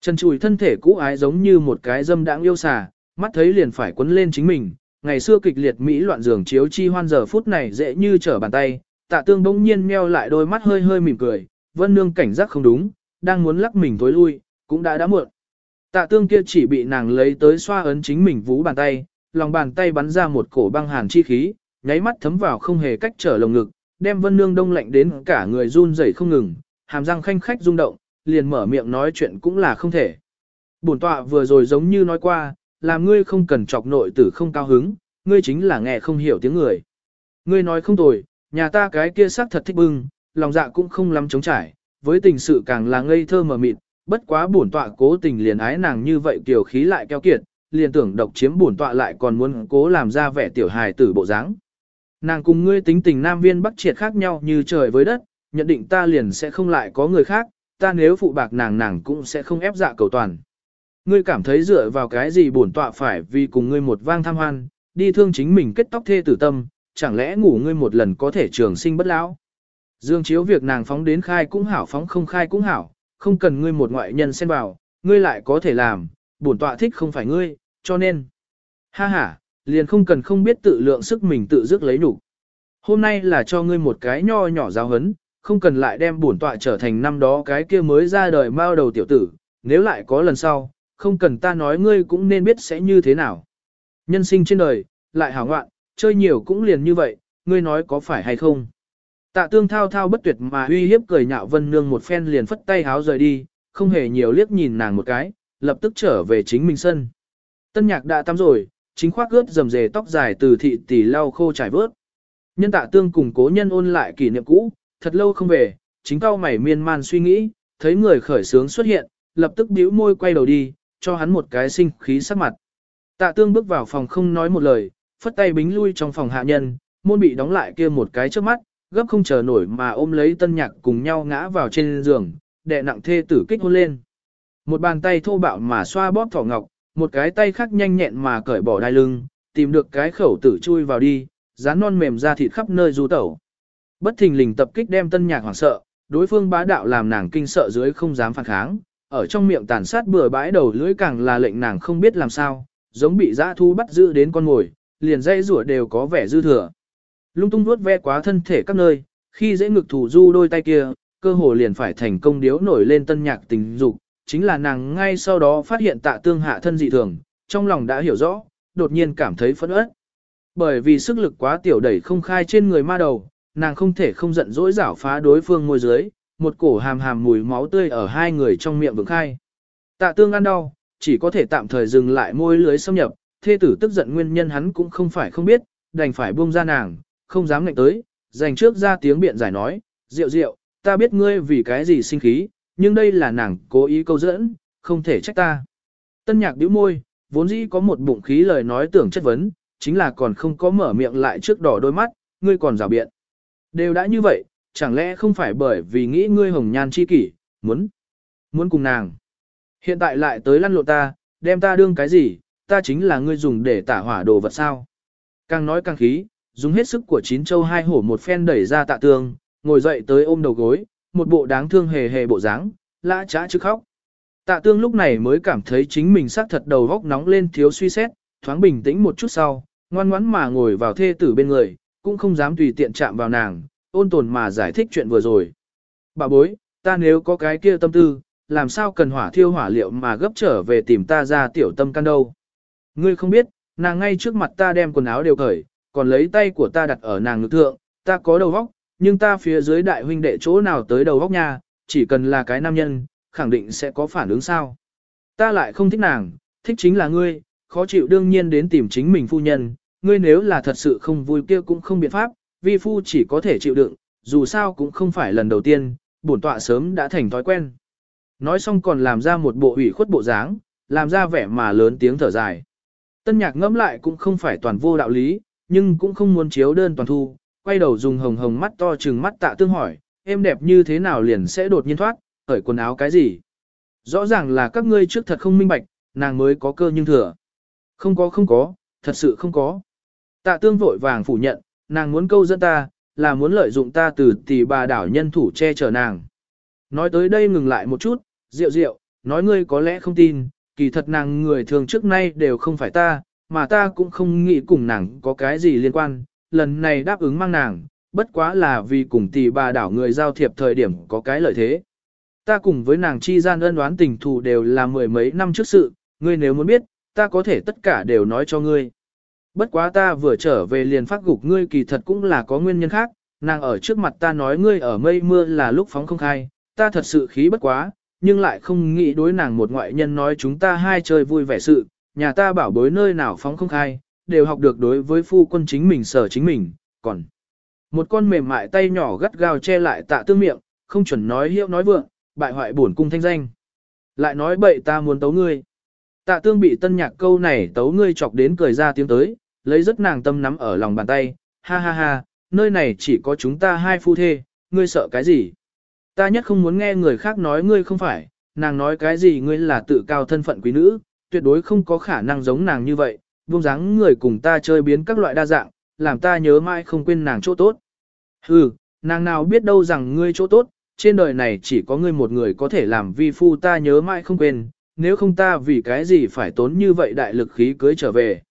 Trần Chùi thân thể cũ ái giống như một cái dâm đãng yêu xà, mắt thấy liền phải quấn lên chính mình. Ngày xưa kịch liệt Mỹ loạn giường chiếu chi hoan giờ phút này dễ như trở bàn tay, tạ tương bỗng nhiên meo lại đôi mắt hơi hơi mỉm cười, vân nương cảnh giác không đúng, đang muốn lắc mình tối lui, cũng đã đã muộn. Tạ tương kia chỉ bị nàng lấy tới xoa ấn chính mình vú bàn tay, lòng bàn tay bắn ra một cổ băng hàn chi khí, nháy mắt thấm vào không hề cách trở lồng ngực, đem vân nương đông lạnh đến cả người run rẩy không ngừng, hàm răng khanh khách rung động, liền mở miệng nói chuyện cũng là không thể. Bổn tọa vừa rồi giống như nói qua, là ngươi không cần chọc nội tử không cao hứng, ngươi chính là nghe không hiểu tiếng người. Ngươi nói không tồi, nhà ta cái kia sắc thật thích bưng, lòng dạ cũng không lắm chống trải, với tình sự càng là ngây thơ mờ mịt, bất quá bổn tọa cố tình liền ái nàng như vậy kiểu khí lại keo kiệt, liền tưởng độc chiếm bổn tọa lại còn muốn cố làm ra vẻ tiểu hài tử bộ dáng. Nàng cùng ngươi tính tình nam viên bắc triệt khác nhau như trời với đất, nhận định ta liền sẽ không lại có người khác, ta nếu phụ bạc nàng nàng cũng sẽ không ép dạ cầu toàn. Ngươi cảm thấy dựa vào cái gì bổn tọa phải vì cùng ngươi một vang tham hoan, đi thương chính mình kết tóc thê tử tâm, chẳng lẽ ngủ ngươi một lần có thể trường sinh bất lão. Dương chiếu việc nàng phóng đến khai cũng hảo phóng không khai cũng hảo, không cần ngươi một ngoại nhân xen vào, ngươi lại có thể làm, bổn tọa thích không phải ngươi, cho nên. Ha ha, liền không cần không biết tự lượng sức mình tự dứt lấy nhục. Hôm nay là cho ngươi một cái nho nhỏ giáo hấn, không cần lại đem bổn tọa trở thành năm đó cái kia mới ra đời mao đầu tiểu tử, nếu lại có lần sau, không cần ta nói ngươi cũng nên biết sẽ như thế nào. Nhân sinh trên đời, lại hảo ngoạn, chơi nhiều cũng liền như vậy, ngươi nói có phải hay không. Tạ tương thao thao bất tuyệt mà uy hiếp cười nhạo vân nương một phen liền phất tay háo rời đi, không hề nhiều liếc nhìn nàng một cái, lập tức trở về chính mình sân. Tân nhạc đã tắm rồi, chính khoác ướt dầm dề tóc dài từ thị tỷ lau khô trải vớt. Nhân tạ tương cùng cố nhân ôn lại kỷ niệm cũ, thật lâu không về, chính cao mày miên man suy nghĩ, thấy người khởi sướng xuất hiện, lập tức bĩu môi quay đầu đi, cho hắn một cái sinh khí sắc mặt. Tạ tương bước vào phòng không nói một lời, phất tay bính lui trong phòng hạ nhân, môn bị đóng lại kia một cái trước mắt, gấp không chờ nổi mà ôm lấy tân nhạc cùng nhau ngã vào trên giường, đệ nặng thê tử kích hôn lên. Một bàn tay thô bạo mà xoa bóp thỏ ngọc, một cái tay khác nhanh nhẹn mà cởi bỏ đai lưng, tìm được cái khẩu tử chui vào đi, dán non mềm ra thịt khắp nơi du tẩu. Bất thình lình tập kích đem tân nhạc hoảng sợ, đối phương bá đạo làm nàng kinh sợ dưới không dám phản kháng, ở trong miệng tàn sát bừa bãi đầu lưỡi càng là lệnh nàng không biết làm sao, giống bị dã thu bắt giữ đến con ngồi, liền dây rủa đều có vẻ dư thừa. Lung tung vuốt ve quá thân thể các nơi, khi dễ ngực thủ du đôi tay kia, cơ hồ liền phải thành công điếu nổi lên tân nhạc tình dục, chính là nàng ngay sau đó phát hiện tạ tương hạ thân dị thường, trong lòng đã hiểu rõ, đột nhiên cảm thấy phẫn uất. Bởi vì sức lực quá tiểu đẩy không khai trên người ma đầu, nàng không thể không giận dỗi rảo phá đối phương môi dưới, một cổ hàm hàm mùi máu tươi ở hai người trong miệng vững khai. Tạ tương ăn đau, chỉ có thể tạm thời dừng lại môi lưới xâm nhập, thê tử tức giận nguyên nhân hắn cũng không phải không biết, đành phải buông ra nàng, không dám ngạnh tới, dành trước ra tiếng biện giải nói, rượu rượu, ta biết ngươi vì cái gì sinh khí, nhưng đây là nàng cố ý câu dẫn, không thể trách ta. Tân nhạc bĩu môi, vốn dĩ có một bụng khí lời nói tưởng chất vấn, chính là còn không có mở miệng lại trước đỏ đôi mắt, ngươi còn rào biện. Đều đã như vậy, chẳng lẽ không phải bởi vì nghĩ ngươi hồng nhan chi kỷ, muốn, muốn cùng nàng. Hiện tại lại tới lăn lộn ta, đem ta đương cái gì, ta chính là ngươi dùng để tả hỏa đồ vật sao. Càng nói càng khí, dùng hết sức của chín châu hai hổ một phen đẩy ra tạ tường, ngồi dậy tới ôm đầu gối, một bộ đáng thương hề hề bộ dáng, lã trá chứ khóc. Tạ tương lúc này mới cảm thấy chính mình xác thật đầu góc nóng lên thiếu suy xét, thoáng bình tĩnh một chút sau, ngoan ngoãn mà ngồi vào thê tử bên người, cũng không dám tùy tiện chạm vào nàng, ôn tồn mà giải thích chuyện vừa rồi. Bà bối, ta nếu có cái kia tâm tư, làm sao cần hỏa thiêu hỏa liệu mà gấp trở về tìm ta ra tiểu tâm căn đâu. Ngươi không biết, nàng ngay trước mặt ta đem quần áo đều cởi, còn lấy tay của ta đặt ở nàng ngực thượng, ta có đầu vóc, nhưng ta phía dưới đại huynh đệ chỗ nào tới đầu vóc nha, chỉ cần là cái nam nhân, khẳng định sẽ có phản ứng sao. Ta lại không thích nàng, thích chính là ngươi, khó chịu đương nhiên đến tìm chính mình phu nhân, ngươi nếu là thật sự không vui kia cũng không biện pháp, vi phu chỉ có thể chịu đựng, dù sao cũng không phải lần đầu tiên, bổn tọa sớm đã thành thói quen. Nói xong còn làm ra một bộ ủy khuất bộ dáng, làm ra vẻ mà lớn tiếng thở dài. Tân nhạc ngẫm lại cũng không phải toàn vô đạo lý, nhưng cũng không muốn chiếu đơn toàn thu, quay đầu dùng hồng hồng mắt to trừng mắt tạ tương hỏi, em đẹp như thế nào liền sẽ đột nhiên thoát, cởi quần áo cái gì. Rõ ràng là các ngươi trước thật không minh bạch, nàng mới có cơ nhưng thừa. Không có không có, thật sự không có. Tạ tương vội vàng phủ nhận, nàng muốn câu dẫn ta, là muốn lợi dụng ta từ tỷ bà đảo nhân thủ che chở nàng. Nói tới đây ngừng lại một chút, rượu rượu, nói ngươi có lẽ không tin, kỳ thật nàng người thường trước nay đều không phải ta, mà ta cũng không nghĩ cùng nàng có cái gì liên quan, lần này đáp ứng mang nàng, bất quá là vì cùng tỷ bà đảo người giao thiệp thời điểm có cái lợi thế. Ta cùng với nàng chi gian ân đoán tình thù đều là mười mấy năm trước sự, ngươi nếu muốn biết, ta có thể tất cả đều nói cho ngươi. Bất quá ta vừa trở về liền phát gục ngươi kỳ thật cũng là có nguyên nhân khác, nàng ở trước mặt ta nói ngươi ở mây mưa là lúc phóng không khai, ta thật sự khí bất quá, nhưng lại không nghĩ đối nàng một ngoại nhân nói chúng ta hai chơi vui vẻ sự, nhà ta bảo bối nơi nào phóng không khai, đều học được đối với phu quân chính mình sở chính mình, còn một con mềm mại tay nhỏ gắt gao che lại tạ tương miệng, không chuẩn nói hiệu nói vượng, bại hoại bổn cung thanh danh. Lại nói bậy ta muốn tấu ngươi. Tạ tương bị tân nhạc câu này tấu ngươi chọc đến cười ra tiếng tới, lấy rất nàng tâm nắm ở lòng bàn tay, ha ha ha, nơi này chỉ có chúng ta hai phu thê, ngươi sợ cái gì? Ta nhất không muốn nghe người khác nói ngươi không phải, nàng nói cái gì ngươi là tự cao thân phận quý nữ, tuyệt đối không có khả năng giống nàng như vậy, buông dáng người cùng ta chơi biến các loại đa dạng, làm ta nhớ mãi không quên nàng chỗ tốt. Hừ, nàng nào biết đâu rằng ngươi chỗ tốt, trên đời này chỉ có ngươi một người có thể làm vi phu ta nhớ mãi không quên, nếu không ta vì cái gì phải tốn như vậy đại lực khí cưới trở về.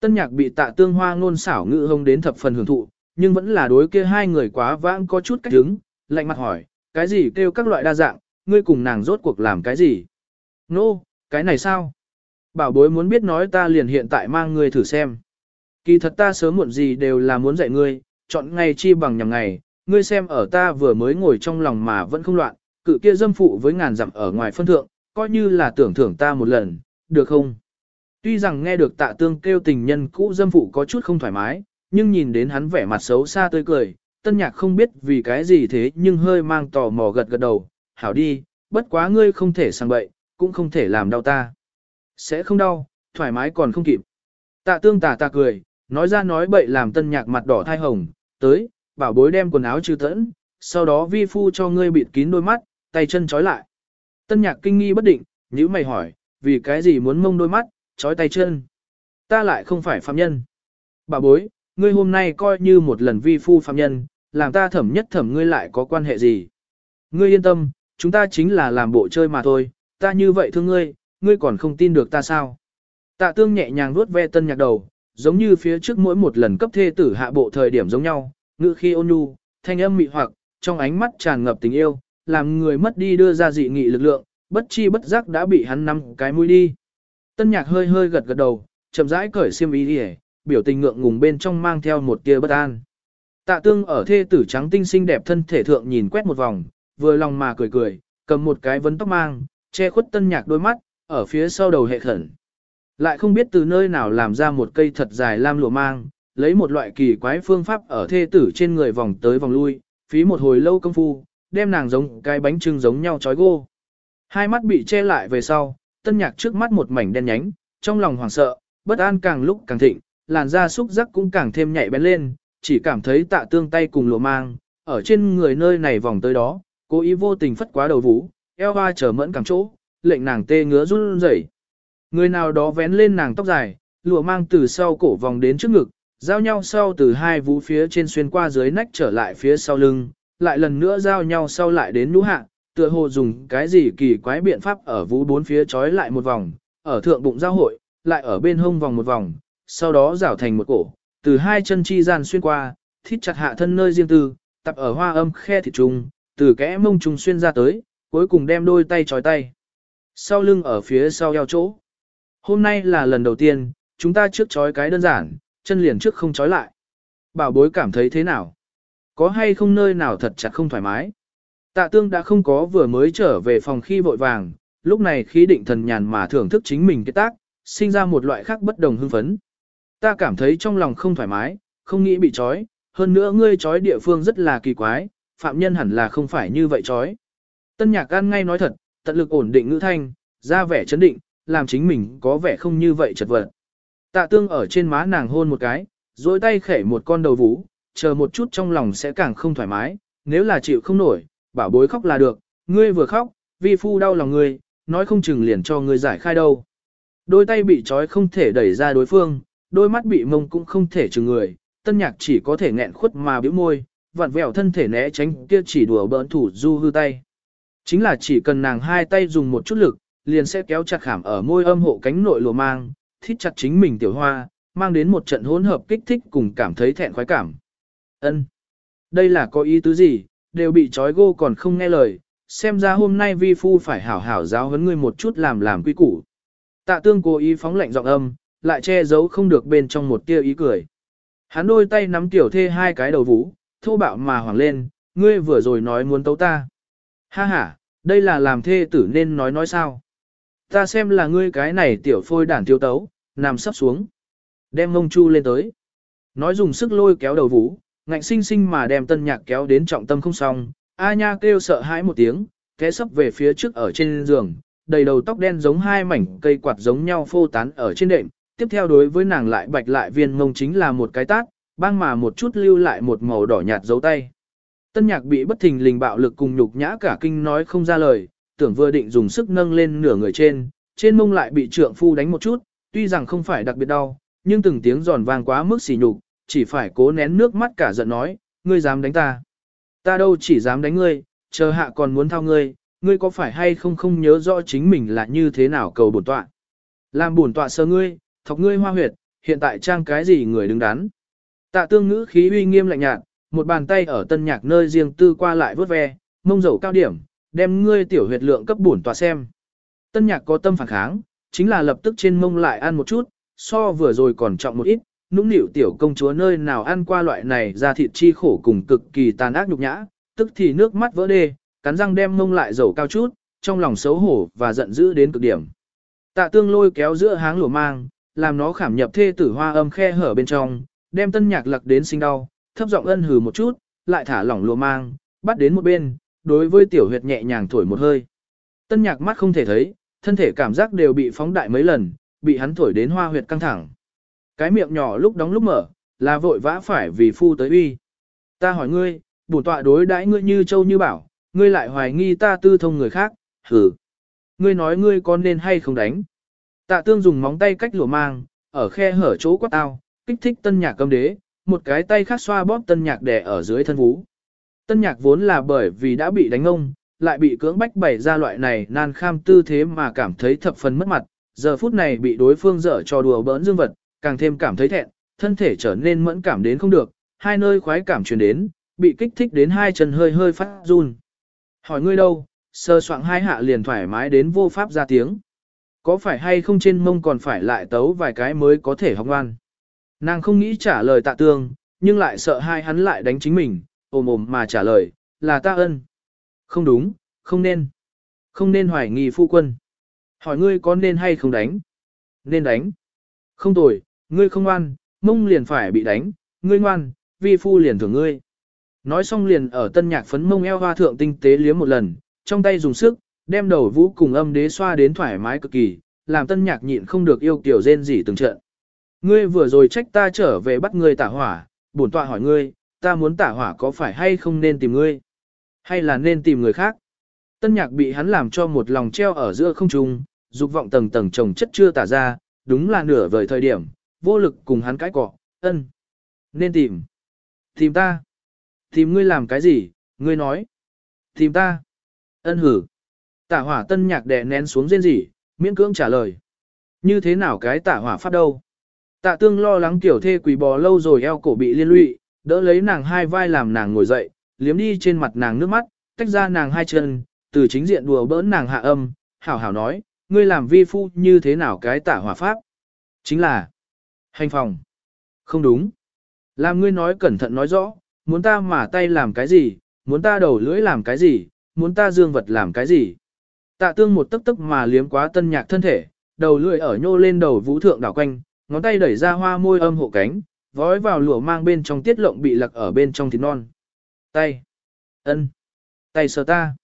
Tân nhạc bị tạ tương hoa ngôn xảo ngự hông đến thập phần hưởng thụ, nhưng vẫn là đối kia hai người quá vãng có chút cách đứng, lạnh mặt hỏi, cái gì kêu các loại đa dạng, ngươi cùng nàng rốt cuộc làm cái gì? Nô, no, cái này sao? Bảo bối muốn biết nói ta liền hiện tại mang ngươi thử xem. Kỳ thật ta sớm muộn gì đều là muốn dạy ngươi, chọn ngày chi bằng nhằm ngày, ngươi xem ở ta vừa mới ngồi trong lòng mà vẫn không loạn, cự kia dâm phụ với ngàn dặm ở ngoài phân thượng, coi như là tưởng thưởng ta một lần, được không? Tuy rằng nghe được tạ tương kêu tình nhân cũ dâm phụ có chút không thoải mái, nhưng nhìn đến hắn vẻ mặt xấu xa tươi cười, tân nhạc không biết vì cái gì thế nhưng hơi mang tò mò gật gật đầu, hảo đi, bất quá ngươi không thể sang bậy, cũng không thể làm đau ta. Sẽ không đau, thoải mái còn không kịp. Tạ tương tà ta cười, nói ra nói bậy làm tân nhạc mặt đỏ thai hồng, tới, bảo bối đem quần áo trừ tẫn, sau đó vi phu cho ngươi bịt kín đôi mắt, tay chân trói lại. Tân nhạc kinh nghi bất định, nhữ mày hỏi, vì cái gì muốn mông đôi mắt, trói tay chân. Ta lại không phải phạm nhân. Bà bối, ngươi hôm nay coi như một lần vi phu phạm nhân, làm ta thẩm nhất thẩm ngươi lại có quan hệ gì. Ngươi yên tâm, chúng ta chính là làm bộ chơi mà thôi, ta như vậy thương ngươi, ngươi còn không tin được ta sao. Tạ tương nhẹ nhàng vuốt ve tân nhạc đầu, giống như phía trước mỗi một lần cấp thê tử hạ bộ thời điểm giống nhau, ngữ khi ôn nhu, thanh âm mị hoặc, trong ánh mắt tràn ngập tình yêu, làm người mất đi đưa ra dị nghị lực lượng, bất chi bất giác đã bị hắn nắm cái mũi đi. Tân nhạc hơi hơi gật gật đầu, chậm rãi cởi xiêm y đi biểu tình ngượng ngùng bên trong mang theo một tia bất an. Tạ tương ở thê tử trắng tinh xinh đẹp thân thể thượng nhìn quét một vòng, vừa lòng mà cười cười, cầm một cái vấn tóc mang, che khuất tân nhạc đôi mắt, ở phía sau đầu hệ khẩn. Lại không biết từ nơi nào làm ra một cây thật dài lam lụa mang, lấy một loại kỳ quái phương pháp ở thê tử trên người vòng tới vòng lui, phí một hồi lâu công phu, đem nàng giống cái bánh trưng giống nhau chói gô. Hai mắt bị che lại về sau, tân nhạc trước mắt một mảnh đen nhánh, trong lòng hoảng sợ, bất an càng lúc càng thịnh, làn da xúc giác cũng càng thêm nhạy bén lên, chỉ cảm thấy tạ tương tay cùng lụa mang, ở trên người nơi này vòng tới đó, cố ý vô tình phất quá đầu vũ, eo hoa trở mẫn càng chỗ, lệnh nàng tê ngứa run rẩy. Người nào đó vén lên nàng tóc dài, lụa mang từ sau cổ vòng đến trước ngực, giao nhau sau từ hai vú phía trên xuyên qua dưới nách trở lại phía sau lưng, lại lần nữa giao nhau sau lại đến nhũ hạ, tựa hồ dùng cái gì kỳ quái biện pháp ở vú bốn phía trói lại một vòng, ở thượng bụng giao hội, lại ở bên hông vòng một vòng, sau đó rảo thành một cổ, từ hai chân chi gian xuyên qua, thít chặt hạ thân nơi riêng tư, tập ở hoa âm khe thịt trùng, từ kẽ mông trùng xuyên ra tới, cuối cùng đem đôi tay trói tay. Sau lưng ở phía sau eo chỗ. Hôm nay là lần đầu tiên, chúng ta trước trói cái đơn giản, chân liền trước không trói lại. Bảo bối cảm thấy thế nào? Có hay không nơi nào thật chặt không thoải mái? Tạ tương đã không có vừa mới trở về phòng khi vội vàng, lúc này khí định thần nhàn mà thưởng thức chính mình cái tác, sinh ra một loại khác bất đồng hưng phấn. Ta cảm thấy trong lòng không thoải mái, không nghĩ bị trói, hơn nữa ngươi trói địa phương rất là kỳ quái, phạm nhân hẳn là không phải như vậy trói. Tân nhạc gan ngay nói thật, tận lực ổn định ngữ thanh, ra vẻ chấn định, làm chính mình có vẻ không như vậy chật vật. Tạ tương ở trên má nàng hôn một cái, dối tay khẽ một con đầu vũ, chờ một chút trong lòng sẽ càng không thoải mái, nếu là chịu không nổi, bảo bối khóc là được, ngươi vừa khóc, vi phu đau lòng ngươi, nói không chừng liền cho ngươi giải khai đâu. Đôi tay bị trói không thể đẩy ra đối phương, đôi mắt bị mông cũng không thể chừng người, tân nhạc chỉ có thể nghẹn khuất mà bĩu môi, vặn vẹo thân thể né tránh kia chỉ đùa bỡn thủ du hư tay. Chính là chỉ cần nàng hai tay dùng một chút lực, liền sẽ kéo chặt khảm ở môi âm hộ cánh nội lùa mang, thít chặt chính mình tiểu hoa, mang đến một trận hỗn hợp kích thích cùng cảm thấy thẹn khoái cảm. Ân, Đây là có ý tứ gì, đều bị trói gô còn không nghe lời, xem ra hôm nay vi phu phải hảo hảo giáo huấn ngươi một chút làm làm quy củ. Tạ tương cố ý phóng lạnh giọng âm, lại che giấu không được bên trong một tia ý cười. Hắn đôi tay nắm tiểu thê hai cái đầu vũ, thô bạo mà hoảng lên, ngươi vừa rồi nói muốn tấu ta. Ha ha, đây là làm thê tử nên nói nói sao. Ta xem là ngươi cái này tiểu phôi đản tiêu tấu, nằm sắp xuống. Đem mông chu lên tới. Nói dùng sức lôi kéo đầu vũ, ngạnh sinh sinh mà đem tân nhạc kéo đến trọng tâm không xong. A nha kêu sợ hãi một tiếng, té sấp về phía trước ở trên giường, đầy đầu tóc đen giống hai mảnh cây quạt giống nhau phô tán ở trên đệm. Tiếp theo đối với nàng lại bạch lại viên mông chính là một cái tát, băng mà một chút lưu lại một màu đỏ nhạt dấu tay. Tân nhạc bị bất thình lình bạo lực cùng nhục nhã cả kinh nói không ra lời, tưởng vừa định dùng sức nâng lên nửa người trên, trên mông lại bị trượng phu đánh một chút, tuy rằng không phải đặc biệt đau, nhưng từng tiếng giòn vang quá mức xỉ nhục, chỉ phải cố nén nước mắt cả giận nói, ngươi dám đánh ta. Ta đâu chỉ dám đánh ngươi, chờ hạ còn muốn thao ngươi, ngươi có phải hay không không nhớ rõ chính mình là như thế nào cầu bổn tọa. Làm bổn tọa sơ ngươi, thọc ngươi hoa huyệt, hiện tại trang cái gì người đứng đắn. Tạ tương ngữ khí uy nghiêm lạnh nhạt, một bàn tay ở tân nhạc nơi riêng tư qua lại vớt ve, mông dầu cao điểm, đem ngươi tiểu huyệt lượng cấp bổn tọa xem. Tân nhạc có tâm phản kháng, chính là lập tức trên mông lại ăn một chút, so vừa rồi còn trọng một ít, nũng nịu tiểu công chúa nơi nào ăn qua loại này ra thịt chi khổ cùng cực kỳ tàn ác nhục nhã, tức thì nước mắt vỡ đê, cắn răng đem mông lại dầu cao chút, trong lòng xấu hổ và giận dữ đến cực điểm. Tạ tương lôi kéo giữa háng lửa mang, làm nó khảm nhập thê tử hoa âm khe hở bên trong, đem tân nhạc lặc đến sinh đau, thấp giọng ân hừ một chút, lại thả lỏng lùa mang, bắt đến một bên, đối với tiểu huyệt nhẹ nhàng thổi một hơi. Tân nhạc mắt không thể thấy, thân thể cảm giác đều bị phóng đại mấy lần, bị hắn thổi đến hoa huyệt căng thẳng. Cái miệng nhỏ lúc đóng lúc mở, là vội vã phải vì phu tới uy. Ta hỏi ngươi, bổn tọa đối đãi ngươi như châu như bảo, ngươi lại hoài nghi ta tư thông người khác, hử. Ngươi nói ngươi có nên hay không đánh. Tạ tương dùng móng tay cách lùa mang, ở khe hở chỗ quát tao, kích thích tân nhạc cầm đế, một cái tay khác xoa bóp tân nhạc đè ở dưới thân vú. Tân nhạc vốn là bởi vì đã bị đánh ông, lại bị cưỡng bách bày ra loại này nan kham tư thế mà cảm thấy thập phần mất mặt, giờ phút này bị đối phương dở trò đùa bỡn dương vật, càng thêm cảm thấy thẹn, thân thể trở nên mẫn cảm đến không được, hai nơi khoái cảm truyền đến, bị kích thích đến hai chân hơi hơi phát run. Hỏi ngươi đâu, sơ soạn hai hạ liền thoải mái đến vô pháp ra tiếng. Có phải hay không trên mông còn phải lại tấu vài cái mới có thể học ngoan. Nàng không nghĩ trả lời tạ tương, nhưng lại sợ hai hắn lại đánh chính mình, ồm ồm mà trả lời, là ta ân. Không đúng, không nên. Không nên hoài nghi phu quân. Hỏi ngươi có nên hay không đánh? Nên đánh. Không tồi, ngươi không ngoan, mông liền phải bị đánh, ngươi ngoan, vi phu liền thưởng ngươi. Nói xong liền ở tân nhạc phấn mông eo hoa thượng tinh tế liếm một lần, trong tay dùng sức, đem đầu vũ cùng âm đế xoa đến thoải mái cực kỳ, làm tân nhạc nhịn không được yêu kiểu rên gì từng trận. Ngươi vừa rồi trách ta trở về bắt ngươi tả hỏa, bổn tọa hỏi ngươi, ta muốn tả hỏa có phải hay không nên tìm ngươi? Hay là nên tìm người khác? Tân nhạc bị hắn làm cho một lòng treo ở giữa không trung, dục vọng tầng tầng chồng chất chưa tả ra, đúng là nửa vời thời điểm, vô lực cùng hắn cãi cọ, ân. Nên tìm. Tìm ta. Tìm ngươi làm cái gì, ngươi nói. Tìm ta. Ân hử. Tả hỏa tân nhạc đè nén xuống rên rỉ, miễn cưỡng trả lời. Như thế nào cái tả hỏa phát đâu? Tạ tương lo lắng tiểu thê quỳ bò lâu rồi eo cổ bị liên lụy, đỡ lấy nàng hai vai làm nàng ngồi dậy, liếm đi trên mặt nàng nước mắt, tách ra nàng hai chân, từ chính diện đùa bỡn nàng hạ âm, hảo hảo nói, ngươi làm vi phu như thế nào cái tả hỏa pháp? Chính là hành phòng. Không đúng. Làm ngươi nói cẩn thận nói rõ, muốn ta mà tay làm cái gì, muốn ta đầu lưỡi làm cái gì, muốn ta dương vật làm cái gì. Tạ tương một tấc tấc mà liếm quá tân nhạc thân thể, đầu lưỡi ở nhô lên đầu vũ thượng đảo quanh, ngón tay đẩy ra hoa môi âm hộ cánh, vói vào lụa mang bên trong tiết lộng bị lặc ở bên trong thịt non. Tay. ân, Tay sờ ta.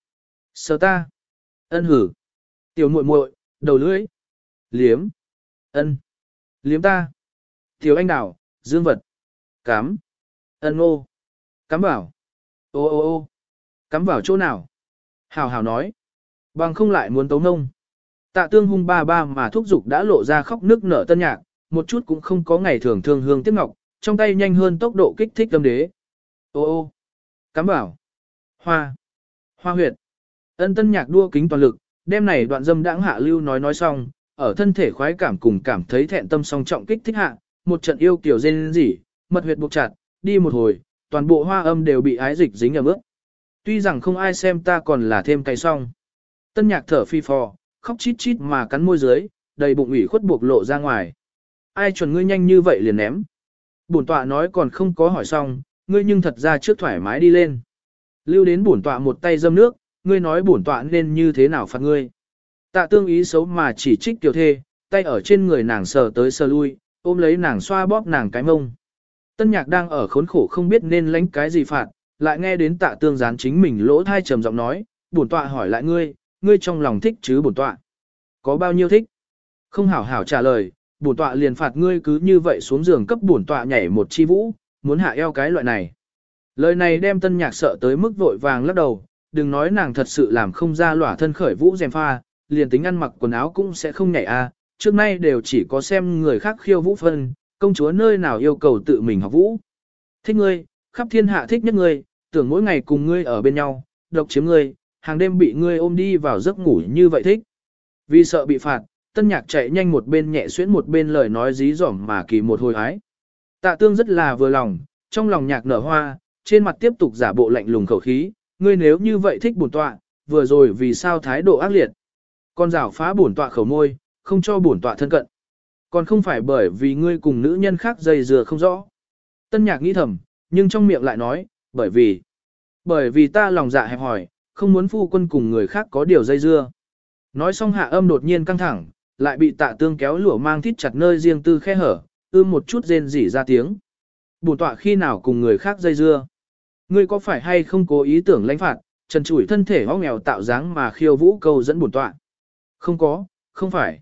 Sờ ta. Ân hử. Tiểu muội muội, đầu lưỡi. Liếm. ân, Liếm ta. Tiểu anh đào dương vật. Cám. Ân ô. Cắm vào. Ô ô ô. Cắm vào chỗ nào? Hào hào nói. Bằng không lại muốn tấu nông. Tạ tương hung ba ba mà thúc dục đã lộ ra khóc nước nở tân nhạc, một chút cũng không có ngày thường thương hương tiếc ngọc, trong tay nhanh hơn tốc độ kích thích tâm đế. Ô ô, cắm bảo, hoa, hoa huyệt. Ân tân nhạc đua kính toàn lực, đêm này đoạn dâm đãng hạ lưu nói nói xong, ở thân thể khoái cảm cùng cảm thấy thẹn tâm song trọng kích thích hạ, một trận yêu kiểu rên rỉ, mật huyệt buộc chặt, đi một hồi, toàn bộ hoa âm đều bị ái dịch dính ở bước. Tuy rằng không ai xem ta còn là thêm cay xong. Tân nhạc thở phi phò, khóc chít chít mà cắn môi dưới, đầy bụng ủy khuất buộc lộ ra ngoài. Ai chuẩn ngươi nhanh như vậy liền ném. Bổn tọa nói còn không có hỏi xong, ngươi nhưng thật ra trước thoải mái đi lên. Lưu đến bổn tọa một tay dâm nước, ngươi nói bổn tọa nên như thế nào phạt ngươi. Tạ tương ý xấu mà chỉ trích tiểu thê, tay ở trên người nàng sờ tới sờ lui, ôm lấy nàng xoa bóp nàng cái mông. Tân nhạc đang ở khốn khổ không biết nên lánh cái gì phạt, lại nghe đến tạ tương gián chính mình lỗ thai trầm giọng nói, bổn tọa hỏi lại ngươi, ngươi trong lòng thích chứ bổn tọa. Có bao nhiêu thích? Không hảo hảo trả lời, bổn tọa liền phạt ngươi cứ như vậy xuống giường cấp bổn tọa nhảy một chi vũ, muốn hạ eo cái loại này. Lời này đem tân nhạc sợ tới mức vội vàng lắc đầu, đừng nói nàng thật sự làm không ra lỏa thân khởi vũ dèm pha, liền tính ăn mặc quần áo cũng sẽ không nhảy a trước nay đều chỉ có xem người khác khiêu vũ phân, công chúa nơi nào yêu cầu tự mình học vũ. Thích ngươi, khắp thiên hạ thích nhất ngươi, tưởng mỗi ngày cùng ngươi ở bên nhau, độc chiếm ngươi, hàng đêm bị ngươi ôm đi vào giấc ngủ như vậy thích. Vì sợ bị phạt, tân nhạc chạy nhanh một bên nhẹ xuyễn một bên lời nói dí dỏm mà kỳ một hồi ái. Tạ tương rất là vừa lòng, trong lòng nhạc nở hoa, trên mặt tiếp tục giả bộ lạnh lùng khẩu khí, ngươi nếu như vậy thích bổn tọa, vừa rồi vì sao thái độ ác liệt. Con rảo phá bổn tọa khẩu môi, không cho bổn tọa thân cận. Còn không phải bởi vì ngươi cùng nữ nhân khác dây dừa không rõ. Tân nhạc nghĩ thầm, nhưng trong miệng lại nói, bởi vì, bởi vì ta lòng dạ hẹp hỏi, không muốn phu quân cùng người khác có điều dây dưa. Nói xong hạ âm đột nhiên căng thẳng, lại bị tạ tương kéo lụa mang thít chặt nơi riêng tư khe hở, ưm một chút rên rỉ ra tiếng. Bổn tọa khi nào cùng người khác dây dưa. Ngươi có phải hay không cố ý tưởng lãnh phạt, trần trụi thân thể hóa nghèo tạo dáng mà khiêu vũ câu dẫn bổn tọa. Không có, không phải.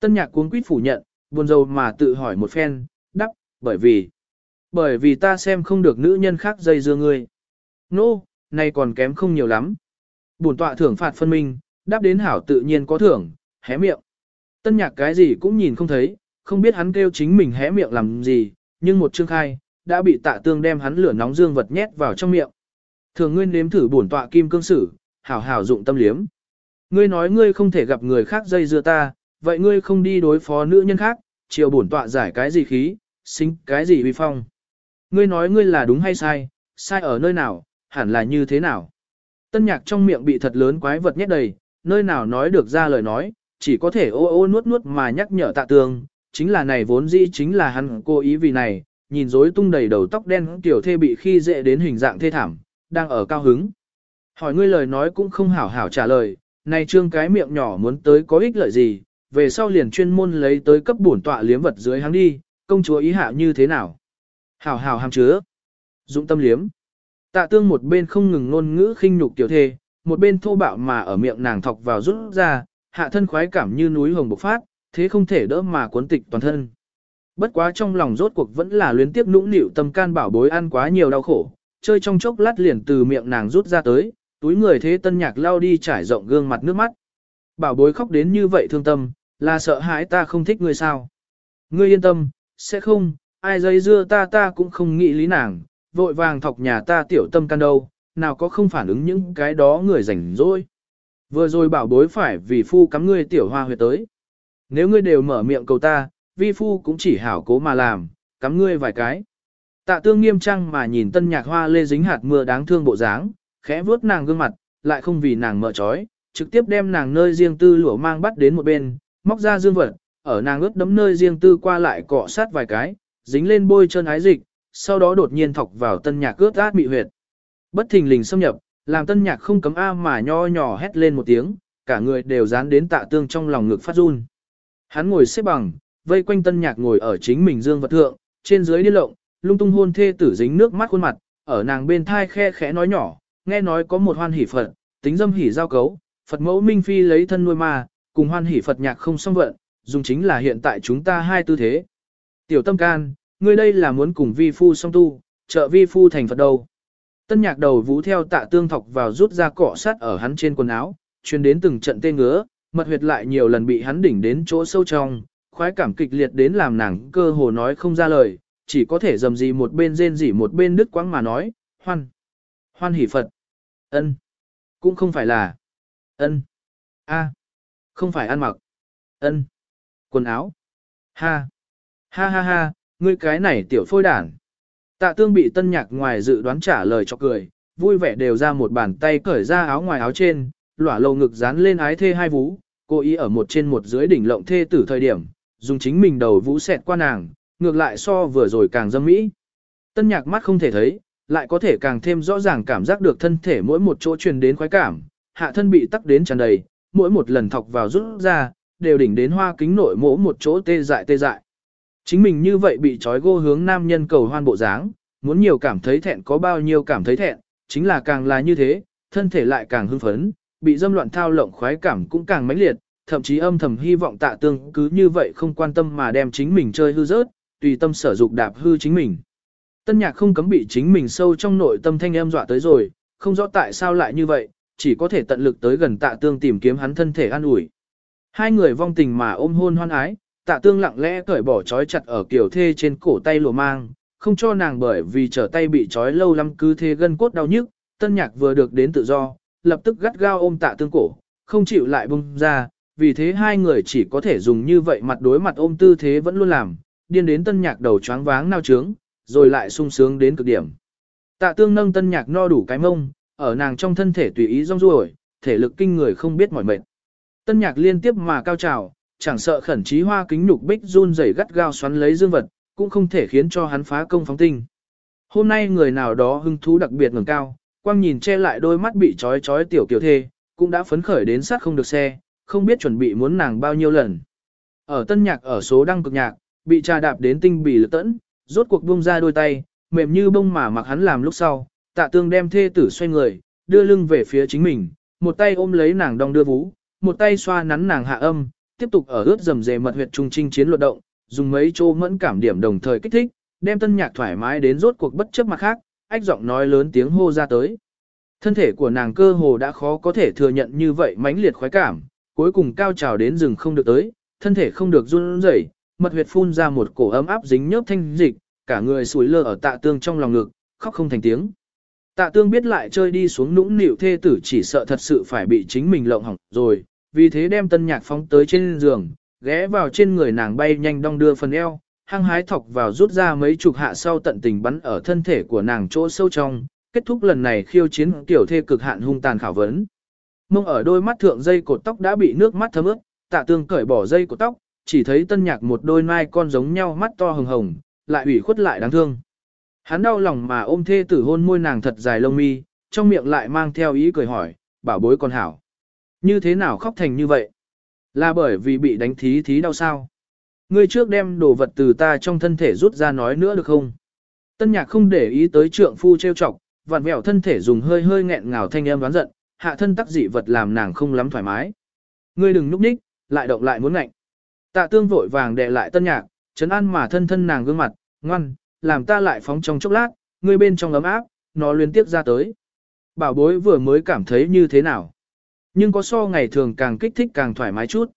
Tân nhạc cuốn quýt phủ nhận, buồn rầu mà tự hỏi một phen, đắp, bởi vì, bởi vì ta xem không được nữ nhân khác dây dưa ngươi. Nô, no, nay còn kém không nhiều lắm. Bổn tọa thưởng phạt phân minh, đáp đến hảo tự nhiên có thưởng, hé miệng. Tân nhạc cái gì cũng nhìn không thấy, không biết hắn kêu chính mình hé miệng làm gì, nhưng một chương khai, đã bị tạ tương đem hắn lửa nóng dương vật nhét vào trong miệng. Thường nguyên nếm thử bổn tọa kim cương sử, hảo hảo dụng tâm liếm. Ngươi nói ngươi không thể gặp người khác dây dưa ta, vậy ngươi không đi đối phó nữ nhân khác, chiều bổn tọa giải cái gì khí, xính cái gì uy phong. Ngươi nói ngươi là đúng hay sai, sai ở nơi nào, hẳn là như thế nào. Tân nhạc trong miệng bị thật lớn quái vật nhét đầy, nơi nào nói được ra lời nói, chỉ có thể ô ô nuốt nuốt mà nhắc nhở tạ tường. chính là này vốn dĩ chính là hắn cố ý vì này, nhìn rối tung đầy đầu tóc đen tiểu thê bị khi dễ đến hình dạng thê thảm, đang ở cao hứng. Hỏi ngươi lời nói cũng không hảo hảo trả lời, này trương cái miệng nhỏ muốn tới có ích lợi gì, về sau liền chuyên môn lấy tới cấp bổn tọa liếm vật dưới hắn đi, công chúa ý hạ như thế nào. Hảo hảo hàm chứa. Dụng tâm liếm. Tạ tương một bên không ngừng ngôn ngữ khinh nhục tiểu thê, một bên thô bạo mà ở miệng nàng thọc vào rút ra, hạ thân khoái cảm như núi hồng bộc phát, thế không thể đỡ mà cuốn tịch toàn thân. Bất quá trong lòng rốt cuộc vẫn là luyến tiếp nũng nịu tâm can bảo bối ăn quá nhiều đau khổ, chơi trong chốc lát liền từ miệng nàng rút ra tới, túi người thế tân nhạc lao đi trải rộng gương mặt nước mắt. Bảo bối khóc đến như vậy thương tâm, là sợ hãi ta không thích ngươi sao. Ngươi yên tâm, sẽ không, ai dây dưa ta ta cũng không nghĩ lý nàng, vội vàng thọc nhà ta tiểu tâm can đâu, nào có không phản ứng những cái đó người rảnh rỗi. Vừa rồi bảo bối phải vì phu cắm ngươi tiểu hoa huyệt tới. Nếu ngươi đều mở miệng cầu ta, vi phu cũng chỉ hảo cố mà làm, cắm ngươi vài cái. Tạ tương nghiêm trang mà nhìn tân nhạc hoa lê dính hạt mưa đáng thương bộ dáng, khẽ vuốt nàng gương mặt, lại không vì nàng mở trói, trực tiếp đem nàng nơi riêng tư lụa mang bắt đến một bên, móc ra dương vật, ở nàng ướt đấm nơi riêng tư qua lại cọ sát vài cái, dính lên bôi chân ái dịch, sau đó đột nhiên thọc vào tân nhạc ướt át bị huyệt. Bất thình lình xâm nhập, làm tân nhạc không cấm a mà nho nhỏ hét lên một tiếng, cả người đều dán đến tạ tương trong lòng ngực phát run. Hắn ngồi xếp bằng, vây quanh tân nhạc ngồi ở chính mình dương vật thượng, trên dưới đi lộng, lung tung hôn thê tử dính nước mắt khuôn mặt, ở nàng bên thai khe khẽ nói nhỏ, nghe nói có một hoan hỷ Phật, tính dâm hỷ giao cấu, Phật mẫu Minh Phi lấy thân nuôi ma, cùng hoan hỷ Phật nhạc không song vận, dùng chính là hiện tại chúng ta hai tư thế. Tiểu tâm can, ngươi đây là muốn cùng vi phu song tu, trợ vi phu thành Phật đâu. Tân nhạc đầu vũ theo tạ tương thọc vào rút ra cỏ sắt ở hắn trên quần áo, chuyên đến từng trận tê ngứa, mật huyệt lại nhiều lần bị hắn đỉnh đến chỗ sâu trong, khoái cảm kịch liệt đến làm nàng cơ hồ nói không ra lời, chỉ có thể dầm gì một bên rên rỉ một bên đứt quãng mà nói, hoan, hoan hỷ Phật, ân, cũng không phải là, ân, A. Không phải ăn mặc. ân Quần áo. Ha. Ha ha ha, ngươi cái này tiểu phôi đản. Tạ tương bị tân nhạc ngoài dự đoán trả lời cho cười, vui vẻ đều ra một bàn tay cởi ra áo ngoài áo trên, lỏa lầu ngực dán lên ái thê hai vú, cố ý ở một trên một dưới đỉnh lộng thê tử thời điểm, dùng chính mình đầu vũ xẹt qua nàng, ngược lại so vừa rồi càng dâm mỹ. Tân nhạc mắt không thể thấy, lại có thể càng thêm rõ ràng cảm giác được thân thể mỗi một chỗ truyền đến khoái cảm, hạ thân bị tắc đến tràn đầy, mỗi một lần thọc vào rút ra, đều đỉnh đến hoa kính nội mỗ một chỗ tê dại tê dại. Chính mình như vậy bị trói gô hướng nam nhân cầu hoan bộ dáng, muốn nhiều cảm thấy thẹn có bao nhiêu cảm thấy thẹn, chính là càng là như thế, thân thể lại càng hưng phấn, bị dâm loạn thao lộng khoái cảm cũng càng mãnh liệt, thậm chí âm thầm hy vọng tạ tương cứ như vậy không quan tâm mà đem chính mình chơi hư rớt, tùy tâm sở dục đạp hư chính mình. Tân nhạc không cấm bị chính mình sâu trong nội tâm thanh em dọa tới rồi, không rõ tại sao lại như vậy, chỉ có thể tận lực tới gần tạ tương tìm kiếm hắn thân thể an ủi. Hai người vong tình mà ôm hôn hoan ái, tạ tương lặng lẽ cởi bỏ trói chặt ở kiểu thê trên cổ tay lùa mang, không cho nàng bởi vì trở tay bị trói lâu lắm cứ thế gân cốt đau nhức, tân nhạc vừa được đến tự do, lập tức gắt gao ôm tạ tương cổ, không chịu lại bung ra, vì thế hai người chỉ có thể dùng như vậy mặt đối mặt ôm tư thế vẫn luôn làm, điên đến tân nhạc đầu choáng váng nao trướng, rồi lại sung sướng đến cực điểm. Tạ tương nâng tân nhạc no đủ cái mông, ở nàng trong thân thể tùy ý rong ruổi, thể lực kinh người không biết mỏi mệt. Tân nhạc liên tiếp mà cao trào, chẳng sợ khẩn trí hoa kính nhục bích run rẩy gắt gao xoắn lấy dương vật, cũng không thể khiến cho hắn phá công phóng tinh. Hôm nay người nào đó hưng thú đặc biệt ngẩng cao, quang nhìn che lại đôi mắt bị trói trói tiểu kiểu thê, cũng đã phấn khởi đến sát không được xe, không biết chuẩn bị muốn nàng bao nhiêu lần. Ở tân nhạc ở số đăng cực nhạc, bị trà đạp đến tinh bì lực tẫn, rốt cuộc buông ra đôi tay, mềm như bông mà mặc hắn làm lúc sau, tạ tương đem thê tử xoay người, đưa lưng về phía chính mình, một tay ôm lấy nàng đong đưa vú, một tay xoa nắn nàng hạ âm, tiếp tục ở ướt dầm dề mật huyệt trung trinh chiến luật động, dùng mấy chỗ mẫn cảm điểm đồng thời kích thích, đem tân nhạc thoải mái đến rốt cuộc bất chấp mặt khác, ách giọng nói lớn tiếng hô ra tới. Thân thể của nàng cơ hồ đã khó có thể thừa nhận như vậy mãnh liệt khoái cảm, cuối cùng cao trào đến rừng không được tới, thân thể không được run rẩy, mật huyệt phun ra một cổ ấm áp dính nhớp thanh dịch, cả người sủi lơ ở tạ tương trong lòng ngực, khóc không thành tiếng. Tạ tương biết lại chơi đi xuống nũng nịu thê tử chỉ sợ thật sự phải bị chính mình lộng hỏng rồi, vì thế đem tân nhạc phóng tới trên giường, ghé vào trên người nàng bay nhanh đong đưa phần eo, hăng hái thọc vào rút ra mấy chục hạ sau tận tình bắn ở thân thể của nàng chỗ sâu trong, kết thúc lần này khiêu chiến tiểu thê cực hạn hung tàn khảo vấn. Mông ở đôi mắt thượng dây cột tóc đã bị nước mắt thấm ướt, tạ tương cởi bỏ dây cột tóc, chỉ thấy tân nhạc một đôi mai con giống nhau mắt to hồng hồng, lại ủy khuất lại đáng thương. Hắn đau lòng mà ôm thê tử hôn môi nàng thật dài lông mi, trong miệng lại mang theo ý cười hỏi, bảo bối con hảo. Như thế nào khóc thành như vậy? Là bởi vì bị đánh thí thí đau sao? Ngươi trước đem đồ vật từ ta trong thân thể rút ra nói nữa được không? Tân nhạc không để ý tới trượng phu trêu chọc, vặn vẹo thân thể dùng hơi hơi nghẹn ngào thanh âm đoán giận, hạ thân tắc dị vật làm nàng không lắm thoải mái. Ngươi đừng núp ních, lại động lại muốn ngạnh. Tạ tương vội vàng đè lại tân nhạc, chấn an mà thân thân nàng gương mặt, ngoan, làm ta lại phóng trong chốc lát, ngươi bên trong ấm áp, nó liên tiếp ra tới. Bảo bối vừa mới cảm thấy như thế nào. Nhưng có so ngày thường càng kích thích càng thoải mái chút.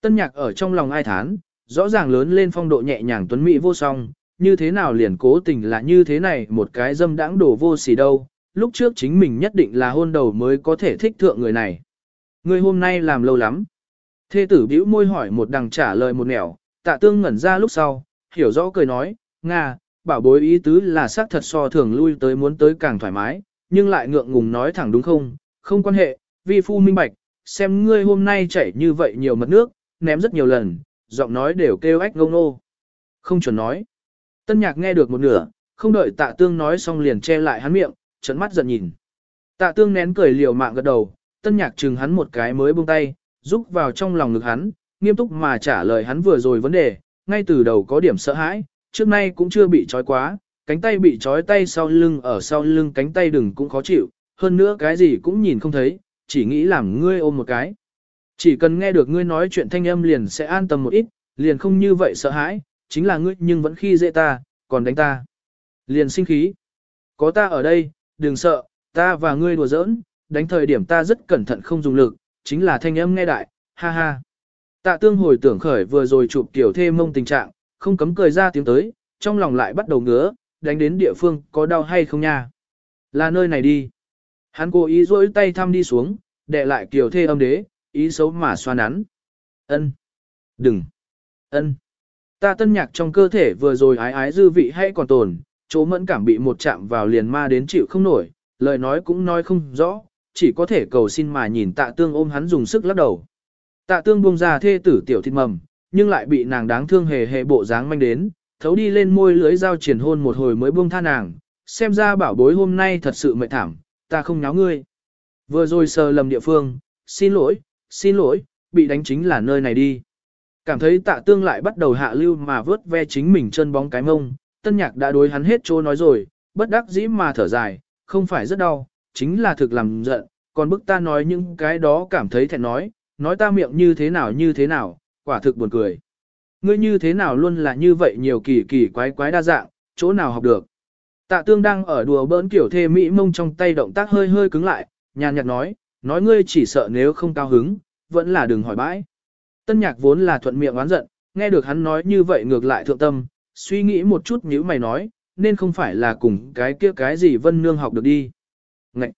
Tân nhạc ở trong lòng ai thán, rõ ràng lớn lên phong độ nhẹ nhàng tuấn mỹ vô song, như thế nào liền cố tình là như thế này một cái dâm đãng đổ vô xỉ đâu, lúc trước chính mình nhất định là hôn đầu mới có thể thích thượng người này. Người hôm nay làm lâu lắm. Thê tử bĩu môi hỏi một đằng trả lời một nẻo, tạ tương ngẩn ra lúc sau, hiểu rõ cười nói, Nga, bảo bối ý tứ là xác thật so thường lui tới muốn tới càng thoải mái, nhưng lại ngượng ngùng nói thẳng đúng không, không quan hệ, vi phu minh bạch, xem ngươi hôm nay chảy như vậy nhiều mật nước, ném rất nhiều lần, giọng nói đều kêu ách ngông nô. Không chuẩn nói. Tân nhạc nghe được một nửa, không đợi tạ tương nói xong liền che lại hắn miệng, trấn mắt giận nhìn. Tạ tương nén cười liều mạng gật đầu, tân nhạc chừng hắn một cái mới buông tay, rúc vào trong lòng ngực hắn, nghiêm túc mà trả lời hắn vừa rồi vấn đề, ngay từ đầu có điểm sợ hãi, trước nay cũng chưa bị trói quá, cánh tay bị trói tay sau lưng ở sau lưng cánh tay đừng cũng khó chịu, hơn nữa cái gì cũng nhìn không thấy, chỉ nghĩ làm ngươi ôm một cái. Chỉ cần nghe được ngươi nói chuyện thanh âm liền sẽ an tâm một ít, liền không như vậy sợ hãi, chính là ngươi nhưng vẫn khi dễ ta, còn đánh ta. Liền sinh khí. Có ta ở đây, đừng sợ, ta và ngươi đùa giỡn, đánh thời điểm ta rất cẩn thận không dùng lực, chính là thanh âm nghe đại, ha ha. Tạ tương hồi tưởng khởi vừa rồi chụp tiểu thê mông tình trạng, không cấm cười ra tiếng tới, trong lòng lại bắt đầu ngứa, đánh đến địa phương có đau hay không nha. Là nơi này đi. Hắn cố ý rỗi tay thăm đi xuống, đệ lại kiều thê âm đế, ý xấu mà xoa nắn. Ân, Đừng! Ân. Ta tân nhạc trong cơ thể vừa rồi ái ái dư vị hay còn tồn, chỗ mẫn cảm bị một chạm vào liền ma đến chịu không nổi, lời nói cũng nói không rõ, chỉ có thể cầu xin mà nhìn tạ tương ôm hắn dùng sức lắc đầu. Tạ tương buông ra thê tử tiểu thịt mầm, nhưng lại bị nàng đáng thương hề hề bộ dáng manh đến, thấu đi lên môi lưới dao triển hôn một hồi mới buông tha nàng, xem ra bảo bối hôm nay thật sự mệt thảm, ta không nháo ngươi. Vừa rồi sờ lầm địa phương, xin lỗi, xin lỗi, bị đánh chính là nơi này đi. Cảm thấy tạ tương lại bắt đầu hạ lưu mà vớt ve chính mình chân bóng cái mông, tân nhạc đã đối hắn hết chỗ nói rồi, bất đắc dĩ mà thở dài, không phải rất đau, chính là thực làm giận, còn bức ta nói những cái đó cảm thấy thẹn nói, nói ta miệng như thế nào như thế nào, quả thực buồn cười. Ngươi như thế nào luôn là như vậy nhiều kỳ kỳ quái quái đa dạng, chỗ nào học được. Tạ tương đang ở đùa bỡn kiểu thê mỹ mông trong tay động tác hơi hơi cứng lại, nhàn nhạt nói, nói ngươi chỉ sợ nếu không cao hứng, vẫn là đừng hỏi bãi. Tân nhạc vốn là thuận miệng oán giận, nghe được hắn nói như vậy ngược lại thượng tâm, suy nghĩ một chút nhíu mày nói, nên không phải là cùng cái kia cái gì vân nương học được đi. Ngậy!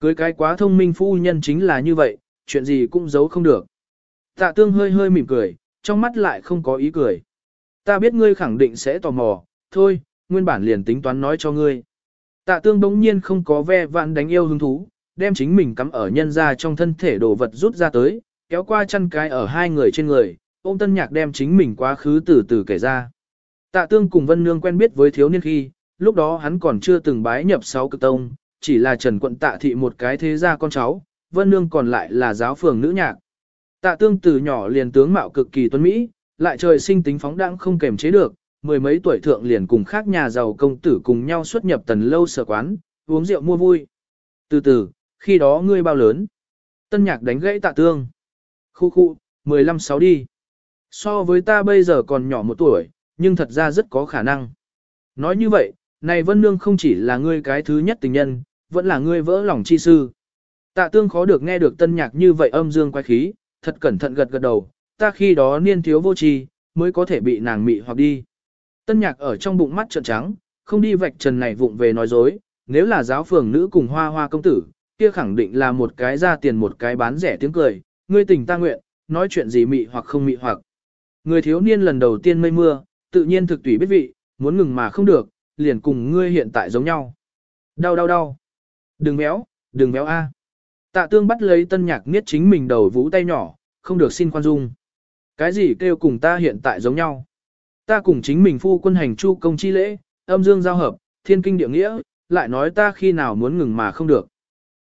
Cưới cái quá thông minh phu nhân chính là như vậy, chuyện gì cũng giấu không được. Tạ tương hơi hơi mỉm cười, trong mắt lại không có ý cười. Ta biết ngươi khẳng định sẽ tò mò, thôi, nguyên bản liền tính toán nói cho ngươi. Tạ tương đống nhiên không có ve vạn đánh yêu hứng thú, đem chính mình cắm ở nhân ra trong thân thể đồ vật rút ra tới, kéo qua chăn cái ở hai người trên người, ôm tân nhạc đem chính mình quá khứ từ từ kể ra. Tạ tương cùng Vân Nương quen biết với thiếu niên khi, lúc đó hắn còn chưa từng bái nhập sáu cực tông, chỉ là trần quận tạ thị một cái thế gia con cháu, Vân Nương còn lại là giáo phường nữ nhạc. Tạ tương từ nhỏ liền tướng mạo cực kỳ tuấn Mỹ, lại trời sinh tính phóng đãng không kềm chế được, mười mấy tuổi thượng liền cùng khác nhà giàu công tử cùng nhau xuất nhập tần lâu sở quán, uống rượu mua vui. Từ từ, khi đó ngươi bao lớn? Tân nhạc đánh gãy tạ tương. Khu khu, 15 sáu đi. So với ta bây giờ còn nhỏ một tuổi, nhưng thật ra rất có khả năng. Nói như vậy, này Vân Nương không chỉ là ngươi cái thứ nhất tình nhân, vẫn là ngươi vỡ lòng chi sư. Tạ tương khó được nghe được tân nhạc như vậy âm dương quay khí, thật cẩn thận gật gật đầu, ta khi đó niên thiếu vô tri, mới có thể bị nàng mị hoặc đi. Tân nhạc ở trong bụng mắt trợn trắng, không đi vạch trần này vụng về nói dối, nếu là giáo phường nữ cùng hoa hoa công tử, kia khẳng định là một cái ra tiền một cái bán rẻ tiếng cười, ngươi tình ta nguyện, nói chuyện gì mị hoặc không mị hoặc. Người thiếu niên lần đầu tiên mây mưa, tự nhiên thực tùy biết vị, muốn ngừng mà không được, liền cùng ngươi hiện tại giống nhau. Đau đau đau. Đừng méo, đừng méo a. Tạ tương bắt lấy tân nhạc niết chính mình đầu vũ tay nhỏ, không được xin khoan dung. Cái gì kêu cùng ta hiện tại giống nhau. Ta cùng chính mình phu quân hành chu công chi lễ, âm dương giao hợp, thiên kinh địa nghĩa, lại nói ta khi nào muốn ngừng mà không được.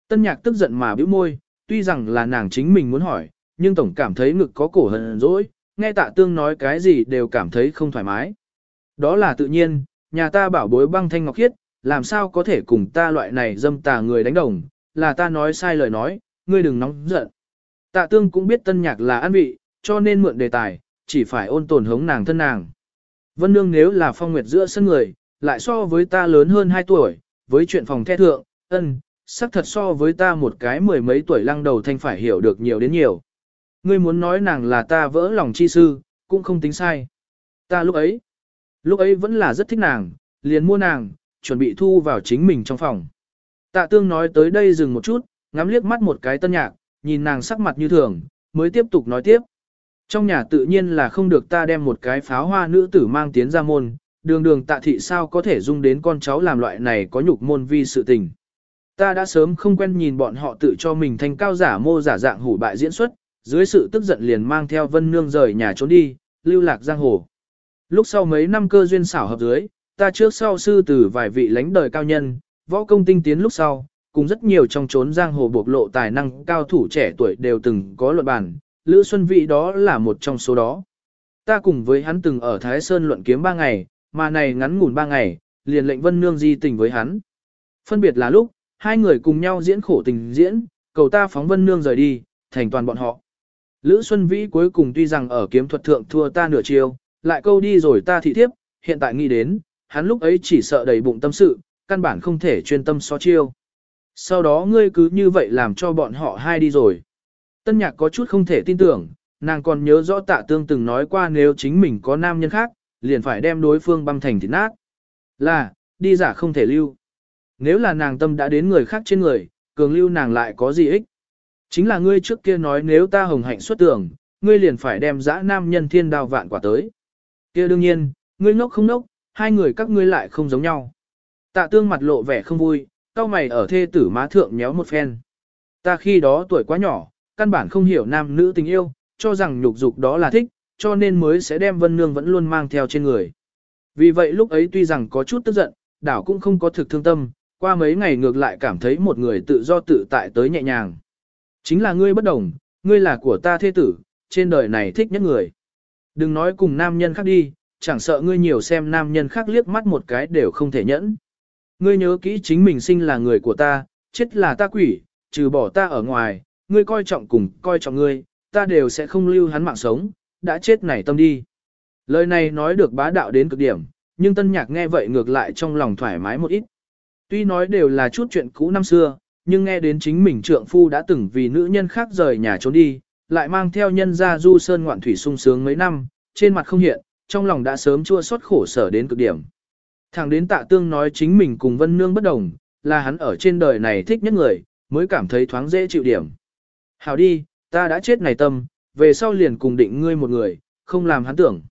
Tân nhạc tức giận mà bĩu môi, tuy rằng là nàng chính mình muốn hỏi, nhưng tổng cảm thấy ngực có cổ hận dỗi, nghe tạ tương nói cái gì đều cảm thấy không thoải mái. Đó là tự nhiên, nhà ta bảo bối băng thanh ngọc khiết, làm sao có thể cùng ta loại này dâm tà người đánh đồng, là ta nói sai lời nói, ngươi đừng nóng giận. Tạ tương cũng biết tân nhạc là ăn vị, cho nên mượn đề tài, chỉ phải ôn tồn hống nàng thân nàng. Vân Nương nếu là phong nguyệt giữa sân người, lại so với ta lớn hơn 2 tuổi, với chuyện phòng the thượng, ân, sắc thật so với ta một cái mười mấy tuổi lăng đầu thanh phải hiểu được nhiều đến nhiều. Ngươi muốn nói nàng là ta vỡ lòng chi sư, cũng không tính sai. Ta lúc ấy, lúc ấy vẫn là rất thích nàng, liền mua nàng, chuẩn bị thu vào chính mình trong phòng. Tạ tương nói tới đây dừng một chút, ngắm liếc mắt một cái tân nhạc, nhìn nàng sắc mặt như thường, mới tiếp tục nói tiếp. Trong nhà tự nhiên là không được ta đem một cái pháo hoa nữ tử mang tiến ra môn, đường đường tạ thị sao có thể dung đến con cháu làm loại này có nhục môn vi sự tình. Ta đã sớm không quen nhìn bọn họ tự cho mình thành cao giả mô giả dạng hủ bại diễn xuất, dưới sự tức giận liền mang theo vân nương rời nhà trốn đi, lưu lạc giang hồ. Lúc sau mấy năm cơ duyên xảo hợp dưới, ta trước sau sư từ vài vị lãnh đời cao nhân, võ công tinh tiến lúc sau, cùng rất nhiều trong chốn giang hồ bộc lộ tài năng cao thủ trẻ tuổi đều từng có luận bàn, Lữ Xuân Vị đó là một trong số đó. Ta cùng với hắn từng ở Thái Sơn luận kiếm ba ngày, mà này ngắn ngủn ba ngày, liền lệnh Vân Nương di tình với hắn. Phân biệt là lúc, hai người cùng nhau diễn khổ tình diễn, cầu ta phóng Vân Nương rời đi, thành toàn bọn họ. Lữ Xuân Vĩ cuối cùng tuy rằng ở kiếm thuật thượng thua ta nửa chiều, lại câu đi rồi ta thị thiếp, hiện tại nghĩ đến, hắn lúc ấy chỉ sợ đầy bụng tâm sự, căn bản không thể chuyên tâm so chiêu. Sau đó ngươi cứ như vậy làm cho bọn họ hai đi rồi. Tân nhạc có chút không thể tin tưởng, nàng còn nhớ rõ tạ tương từng nói qua nếu chính mình có nam nhân khác, liền phải đem đối phương băm thành thịt nát. Là, đi giả không thể lưu. Nếu là nàng tâm đã đến người khác trên người, cường lưu nàng lại có gì ích. Chính là ngươi trước kia nói nếu ta hồng hạnh xuất tưởng, ngươi liền phải đem dã nam nhân thiên đao vạn quả tới. kia đương nhiên, ngươi ngốc không ngốc, hai người các ngươi lại không giống nhau. Tạ tương mặt lộ vẻ không vui, cao mày ở thê tử má thượng nhéo một phen. Ta khi đó tuổi quá nhỏ, căn bản không hiểu nam nữ tình yêu, cho rằng nhục dục đó là thích, cho nên mới sẽ đem Vân Nương vẫn luôn mang theo trên người. Vì vậy lúc ấy tuy rằng có chút tức giận, đảo cũng không có thực thương tâm, qua mấy ngày ngược lại cảm thấy một người tự do tự tại tới nhẹ nhàng. Chính là ngươi bất đồng, ngươi là của ta thế tử, trên đời này thích nhất người. Đừng nói cùng nam nhân khác đi, chẳng sợ ngươi nhiều xem nam nhân khác liếc mắt một cái đều không thể nhẫn. Ngươi nhớ kỹ chính mình sinh là người của ta, chết là ta quỷ, trừ bỏ ta ở ngoài, ngươi coi trọng cùng coi trọng ngươi, ta đều sẽ không lưu hắn mạng sống, đã chết này tâm đi. Lời này nói được bá đạo đến cực điểm, nhưng tân nhạc nghe vậy ngược lại trong lòng thoải mái một ít. Tuy nói đều là chút chuyện cũ năm xưa, nhưng nghe đến chính mình trượng phu đã từng vì nữ nhân khác rời nhà trốn đi, lại mang theo nhân ra du sơn ngoạn thủy sung sướng mấy năm, trên mặt không hiện, trong lòng đã sớm chua xót khổ sở đến cực điểm. Thẳng đến tạ tương nói chính mình cùng Vân Nương bất đồng, là hắn ở trên đời này thích nhất người, mới cảm thấy thoáng dễ chịu điểm. Hảo đi, ta đã chết này tâm, về sau liền cùng định ngươi một người, không làm hắn tưởng.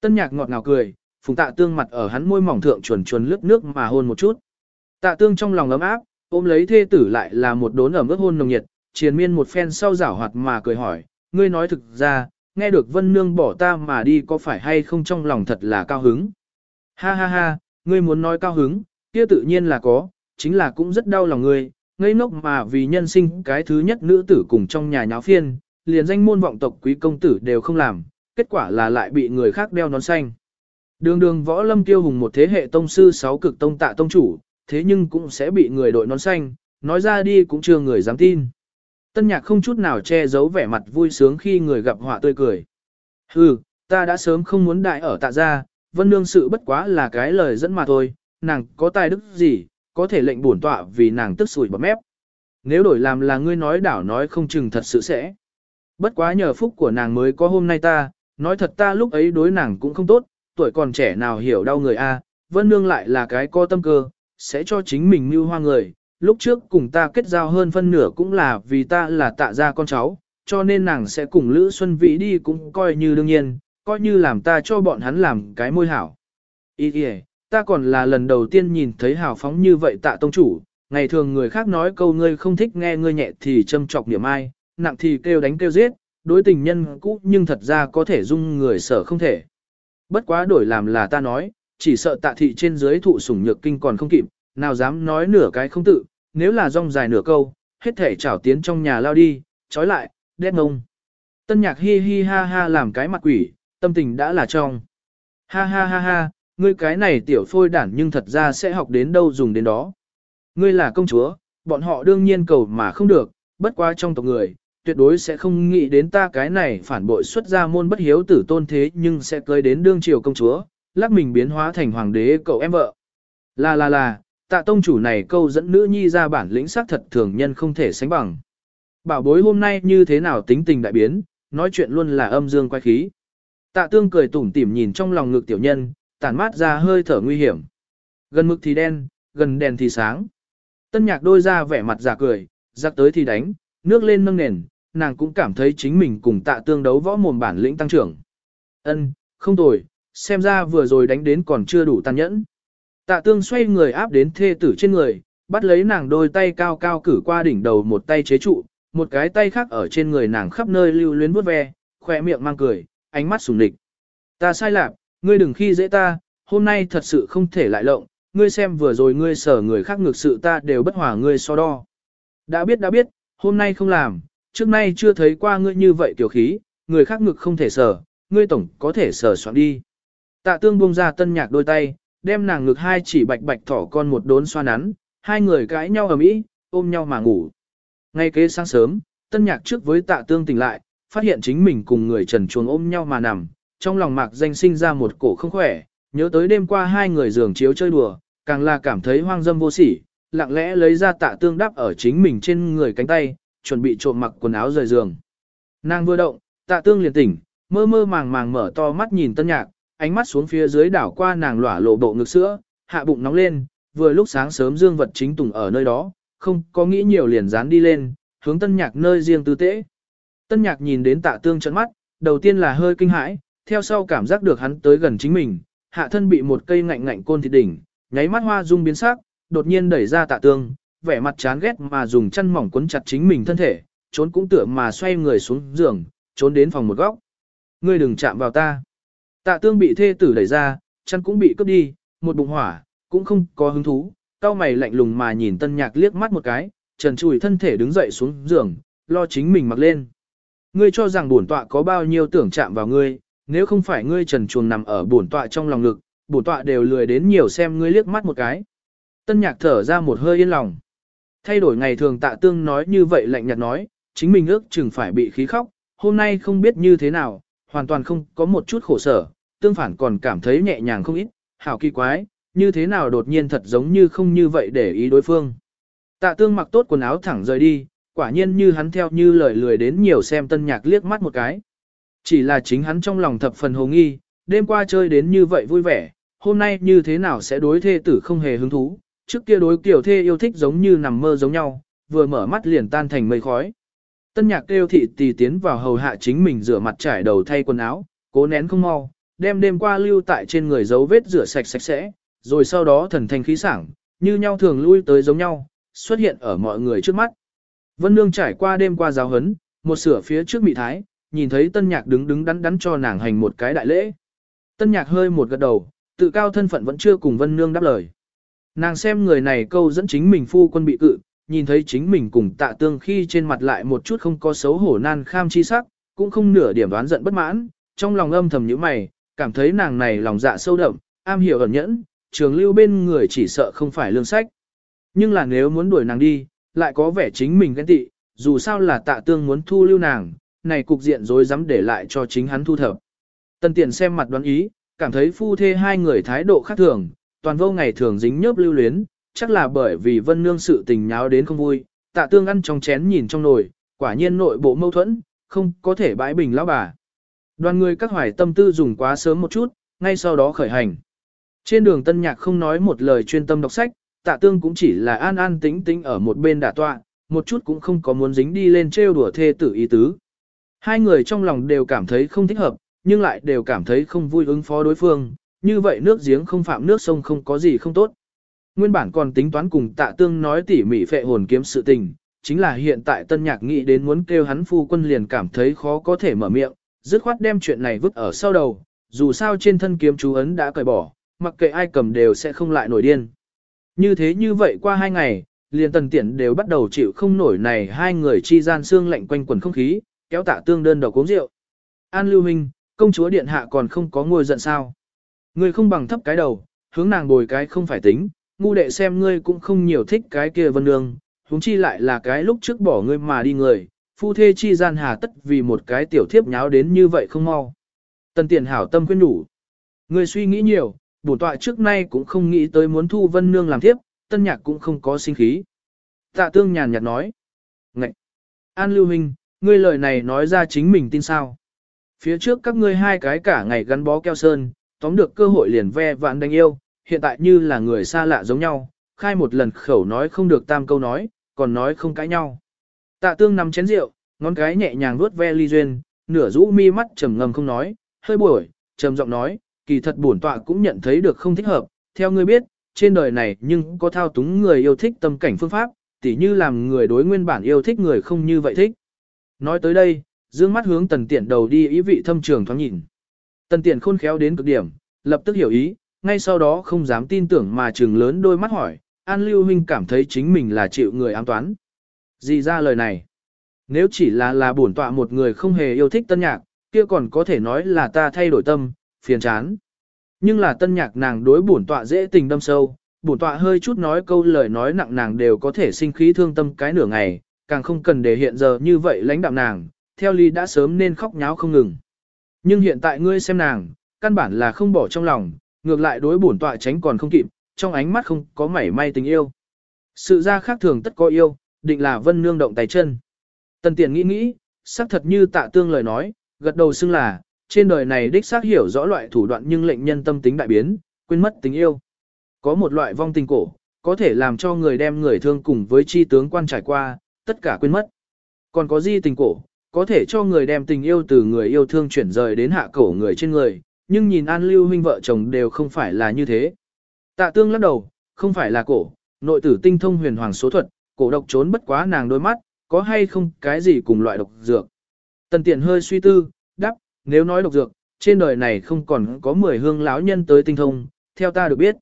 Tân nhạc ngọt ngào cười, phùng tạ tương mặt ở hắn môi mỏng thượng chuồn chuồn lướt nước mà hôn một chút. Tạ tương trong lòng ấm áp, ôm lấy thê tử lại là một đốn ẩm ướt hôn nồng nhiệt, triền miên một phen sau giảo hoạt mà cười hỏi, ngươi nói thực ra, nghe được vân nương bỏ ta mà đi có phải hay không trong lòng thật là cao hứng. Ha ha ha, ngươi muốn nói cao hứng, kia tự nhiên là có, chính là cũng rất đau lòng ngươi, ngây ngốc mà vì nhân sinh cái thứ nhất nữ tử cùng trong nhà nháo phiên, liền danh môn vọng tộc quý công tử đều không làm, kết quả là lại bị người khác đeo nón xanh. Đường đường võ lâm tiêu hùng một thế hệ tông sư sáu cực tông tạ tông chủ, thế nhưng cũng sẽ bị người đội nón xanh, nói ra đi cũng chưa người dám tin. Tân nhạc không chút nào che giấu vẻ mặt vui sướng khi người gặp họa tươi cười. Hừ, ta đã sớm không muốn đại ở tạ gia, vân nương sự bất quá là cái lời dẫn mà thôi, nàng có tài đức gì, có thể lệnh bổn tọa vì nàng tức sủi bọt mép. Nếu đổi làm là ngươi nói đảo nói không chừng thật sự sẽ. Bất quá nhờ phúc của nàng mới có hôm nay ta, nói thật ta lúc ấy đối nàng cũng không tốt, tuổi còn trẻ nào hiểu đau người a, Vân Nương lại là cái có tâm cơ, sẽ cho chính mình mưu hoa người, lúc trước cùng ta kết giao hơn phân nửa cũng là vì ta là tạ gia con cháu, cho nên nàng sẽ cùng Lữ Xuân Vĩ đi cũng coi như đương nhiên, coi như làm ta cho bọn hắn làm cái môi hảo. Ý kìa, ta còn là lần đầu tiên nhìn thấy hào phóng như vậy tạ tông chủ, ngày thường người khác nói câu ngươi không thích nghe ngươi nhẹ thì châm chọc niệm ai, nặng thì kêu đánh kêu giết, đối tình nhân cũ nhưng thật ra có thể dung người sở không thể. Bất quá đổi làm là ta nói, chỉ sợ tạ thị trên dưới thụ sủng nhược kinh còn không kịp, nào dám nói nửa cái không tự, nếu là rong dài nửa câu, hết thể trảo tiến trong nhà lao đi, trói lại, đét ngông. Tân nhạc hi hi ha ha làm cái mặt quỷ, tâm tình đã là trong. Ha ha ha ha, ngươi cái này tiểu phôi đản nhưng thật ra sẽ học đến đâu dùng đến đó. Ngươi là công chúa, bọn họ đương nhiên cầu mà không được, bất quá trong tộc người, tuyệt đối sẽ không nghĩ đến ta cái này phản bội xuất ra môn bất hiếu tử tôn thế nhưng sẽ cưới đến đương triều công chúa, lắc mình biến hóa thành hoàng đế cậu em vợ. Là là là, tạ tông chủ này câu dẫn nữ nhi ra bản lĩnh sắc thật thường nhân không thể sánh bằng. Bảo bối hôm nay như thế nào tính tình đại biến, nói chuyện luôn là âm dương quay khí. Tạ tương cười tủm tỉm nhìn trong lòng ngực tiểu nhân, tản mát ra hơi thở nguy hiểm. Gần mực thì đen, gần đèn thì sáng. Tân nhạc đôi ra vẻ mặt giả cười, giặc tới thì đánh, nước lên nâng nền, nàng cũng cảm thấy chính mình cùng tạ tương đấu võ mồm bản lĩnh tăng trưởng. Ân, không tồi, xem ra vừa rồi đánh đến còn chưa đủ tàn nhẫn. Tạ tương xoay người áp đến thê tử trên người, bắt lấy nàng đôi tay cao cao cử qua đỉnh đầu một tay chế trụ, một cái tay khác ở trên người nàng khắp nơi lưu luyến vuốt ve, khỏe miệng mang cười, ánh mắt sùng địch. Ta sai lạc, ngươi đừng khi dễ ta, hôm nay thật sự không thể lại lộng, ngươi xem vừa rồi ngươi sở người khác ngược sự ta đều bất hòa ngươi so đo. Đã biết đã biết, hôm nay không làm, trước nay chưa thấy qua ngươi như vậy tiểu khí, người khác ngực không thể sở, ngươi tổng có thể sở soạn đi. Tạ tương buông ra tân nhạc đôi tay, đem nàng ngực hai chỉ bạch bạch thỏ con một đốn xoa nắn, hai người cãi nhau ở mỹ, ôm nhau mà ngủ. Ngay kế sáng sớm, tân nhạc trước với tạ tương tỉnh lại, phát hiện chính mình cùng người trần chuồng ôm nhau mà nằm, trong lòng mạc danh sinh ra một cổ không khỏe, nhớ tới đêm qua hai người giường chiếu chơi đùa, càng là cảm thấy hoang dâm vô sỉ, lặng lẽ lấy ra tạ tương đắp ở chính mình trên người cánh tay, chuẩn bị trộm mặc quần áo rời giường. Nàng vừa động, tạ tương liền tỉnh, mơ mơ màng màng mở to mắt nhìn tân nhạc, ánh mắt xuống phía dưới đảo qua nàng lỏa lộ bộ ngực sữa, hạ bụng nóng lên, vừa lúc sáng sớm dương vật chính tùng ở nơi đó, không có nghĩ nhiều liền dán đi lên, hướng tân nhạc nơi riêng tư tế. Tân nhạc nhìn đến tạ tương trận mắt, đầu tiên là hơi kinh hãi, theo sau cảm giác được hắn tới gần chính mình, hạ thân bị một cây ngạnh ngạnh côn thịt đỉnh, nháy mắt hoa dung biến sắc, đột nhiên đẩy ra tạ tương, vẻ mặt chán ghét mà dùng chân mỏng quấn chặt chính mình thân thể, trốn cũng tựa mà xoay người xuống giường, trốn đến phòng một góc. Ngươi đừng chạm vào ta. Tạ tương bị thê tử đẩy ra, chân cũng bị cướp đi, một bụng hỏa, cũng không có hứng thú, cao mày lạnh lùng mà nhìn tân nhạc liếc mắt một cái, trần chùi thân thể đứng dậy xuống giường, lo chính mình mặc lên. Ngươi cho rằng bổn tọa có bao nhiêu tưởng chạm vào ngươi, nếu không phải ngươi trần chuồng nằm ở bổn tọa trong lòng ngực, bổn tọa đều lười đến nhiều xem ngươi liếc mắt một cái. Tân nhạc thở ra một hơi yên lòng. Thay đổi ngày thường tạ tương nói như vậy lạnh nhạt nói, chính mình ước chừng phải bị khí khóc, hôm nay không biết như thế nào, hoàn toàn không có một chút khổ sở, tương phản còn cảm thấy nhẹ nhàng không ít, hảo kỳ quái, như thế nào đột nhiên thật giống như không như vậy để ý đối phương. Tạ tương mặc tốt quần áo thẳng rời đi, quả nhiên như hắn theo như lời lười đến nhiều xem tân nhạc liếc mắt một cái. Chỉ là chính hắn trong lòng thập phần hồ nghi, đêm qua chơi đến như vậy vui vẻ, hôm nay như thế nào sẽ đối thê tử không hề hứng thú, trước kia đối kiểu thê yêu thích giống như nằm mơ giống nhau, vừa mở mắt liền tan thành mây khói. Tân nhạc kêu thị tì tiến vào hầu hạ chính mình rửa mặt trải đầu thay quần áo, cố nén không mau, đem đêm qua lưu tại trên người dấu vết rửa sạch sạch sẽ, rồi sau đó thần thanh khí sảng, như nhau thường lui tới giống nhau, xuất hiện ở mọi người trước mắt. Vân Nương trải qua đêm qua giáo hấn, một sửa phía trước mị thái, nhìn thấy tân nhạc đứng đứng đắn đắn cho nàng hành một cái đại lễ. Tân nhạc hơi một gật đầu, tự cao thân phận vẫn chưa cùng Vân Nương đáp lời. Nàng xem người này câu dẫn chính mình phu quân bị cự, nhìn thấy chính mình cùng tạ tương khi trên mặt lại một chút không có xấu hổ nan kham chi sắc, cũng không nửa điểm đoán giận bất mãn, trong lòng âm thầm như mày, cảm thấy nàng này lòng dạ sâu đậm, am hiểu ẩn nhẫn, trường lưu bên người chỉ sợ không phải lương sách. Nhưng là nếu muốn đuổi nàng đi, lại có vẻ chính mình ghen tị, dù sao là tạ tương muốn thu lưu nàng, này cục diện rồi dám để lại cho chính hắn thu thập. Tân tiện xem mặt đoán ý, cảm thấy phu thê hai người thái độ khác thường, toàn vô ngày thường dính nhớp lưu luyến, chắc là bởi vì vân nương sự tình nháo đến không vui, tạ tương ăn trong chén nhìn trong nồi, quả nhiên nội bộ mâu thuẫn, không có thể bãi bình lão bà. Đoàn người các hoài tâm tư dùng quá sớm một chút, ngay sau đó khởi hành. Trên đường tân nhạc không nói một lời chuyên tâm đọc sách, tạ tương cũng chỉ là an an tính tính ở một bên đả tọa, một chút cũng không có muốn dính đi lên trêu đùa thê tử ý tứ. Hai người trong lòng đều cảm thấy không thích hợp, nhưng lại đều cảm thấy không vui ứng phó đối phương, như vậy nước giếng không phạm nước sông không có gì không tốt. Nguyên bản còn tính toán cùng tạ tương nói tỉ mỉ phệ hồn kiếm sự tình, chính là hiện tại tân nhạc nghĩ đến muốn kêu hắn phu quân liền cảm thấy khó có thể mở miệng, dứt khoát đem chuyện này vứt ở sau đầu, dù sao trên thân kiếm chú ấn đã cởi bỏ, mặc kệ ai cầm đều sẽ không lại nổi điên. Như thế như vậy qua hai ngày, liền tần tiện đều bắt đầu chịu không nổi này hai người chi gian xương lạnh quanh quần không khí, kéo tạ tương đơn đầu uống rượu. An lưu minh, công chúa điện hạ còn không có ngôi giận sao. Người không bằng thấp cái đầu, hướng nàng bồi cái không phải tính, ngu đệ xem ngươi cũng không nhiều thích cái kia vân Đường, huống chi lại là cái lúc trước bỏ ngươi mà đi người, phu thê chi gian hà tất vì một cái tiểu thiếp nháo đến như vậy không mau. Tần tiền hảo tâm khuyên đủ. Ngươi suy nghĩ nhiều, bổn tọa trước nay cũng không nghĩ tới muốn thu vân nương làm thiếp, tân nhạc cũng không có sinh khí. Tạ tương nhàn nhạt nói. Ngậy! An lưu hình, ngươi lời này nói ra chính mình tin sao. Phía trước các ngươi hai cái cả ngày gắn bó keo sơn, tóm được cơ hội liền ve vạn đánh yêu, hiện tại như là người xa lạ giống nhau, khai một lần khẩu nói không được tam câu nói, còn nói không cãi nhau. Tạ tương nằm chén rượu, ngón cái nhẹ nhàng vuốt ve ly duyên, nửa rũ mi mắt trầm ngầm không nói, hơi buổi, trầm giọng nói, kỳ thật bổn tọa cũng nhận thấy được không thích hợp, theo ngươi biết, trên đời này nhưng có thao túng người yêu thích tâm cảnh phương pháp, tỉ như làm người đối nguyên bản yêu thích người không như vậy thích. Nói tới đây, dương mắt hướng tần tiện đầu đi ý vị thâm trường thoáng nhìn. Tần tiện khôn khéo đến cực điểm, lập tức hiểu ý, ngay sau đó không dám tin tưởng mà trừng lớn đôi mắt hỏi, An Lưu Huynh cảm thấy chính mình là chịu người ám toán. Gì ra lời này? Nếu chỉ là là bổn tọa một người không hề yêu thích tân nhạc, kia còn có thể nói là ta thay đổi tâm, phiền chán. Nhưng là tân nhạc nàng đối bổn tọa dễ tình đâm sâu, bổn tọa hơi chút nói câu lời nói nặng nàng đều có thể sinh khí thương tâm cái nửa ngày, càng không cần để hiện giờ như vậy lãnh đạm nàng, theo ly đã sớm nên khóc nháo không ngừng. Nhưng hiện tại ngươi xem nàng, căn bản là không bỏ trong lòng, ngược lại đối bổn tọa tránh còn không kịp, trong ánh mắt không có mảy may tình yêu. Sự ra khác thường tất có yêu, định là vân nương động tay chân. Tần tiền nghĩ nghĩ, xác thật như tạ tương lời nói, gật đầu xưng là, trên đời này đích xác hiểu rõ loại thủ đoạn nhưng lệnh nhân tâm tính đại biến, quên mất tình yêu. Có một loại vong tình cổ, có thể làm cho người đem người thương cùng với chi tướng quan trải qua, tất cả quên mất. Còn có di tình cổ, có thể cho người đem tình yêu từ người yêu thương chuyển rời đến hạ cổ người trên người, nhưng nhìn An Lưu huynh vợ chồng đều không phải là như thế. Tạ tương lắc đầu, không phải là cổ, nội tử tinh thông huyền hoàng số thuật, cổ độc trốn bất quá nàng đôi mắt, có hay không cái gì cùng loại độc dược. Tần tiện hơi suy tư, đáp, nếu nói độc dược, trên đời này không còn có 10 hương lão nhân tới tinh thông, theo ta được biết.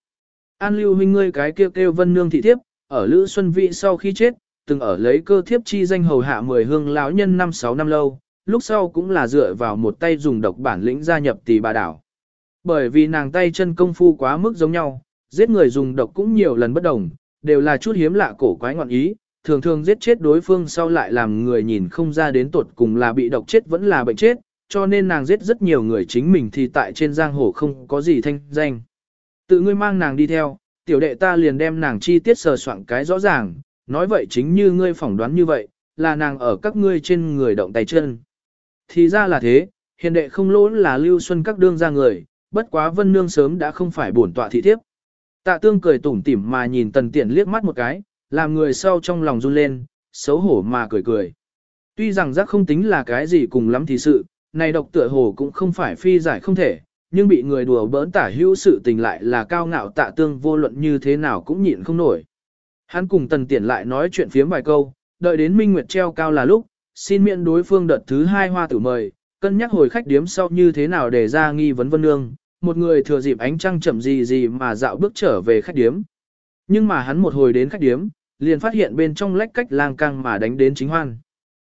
An lưu huynh ngươi cái kêu kêu vân nương thị thiếp, ở Lữ Xuân Vị sau khi chết, từng ở lấy cơ thiếp chi danh hầu hạ 10 hương lão nhân 5-6 năm lâu, lúc sau cũng là dựa vào một tay dùng độc bản lĩnh gia nhập tỷ bà đảo. Bởi vì nàng tay chân công phu quá mức giống nhau, giết người dùng độc cũng nhiều lần bất đồng, đều là chút hiếm lạ cổ quái ngọn ý, thường thường giết chết đối phương sau lại làm người nhìn không ra đến tột cùng là bị độc chết vẫn là bệnh chết, cho nên nàng giết rất nhiều người chính mình thì tại trên giang hồ không có gì thanh danh. Tự ngươi mang nàng đi theo, tiểu đệ ta liền đem nàng chi tiết sờ soạn cái rõ ràng, nói vậy chính như ngươi phỏng đoán như vậy, là nàng ở các ngươi trên người động tay chân. Thì ra là thế, hiền đệ không lỗ là lưu xuân các đương ra người, bất quá vân nương sớm đã không phải bổn tọa thị thiếp. Tạ tương cười tủm tỉm mà nhìn tần tiện liếc mắt một cái, làm người sau trong lòng run lên, xấu hổ mà cười cười. Tuy rằng giác không tính là cái gì cùng lắm thì sự, này độc tựa hồ cũng không phải phi giải không thể, nhưng bị người đùa bỡn tả hữu sự tình lại là cao ngạo tạ tương vô luận như thế nào cũng nhịn không nổi. Hắn cùng tần tiện lại nói chuyện phiếm vài câu, đợi đến minh nguyệt treo cao là lúc, xin miễn đối phương đợt thứ hai hoa tử mời, cân nhắc hồi khách điếm sau như thế nào để ra nghi vấn vân nương, một người thừa dịp ánh trăng chậm gì gì mà dạo bước trở về khách điếm. Nhưng mà hắn một hồi đến khách điếm, liền phát hiện bên trong lách cách lang căng mà đánh đến chính hoan.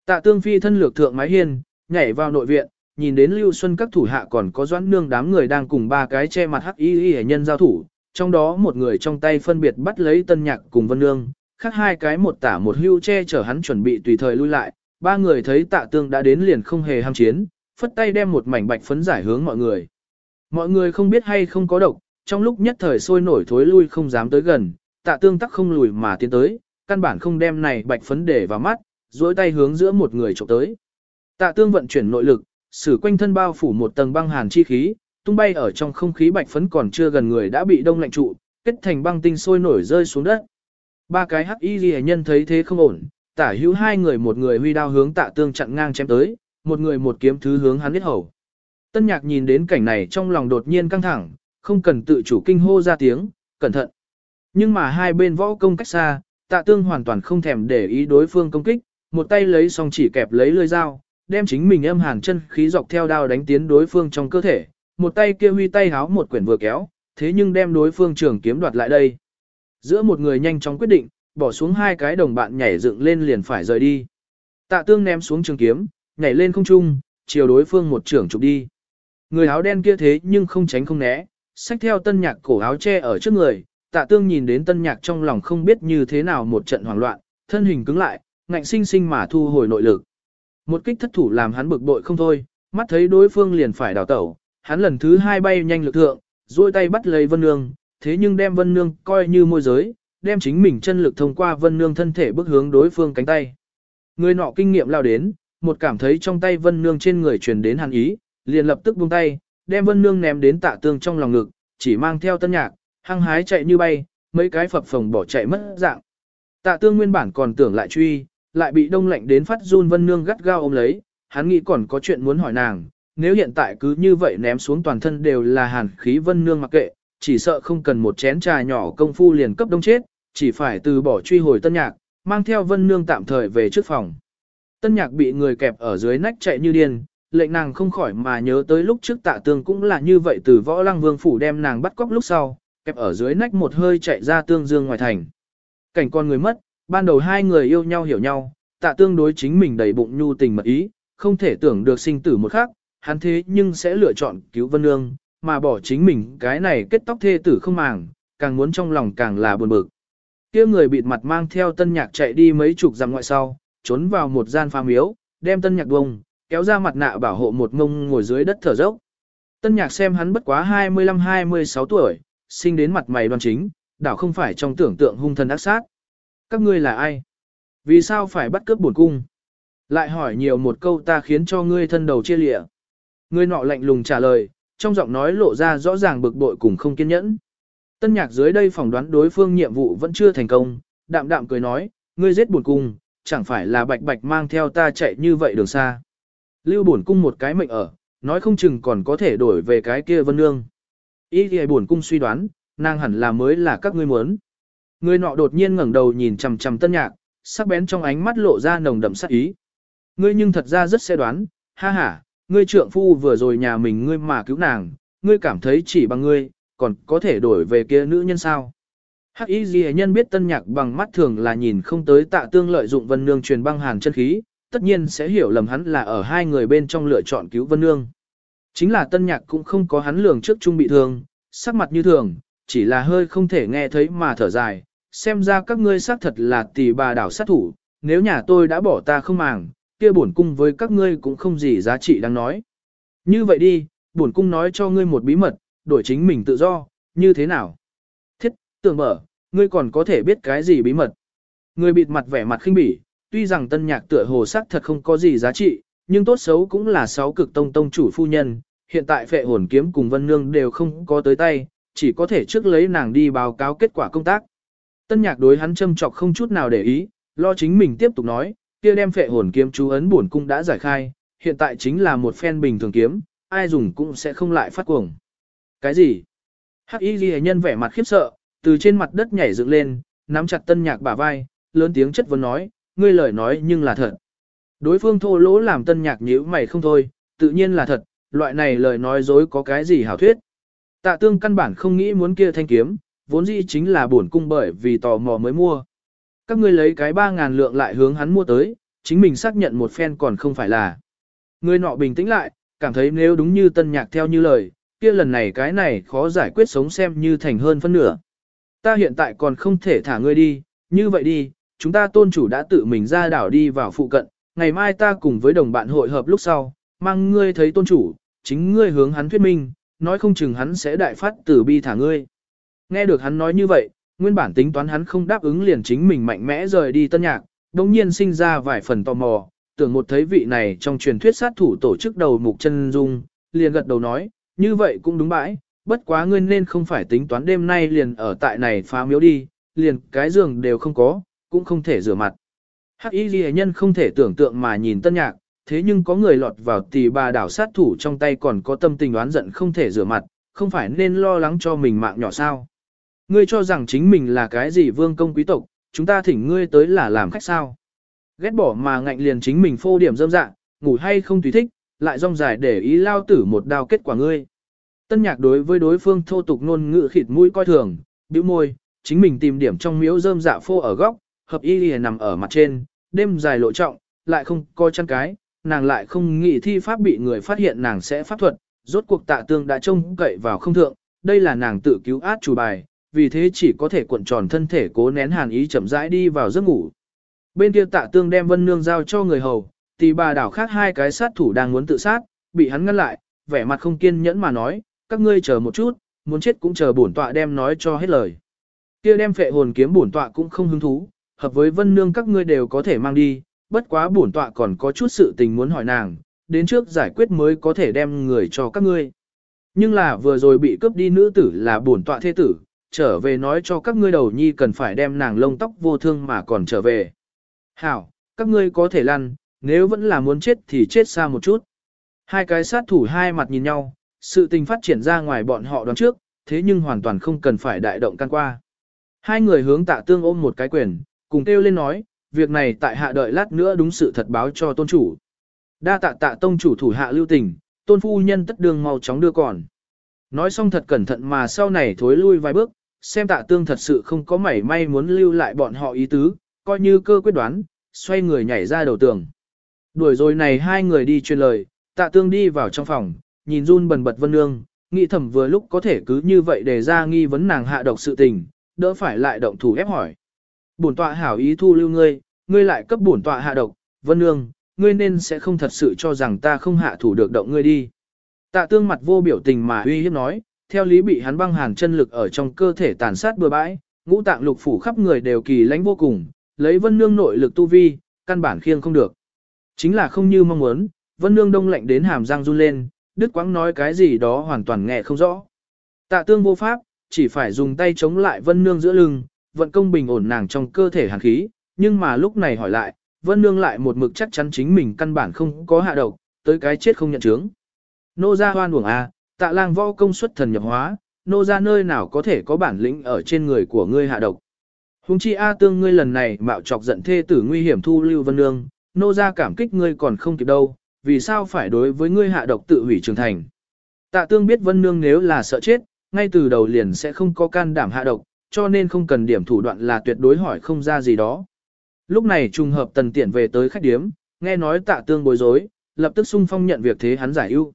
Tạ tương phi thân lược thượng mái hiên, nhảy vào nội viện, nhìn đến Lưu Xuân các thủ hạ còn có doãn nương đám người đang cùng ba cái che mặt hắc y y nhân giao thủ, trong đó một người trong tay phân biệt bắt lấy tân nhạc cùng vân nương, khác hai cái một tả một hưu che chở hắn chuẩn bị tùy thời lui lại, ba người thấy tạ tương đã đến liền không hề ham chiến, phất tay đem một mảnh bạch phấn giải hướng mọi người. Mọi người không biết hay không có độc, trong lúc nhất thời sôi nổi thối lui không dám tới gần, tạ tương tắc không lùi mà tiến tới, căn bản không đem này bạch phấn để vào mắt, duỗi tay hướng giữa một người chụp tới. Tạ tương vận chuyển nội lực, sử quanh thân bao phủ một tầng băng hàn chi khí, tung bay ở trong không khí bạch phấn còn chưa gần người đã bị đông lạnh trụ, kết thành băng tinh sôi nổi rơi xuống đất. Ba cái hắc y ghi nhân thấy thế không ổn, tả hữu hai người một người huy đao hướng tạ tương chặn ngang chém tới, một người một kiếm thứ hướng hắn biết hầu. Tân nhạc nhìn đến cảnh này trong lòng đột nhiên căng thẳng, không cần tự chủ kinh hô ra tiếng, cẩn thận. Nhưng mà hai bên võ công cách xa, tạ tương hoàn toàn không thèm để ý đối phương công kích, một tay lấy song chỉ kẹp lấy lưỡi dao, đem chính mình âm hàn chân khí dọc theo đao đánh tiến đối phương trong cơ thể, một tay kia huy tay háo một quyển vừa kéo, thế nhưng đem đối phương trường kiếm đoạt lại đây. Giữa một người nhanh chóng quyết định, bỏ xuống hai cái đồng bạn nhảy dựng lên liền phải rời đi. Tạ tương ném xuống trường kiếm, nhảy lên không trung, chiều đối phương một trưởng chụp đi. Người áo đen kia thế nhưng không tránh không né, xách theo tân nhạc cổ áo che ở trước người, tạ tương nhìn đến tân nhạc trong lòng không biết như thế nào một trận hoảng loạn, thân hình cứng lại, ngạnh sinh sinh mà thu hồi nội lực. Một kích thất thủ làm hắn bực bội không thôi, mắt thấy đối phương liền phải đào tẩu, hắn lần thứ hai bay nhanh lực thượng, duỗi tay bắt lấy Vân Nương, thế nhưng đem Vân Nương coi như môi giới, đem chính mình chân lực thông qua Vân Nương thân thể bước hướng đối phương cánh tay. Người nọ kinh nghiệm lao đến, một cảm thấy trong tay Vân Nương trên người truyền đến hàn ý, liền lập tức buông tay, đem Vân Nương ném đến tạ tương trong lòng ngực, chỉ mang theo tân nhạc, hăng hái chạy như bay, mấy cái phập phồng bỏ chạy mất dạng. Tạ tương nguyên bản còn tưởng lại truy, lại bị đông lạnh đến phát run Vân Nương gắt gao ôm lấy, hắn nghĩ còn có chuyện muốn hỏi nàng, nếu hiện tại cứ như vậy ném xuống toàn thân đều là hàn khí Vân Nương mặc kệ, chỉ sợ không cần một chén trà nhỏ công phu liền cấp đông chết, chỉ phải từ bỏ truy hồi tân nhạc, mang theo Vân Nương tạm thời về trước phòng. Tân nhạc bị người kẹp ở dưới nách chạy như điên, lệnh nàng không khỏi mà nhớ tới lúc trước tạ tương cũng là như vậy từ võ lăng vương phủ đem nàng bắt cóc lúc sau, kẹp ở dưới nách một hơi chạy ra tương dương ngoài thành. Cảnh con người mất, ban đầu hai người yêu nhau hiểu nhau, tạ tương đối chính mình đầy bụng nhu tình mật ý, không thể tưởng được sinh tử một khắc, hắn thế nhưng sẽ lựa chọn cứu Vân Nương, mà bỏ chính mình cái này kết tóc thê tử không màng, càng muốn trong lòng càng là buồn bực. Kia người bịt mặt mang theo tân nhạc chạy đi mấy chục dặm ngoại sau, trốn vào một gian pha miếu, đem tân nhạc bông, kéo ra mặt nạ bảo hộ một ngông ngồi dưới đất thở dốc. Tân nhạc xem hắn bất quá 25-26 tuổi, sinh đến mặt mày đoan chính, đảo không phải trong tưởng tượng hung thần ác sát. Các ngươi là ai? Vì sao phải bắt cướp bổn cung? Lại hỏi nhiều một câu ta khiến cho ngươi thân đầu chia lịa. Ngươi nọ lạnh lùng trả lời, trong giọng nói lộ ra rõ ràng bực bội cùng không kiên nhẫn. Tân nhạc dưới đây phỏng đoán đối phương nhiệm vụ vẫn chưa thành công, đạm đạm cười nói, ngươi giết bổn cung, chẳng phải là bạch bạch mang theo ta chạy như vậy đường xa. Lưu bổn cung một cái mệnh ở, nói không chừng còn có thể đổi về cái kia vân nương. Ý thì bổn cung suy đoán, nàng hẳn là mới là các ngươi muốn. Người nọ đột nhiên ngẩng đầu nhìn chằm chằm tân nhạc, sắc bén trong ánh mắt lộ ra nồng đậm sát ý. Ngươi nhưng thật ra rất sẽ đoán, ha ha, ngươi trượng phu vừa rồi nhà mình ngươi mà cứu nàng, ngươi cảm thấy chỉ bằng ngươi, còn có thể đổi về kia nữ nhân sao. Hắc y ghi nhân biết tân nhạc bằng mắt thường là nhìn không tới tạ tương lợi dụng vân nương truyền băng hàn chân khí, tất nhiên sẽ hiểu lầm hắn là ở hai người bên trong lựa chọn cứu vân nương. Chính là tân nhạc cũng không có hắn lường trước trung bị thương, sắc mặt như thường, chỉ là hơi không thể nghe thấy mà thở dài, xem ra các ngươi xác thật là tỷ bà đảo sát thủ, nếu nhà tôi đã bỏ ta không màng, kia bổn cung với các ngươi cũng không gì giá trị đáng nói. Như vậy đi, bổn cung nói cho ngươi một bí mật, đổi chính mình tự do, như thế nào? Thiết, tưởng mở, ngươi còn có thể biết cái gì bí mật? Người bịt mặt vẻ mặt khinh bỉ, tuy rằng tân nhạc tựa hồ sắc thật không có gì giá trị, nhưng tốt xấu cũng là sáu cực tông tông chủ phu nhân, hiện tại phệ hồn kiếm cùng vân nương đều không có tới tay, chỉ có thể trước lấy nàng đi báo cáo kết quả công tác. Tân nhạc đối hắn châm chọc không chút nào để ý, lo chính mình tiếp tục nói, kia đem phệ hồn kiếm chú ấn bổn cung đã giải khai, hiện tại chính là một phen bình thường kiếm, ai dùng cũng sẽ không lại phát cuồng. Cái gì? Hắc y ghi nhân vẻ mặt khiếp sợ, từ trên mặt đất nhảy dựng lên, nắm chặt tân nhạc bả vai, lớn tiếng chất vấn nói, ngươi lời nói nhưng là thật. Đối phương thô lỗ làm tân nhạc nhíu mày không thôi, tự nhiên là thật, loại này lời nói dối có cái gì hảo thuyết. Tạ tương căn bản không nghĩ muốn kia thanh kiếm, vốn dĩ chính là bổn cung bởi vì tò mò mới mua. Các ngươi lấy cái 3.000 lượng lại hướng hắn mua tới, chính mình xác nhận một phen còn không phải là. Người nọ bình tĩnh lại, cảm thấy nếu đúng như tân nhạc theo như lời, kia lần này cái này khó giải quyết sống xem như thành hơn phân nửa. Ta hiện tại còn không thể thả ngươi đi, như vậy đi, chúng ta tôn chủ đã tự mình ra đảo đi vào phụ cận, ngày mai ta cùng với đồng bạn hội hợp lúc sau, mang ngươi thấy tôn chủ, chính ngươi hướng hắn thuyết minh, nói không chừng hắn sẽ đại phát tử bi thả ngươi. Nghe được hắn nói như vậy, nguyên bản tính toán hắn không đáp ứng liền chính mình mạnh mẽ rời đi tân nhạc, đồng nhiên sinh ra vài phần tò mò, tưởng một thấy vị này trong truyền thuyết sát thủ tổ chức đầu mục chân dung, liền gật đầu nói, như vậy cũng đúng bãi, bất quá ngươi nên không phải tính toán đêm nay liền ở tại này phá miếu đi, liền cái giường đều không có, cũng không thể rửa mặt. Hắc y ghi nhân không thể tưởng tượng mà nhìn tân nhạc, thế nhưng có người lọt vào tỷ bà đảo sát thủ trong tay còn có tâm tình đoán giận không thể rửa mặt, không phải nên lo lắng cho mình mạng nhỏ sao. Ngươi cho rằng chính mình là cái gì vương công quý tộc, chúng ta thỉnh ngươi tới là làm khách sao. Ghét bỏ mà ngạnh liền chính mình phô điểm dâm dạ, ngủ hay không tùy thích, lại rong dài để ý lao tử một đao kết quả ngươi. Tân nhạc đối với đối phương thô tục ngôn ngữ khịt mũi coi thường, bĩu môi, chính mình tìm điểm trong miếu rơm dạ phô ở góc, hợp y lìa nằm ở mặt trên, đêm dài lộ trọng, lại không coi chăn cái, nàng lại không nghĩ thi pháp bị người phát hiện nàng sẽ pháp thuật, rốt cuộc tạ tương đã trông cậy vào không thượng, đây là nàng tự cứu át chủ bài, vì thế chỉ có thể cuộn tròn thân thể cố nén hàn ý chậm rãi đi vào giấc ngủ. Bên kia tạ tương đem vân nương giao cho người hầu, thì bà đảo khác hai cái sát thủ đang muốn tự sát, bị hắn ngăn lại, vẻ mặt không kiên nhẫn mà nói, các ngươi chờ một chút, muốn chết cũng chờ bổn tọa đem nói cho hết lời. Kia đem phệ hồn kiếm bổn tọa cũng không hứng thú, hợp với vân nương các ngươi đều có thể mang đi, bất quá bổn tọa còn có chút sự tình muốn hỏi nàng, đến trước giải quyết mới có thể đem người cho các ngươi. Nhưng là vừa rồi bị cướp đi nữ tử là bổn tọa thế tử, trở về nói cho các ngươi đầu nhi cần phải đem nàng lông tóc vô thương mà còn trở về. Hảo, các ngươi có thể lăn, nếu vẫn là muốn chết thì chết xa một chút. Hai cái sát thủ hai mặt nhìn nhau, sự tình phát triển ra ngoài bọn họ đoán trước, thế nhưng hoàn toàn không cần phải đại động can qua. Hai người hướng tạ tương ôm một cái quyền, cùng kêu lên nói, việc này tại hạ đợi lát nữa đúng sự thật báo cho tôn chủ. Đa tạ tạ tông chủ thủ hạ lưu tình, tôn phu nhân tất đường mau chóng đưa còn. Nói xong thật cẩn thận mà sau này thối lui vài bước, xem tạ tương thật sự không có mảy may muốn lưu lại bọn họ ý tứ, coi như cơ quyết đoán, xoay người nhảy ra đầu tường. Đuổi rồi này hai người đi truyền lời, tạ tương đi vào trong phòng, nhìn run bần bật vân nương, nghĩ thầm vừa lúc có thể cứ như vậy để ra nghi vấn nàng hạ độc sự tình, đỡ phải lại động thủ ép hỏi. Bổn tọa hảo ý thu lưu ngươi, ngươi lại cấp bổn tọa hạ độc, vân nương, ngươi nên sẽ không thật sự cho rằng ta không hạ thủ được động ngươi đi. Tạ tương mặt vô biểu tình mà uy hiếp nói, theo lý bị hắn băng hàn chân lực ở trong cơ thể tàn sát bừa bãi, ngũ tạng lục phủ khắp người đều kỳ lãnh vô cùng, lấy vân nương nội lực tu vi, căn bản khiêng không được. Chính là không như mong muốn, vân nương đông lạnh đến hàm răng run lên, đứt quãng nói cái gì đó hoàn toàn nghe không rõ. Tạ tương vô pháp, chỉ phải dùng tay chống lại vân nương giữa lưng, vận công bình ổn nàng trong cơ thể hàn khí, nhưng mà lúc này hỏi lại, Vân Nương lại một mực chắc chắn chính mình căn bản không có hạ độc, tới cái chết không nhận chứng. Nô ra hoan uổng à, tạ lang võ công xuất thần nhập hóa, nô ra nơi nào có thể có bản lĩnh ở trên người của ngươi hạ độc. Hùng chi A tương ngươi lần này mạo chọc giận thê tử nguy hiểm thu lưu vân nương, nô ra cảm kích ngươi còn không kịp đâu, vì sao phải đối với ngươi hạ độc tự hủy trường thành. Tạ tương biết vân nương nếu là sợ chết, ngay từ đầu liền sẽ không có can đảm hạ độc, cho nên không cần điểm thủ đoạn là tuyệt đối hỏi không ra gì đó. Lúc này trùng hợp tần tiện về tới khách điếm, nghe nói tạ tương bối rối, lập tức sung phong nhận việc thế hắn giải ưu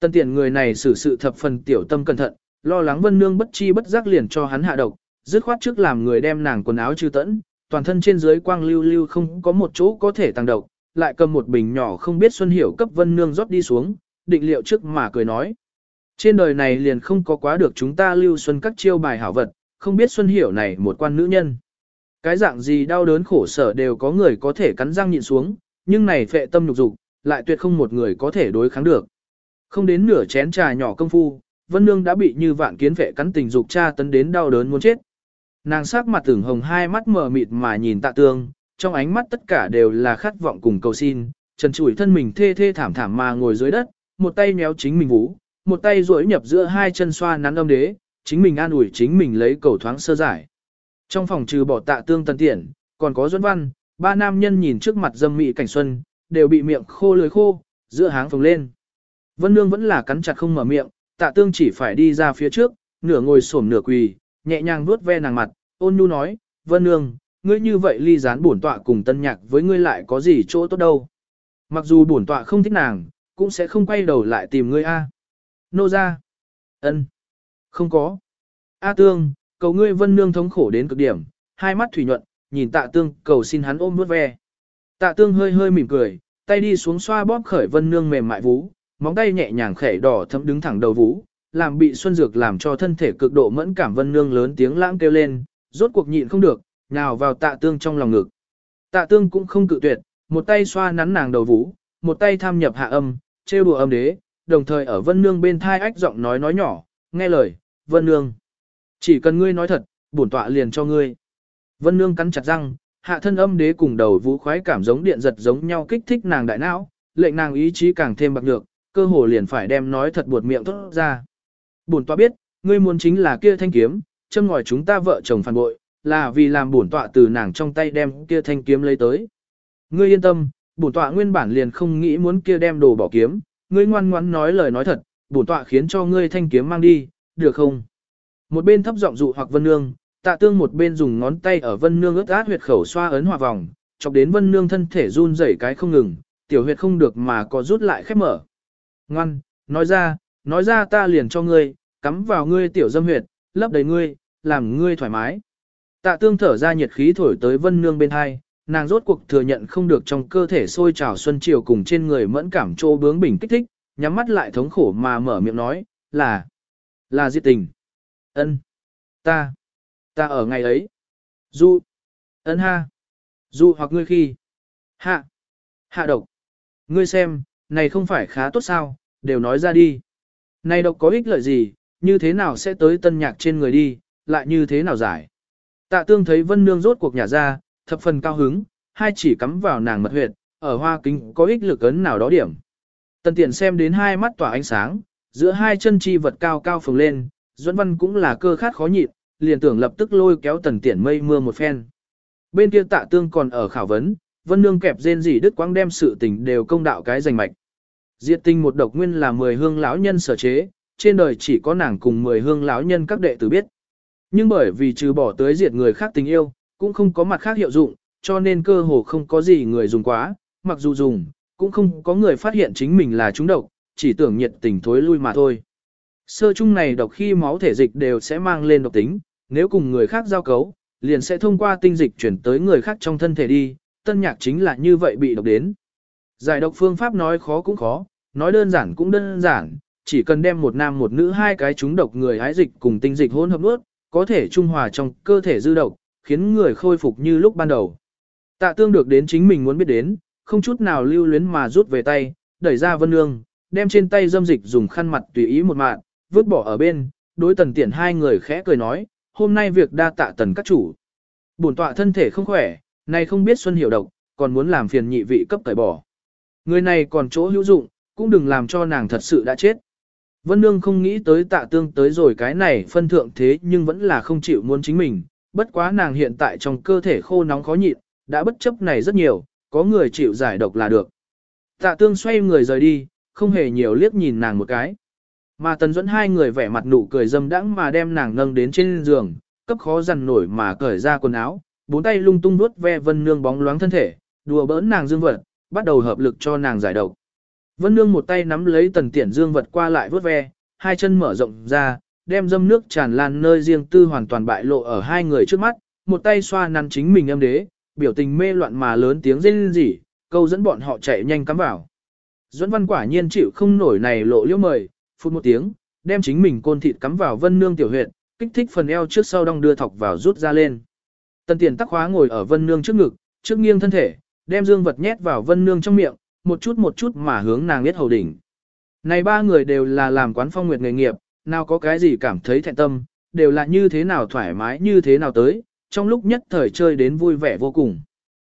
tân tiện người này xử sự thập phần tiểu tâm cẩn thận, lo lắng vân nương bất chi bất giác liền cho hắn hạ độc, dứt khoát trước làm người đem nàng quần áo trừ tẫn, toàn thân trên dưới quang lưu lưu không có một chỗ có thể tăng độc, lại cầm một bình nhỏ không biết Xuân Hiểu cấp vân nương rót đi xuống, định liệu trước mà cười nói. Trên đời này liền không có quá được chúng ta lưu xuân các chiêu bài hảo vật, không biết Xuân Hiểu này một quan nữ nhân. Cái dạng gì đau đớn khổ sở đều có người có thể cắn răng nhịn xuống, nhưng này phệ tâm nhục dục, lại tuyệt không một người có thể đối kháng được. Không đến nửa chén trà nhỏ công phu, Vân Nương đã bị như vạn kiến vệ cắn tình dục cha tấn đến đau đớn muốn chết. Nàng sắc mặt tưởng hồng hai mắt mờ mịt mà nhìn tạ tương, trong ánh mắt tất cả đều là khát vọng cùng cầu xin, trần trụi thân mình thê thê thảm thảm mà ngồi dưới đất, một tay méo chính mình vũ, một tay duỗi nhập giữa hai chân xoa nắn âm đế, chính mình an ủi chính mình lấy cầu thoáng sơ giải. Trong phòng trừ bỏ tạ tương tân tiện, còn có Duẫn Văn, ba nam nhân nhìn trước mặt dâm mị cảnh xuân, đều bị miệng khô lưỡi khô, giữa háng phồng lên. Vân Nương vẫn là cắn chặt không mở miệng, tạ tương chỉ phải đi ra phía trước, nửa ngồi xổm nửa quỳ, nhẹ nhàng vuốt ve nàng mặt, ôn nhu nói, Vân Nương, ngươi như vậy ly gián bổn tọa cùng tân nhạc với ngươi lại có gì chỗ tốt đâu. Mặc dù bổn tọa không thích nàng, cũng sẽ không quay đầu lại tìm ngươi a. Nô ra. ân, Không có. A tương, cầu ngươi Vân Nương thống khổ đến cực điểm, hai mắt thủy nhuận, nhìn tạ tương cầu xin hắn ôm vuốt ve. Tạ tương hơi hơi mỉm cười, tay đi xuống xoa bóp khởi Vân Nương mềm mại vú, móng tay nhẹ nhàng khẽ đỏ thấm đứng thẳng đầu vũ làm bị Xuân Dược làm cho thân thể cực độ mẫn cảm Vân Nương lớn tiếng lãng kêu lên, rốt cuộc nhịn không được, nhào vào tạ tương trong lòng ngực. Tạ tương cũng không cự tuyệt, một tay xoa nắn nàng đầu vũ, một tay tham nhập hạ âm, trêu đùa âm đế, đồng thời ở Vân Nương bên thai ách giọng nói nói nhỏ, nghe lời, Vân Nương. Chỉ cần ngươi nói thật, bổn tọa liền cho ngươi. Vân Nương cắn chặt răng, hạ thân âm đế cùng đầu vũ khoái cảm giống điện giật giống nhau kích thích nàng đại não, lệnh nàng ý chí càng thêm bạc được, cơ hồ liền phải đem nói thật buột miệng thốt ra. Bổn tọa biết, ngươi muốn chính là kia thanh kiếm, châm ngòi chúng ta vợ chồng phản bội, là vì làm bổn tọa từ nàng trong tay đem kia thanh kiếm lấy tới. Ngươi yên tâm, bổn tọa nguyên bản liền không nghĩ muốn kia đem đồ bỏ kiếm, ngươi ngoan ngoãn nói lời nói thật, bổn tọa khiến cho ngươi thanh kiếm mang đi, được không? Một bên thấp giọng dụ hoặc Vân Nương, Tạ Tương một bên dùng ngón tay ở Vân Nương ướt át huyệt khẩu xoa ấn hòa vòng, chọc đến Vân Nương thân thể run rẩy cái không ngừng, tiểu huyệt không được mà có rút lại khép mở. Ngoan, nói ra, nói ra ta liền cho ngươi, cắm vào ngươi tiểu dâm huyệt, lấp đầy ngươi, làm ngươi thoải mái. Tạ tương thở ra nhiệt khí thổi tới vân nương bên hai, nàng rốt cuộc thừa nhận không được trong cơ thể sôi trào xuân chiều cùng trên người mẫn cảm trô bướng bình kích thích, nhắm mắt lại thống khổ mà mở miệng nói, là, là diệt tình. ân ta, ta ở ngày ấy. Du, ân ha, du hoặc ngươi khi, hạ, hạ độc. Ngươi xem, này không phải khá tốt sao, đều nói ra đi. Này độc có ích lợi gì, như thế nào sẽ tới tân nhạc trên người đi, lại như thế nào giải. Tạ tương thấy vân nương rốt cuộc nhà ra, thập phần cao hứng, hai chỉ cắm vào nàng mật huyệt, ở hoa kính có ích lực ấn nào đó điểm. Tần tiện xem đến hai mắt tỏa ánh sáng, giữa hai chân chi vật cao cao phồng lên, Duẫn Văn cũng là cơ khát khó nhịn, liền tưởng lập tức lôi kéo tần tiện mây mưa một phen. Bên kia tạ tương còn ở khảo vấn, vân nương kẹp rên gì đứt quang đem sự tình đều công đạo cái giành mạch. Diệt tinh một độc nguyên là mười hương lão nhân sở chế, trên đời chỉ có nàng cùng mười hương lão nhân các đệ tử biết. Nhưng bởi vì trừ bỏ tới diệt người khác tình yêu, cũng không có mặt khác hiệu dụng, cho nên cơ hồ không có gì người dùng quá, mặc dù dùng, cũng không có người phát hiện chính mình là trúng độc, chỉ tưởng nhiệt tình thối lui mà thôi. Sơ chung này độc khi máu thể dịch đều sẽ mang lên độc tính, nếu cùng người khác giao cấu, liền sẽ thông qua tinh dịch chuyển tới người khác trong thân thể đi, tân nhạc chính là như vậy bị độc đến. Giải độc phương pháp nói khó cũng khó, nói đơn giản cũng đơn giản, chỉ cần đem một nam một nữ hai cái chúng độc người hái dịch cùng tinh dịch hỗn hợp nuốt, có thể trung hòa trong cơ thể dư độc, khiến người khôi phục như lúc ban đầu. Tạ tương được đến chính mình muốn biết đến, không chút nào lưu luyến mà rút về tay, đẩy ra vân nương, đem trên tay dâm dịch dùng khăn mặt tùy ý một mạng, vứt bỏ ở bên, đối tần tiện hai người khẽ cười nói, hôm nay việc đa tạ tần các chủ. Bổn tọa thân thể không khỏe, này không biết xuân hiểu độc, còn muốn làm phiền nhị vị cấp tẩy bỏ. Người này còn chỗ hữu dụng, cũng đừng làm cho nàng thật sự đã chết. Vân Nương không nghĩ tới tạ tương tới rồi cái này phân thượng thế nhưng vẫn là không chịu muốn chính mình, bất quá nàng hiện tại trong cơ thể khô nóng khó nhịn, đã bất chấp này rất nhiều, có người chịu giải độc là được. Tạ tương xoay người rời đi, không hề nhiều liếc nhìn nàng một cái. Mà tần dẫn hai người vẻ mặt nụ cười dâm đãng mà đem nàng nâng đến trên giường, cấp khó dằn nổi mà cởi ra quần áo, bốn tay lung tung nuốt ve vân nương bóng loáng thân thể, đùa bỡn nàng dương vật, bắt đầu hợp lực cho nàng giải độc. Vân nương một tay nắm lấy tần tiển dương vật qua lại vuốt ve, hai chân mở rộng ra, đem dâm nước tràn lan nơi riêng tư hoàn toàn bại lộ ở hai người trước mắt, một tay xoa nắn chính mình âm đế, biểu tình mê loạn mà lớn tiếng rên rỉ, câu dẫn bọn họ chạy nhanh cắm vào. Duẫn Văn quả nhiên chịu không nổi này lộ liễu mời, phút một tiếng, đem chính mình côn thịt cắm vào Vân Nương tiểu huyệt, kích thích phần eo trước sau đong đưa thọc vào rút ra lên. Tần Tiền tắc khóa ngồi ở Vân Nương trước ngực, trước nghiêng thân thể, đem dương vật nhét vào Vân Nương trong miệng, một chút một chút mà hướng nàng biết hầu đỉnh. Này ba người đều là làm quán phong nguyệt nghề nghiệp, nào có cái gì cảm thấy thẹn tâm, đều là như thế nào thoải mái như thế nào tới, trong lúc nhất thời chơi đến vui vẻ vô cùng.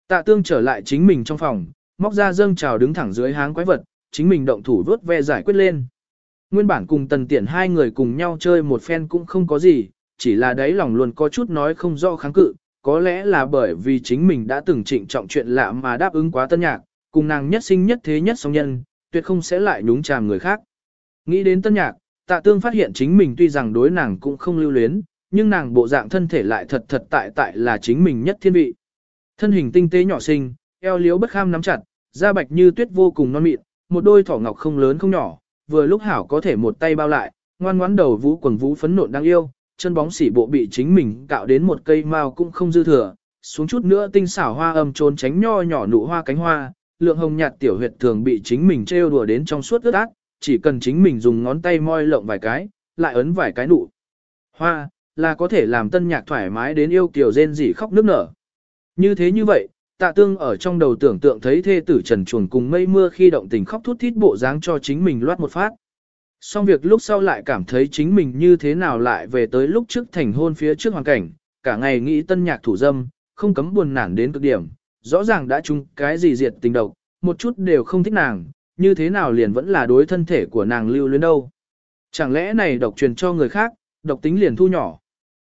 Tạ tương trở lại chính mình trong phòng, móc ra dâng trào đứng thẳng dưới háng quái vật, chính mình động thủ vớt ve giải quyết lên. Nguyên bản cùng tần tiện hai người cùng nhau chơi một phen cũng không có gì, chỉ là đáy lòng luôn có chút nói không rõ kháng cự, có lẽ là bởi vì chính mình đã từng trịnh trọng chuyện lạ mà đáp ứng quá tân nhạc, cùng nàng nhất sinh nhất thế nhất song nhân, tuyệt không sẽ lại nhúng chàm người khác. Nghĩ đến tân nhạc, tạ tương phát hiện chính mình tuy rằng đối nàng cũng không lưu luyến, nhưng nàng bộ dạng thân thể lại thật thật tại tại là chính mình nhất thiên vị. Thân hình tinh tế nhỏ xinh, eo liếu bất kham nắm chặt, da bạch như tuyết vô cùng non mịn, một đôi thỏ ngọc không lớn không nhỏ, vừa lúc hảo có thể một tay bao lại, ngoan ngoãn đầu vũ quần vũ phấn nộn đang yêu, chân bóng xỉ bộ bị chính mình cạo đến một cây mao cũng không dư thừa, xuống chút nữa tinh xảo hoa âm trốn tránh nho nhỏ nụ hoa cánh hoa, lượng hồng nhạt tiểu huyệt thường bị chính mình trêu đùa đến trong suốt ướt át, chỉ cần chính mình dùng ngón tay moi lộng vài cái, lại ấn vài cái nụ hoa, là có thể làm tân nhạc thoải mái đến yêu kiều rên rỉ khóc nức nở. Như thế như vậy, tạ tương ở trong đầu tưởng tượng thấy thê tử trần chuồng cùng mây mưa khi động tình khóc thút thít bộ dáng cho chính mình loát một phát. Xong việc lúc sau lại cảm thấy chính mình như thế nào lại về tới lúc trước thành hôn phía trước hoàn cảnh, cả ngày nghĩ tân nhạc thủ dâm, không cấm buồn nản đến cực điểm, rõ ràng đã chung cái gì diệt tình độc, một chút đều không thích nàng, như thế nào liền vẫn là đối thân thể của nàng lưu luyến đâu. Chẳng lẽ này độc truyền cho người khác, độc tính liền thu nhỏ.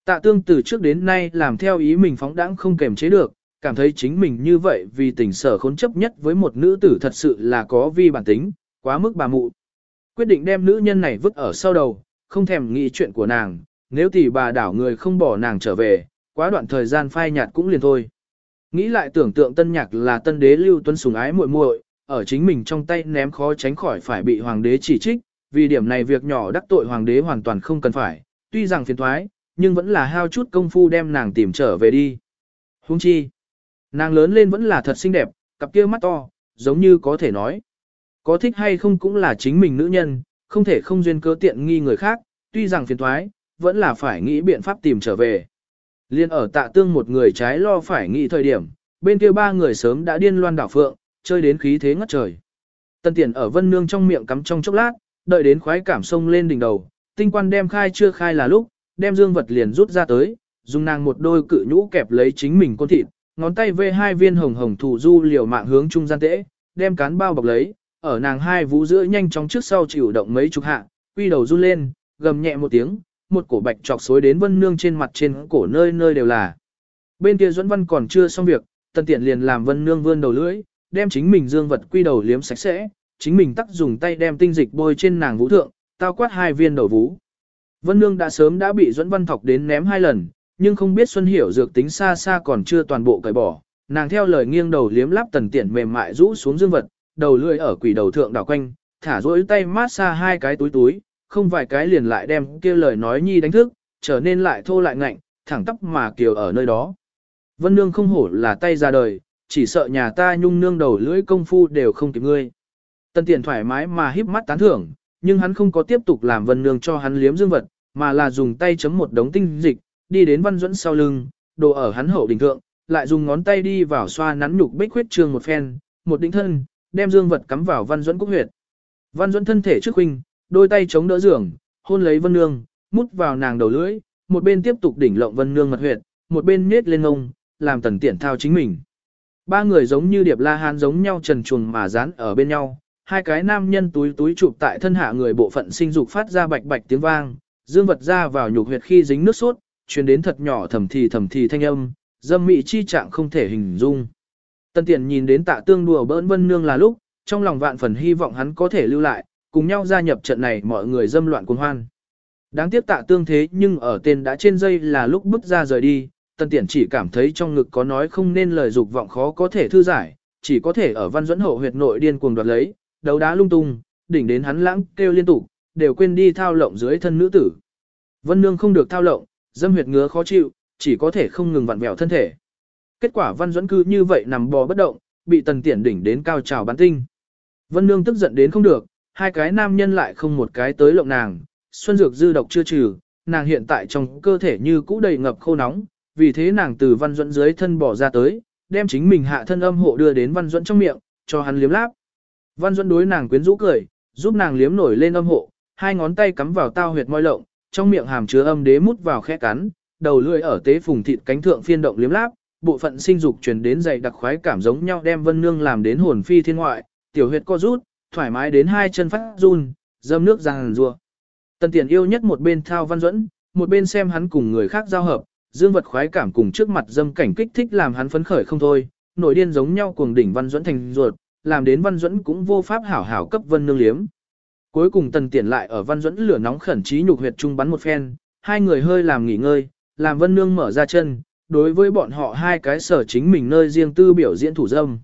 Tạ tương từ trước đến nay làm theo ý mình phóng đãng không kềm chế được, cảm thấy chính mình như vậy vì tình sở khốn chấp nhất với một nữ tử thật sự là có vi bản tính, quá mức bà mụ. Quyết định đem nữ nhân này vứt ở sau đầu, không thèm nghĩ chuyện của nàng, nếu tỷ bà đảo người không bỏ nàng trở về, quá đoạn thời gian phai nhạt cũng liền thôi. Nghĩ lại tưởng tượng tân nhạc là tân đế lưu Tuấn sùng ái muội muội, ở chính mình trong tay ném khó tránh khỏi phải bị hoàng đế chỉ trích, vì điểm này việc nhỏ đắc tội hoàng đế hoàn toàn không cần phải, tuy rằng phiền thoái, nhưng vẫn là hao chút công phu đem nàng tìm trở về đi. Hung chi, nàng lớn lên vẫn là thật xinh đẹp, cặp kia mắt to, giống như có thể nói. Có thích hay không cũng là chính mình nữ nhân, không thể không duyên cớ tiện nghi người khác, tuy rằng phiền thoái, vẫn là phải nghĩ biện pháp tìm trở về. Liên ở tạ tương một người trái lo phải nghĩ thời điểm, bên kia ba người sớm đã điên loan đảo phượng, chơi đến khí thế ngất trời. Tân tiền ở vân nương trong miệng cắm trong chốc lát, đợi đến khoái cảm sông lên đỉnh đầu, tinh quan đem khai chưa khai là lúc, đem dương vật liền rút ra tới, dùng nàng một đôi cự nhũ kẹp lấy chính mình con thịt, ngón tay vê hai viên hồng hồng thủ du liều mạng hướng trung gian tễ, đem cán bao bọc lấy, ở nàng hai vũ giữa nhanh chóng trước sau chịu động mấy chục hạ, quy đầu run lên, gầm nhẹ một tiếng, một cổ bạch trọc xối đến vân nương trên mặt trên cổ nơi nơi đều là. Bên kia Duẫn Văn còn chưa xong việc, tần tiện liền làm vân nương vươn đầu lưỡi, đem chính mình dương vật quy đầu liếm sạch sẽ, chính mình tắt dùng tay đem tinh dịch bôi trên nàng vũ thượng, tao quát hai viên đầu vũ. Vân nương đã sớm đã bị Duẫn Văn thọc đến ném hai lần, nhưng không biết Xuân Hiểu dược tính xa xa còn chưa toàn bộ cởi bỏ, nàng theo lời nghiêng đầu liếm lắp tần tiện mềm mại rũ xuống dương vật, đầu lưỡi ở quỷ đầu thượng đảo quanh, thả rỗi tay mát xa hai cái túi túi, không vài cái liền lại đem kia lời nói nhi đánh thức, trở nên lại thô lại ngạnh, thẳng tóc mà kiều ở nơi đó. Vân nương không hổ là tay ra đời, chỉ sợ nhà ta nhung nương đầu lưỡi công phu đều không kịp ngươi. Tân tiền thoải mái mà híp mắt tán thưởng, nhưng hắn không có tiếp tục làm vân nương cho hắn liếm dương vật, mà là dùng tay chấm một đống tinh dịch, đi đến văn duẫn sau lưng, đồ ở hắn hậu đỉnh thượng, lại dùng ngón tay đi vào xoa nắn nhục bích huyết trường một phen, một đỉnh thân, đem dương vật cắm vào văn duẫn cúc huyệt. Văn duẫn thân thể trước huynh, đôi tay chống đỡ giường, hôn lấy vân nương, mút vào nàng đầu lưỡi, một bên tiếp tục đỉnh lộng vân nương mật huyệt, một bên nết lên ngông, làm tần tiện thao chính mình. ba người giống như điệp la hán giống nhau trần truồng mà dán ở bên nhau, hai cái nam nhân túi túi chụp tại thân hạ người bộ phận sinh dục phát ra bạch bạch tiếng vang, dương vật ra vào nhục huyệt khi dính nước sốt, truyền đến thật nhỏ thầm thì thầm thì thanh âm, dâm mị chi trạng không thể hình dung. Tân tiện nhìn đến tạ tương đùa bỡn vân nương là lúc, trong lòng vạn phần hy vọng hắn có thể lưu lại, cùng nhau gia nhập trận này mọi người dâm loạn cuồng hoan. Đáng tiếc tạ tương thế nhưng ở tên đã trên dây là lúc bước ra rời đi, tân tiện chỉ cảm thấy trong ngực có nói không nên lời dục vọng khó có thể thư giải, chỉ có thể ở văn dẫn hậu huyệt nội điên cuồng đoạt lấy, đấu đá lung tung, đỉnh đến hắn lãng kêu liên tục, đều quên đi thao lộng dưới thân nữ tử. Vân nương không được thao lộng, dâm huyệt ngứa khó chịu, chỉ có thể không ngừng vặn vẹo thân thể. Kết quả văn Duẫn cư như vậy nằm bò bất động, bị tần tiện đỉnh đến cao trào bắn tinh. Vân nương tức giận đến không được, hai cái nam nhân lại không một cái tới lộng nàng, xuân dược dư độc chưa trừ, nàng hiện tại trong cơ thể như cũ đầy ngập khô nóng, vì thế nàng từ văn duẫn dưới thân bỏ ra tới, đem chính mình hạ thân âm hộ đưa đến văn duẫn trong miệng, cho hắn liếm láp. Văn duẫn đối nàng quyến rũ cười, giúp nàng liếm nổi lên âm hộ, hai ngón tay cắm vào tao huyệt môi lộng, trong miệng hàm chứa âm đế mút vào khe cắn, đầu lưỡi ở tế phùng thịt cánh thượng phiên động liếm láp, bộ phận sinh dục truyền đến dày đặc khoái cảm giống nhau đem Vân Nương làm đến hồn phi thiên ngoại, tiểu huyệt co rút, thoải mái đến hai chân phát run, dâm nước giằng rùa. Tần Tiền yêu nhất một bên thao Văn Duẫn, một bên xem hắn cùng người khác giao hợp, dương vật khoái cảm cùng trước mặt dâm cảnh kích thích làm hắn phấn khởi không thôi, nổi điên giống nhau cuồng đỉnh Văn Duẫn thành ruột, làm đến Văn Duẫn cũng vô pháp hảo hảo cấp Vân Nương liếm. Cuối cùng Tần Tiền lại ở Văn Duẫn lửa nóng khẩn trí nhục huyệt trung bắn một phen, hai người hơi làm nghỉ ngơi, làm Vân Nương mở ra chân, đối với bọn họ hai cái sở chính mình nơi riêng tư biểu diễn thủ dâm.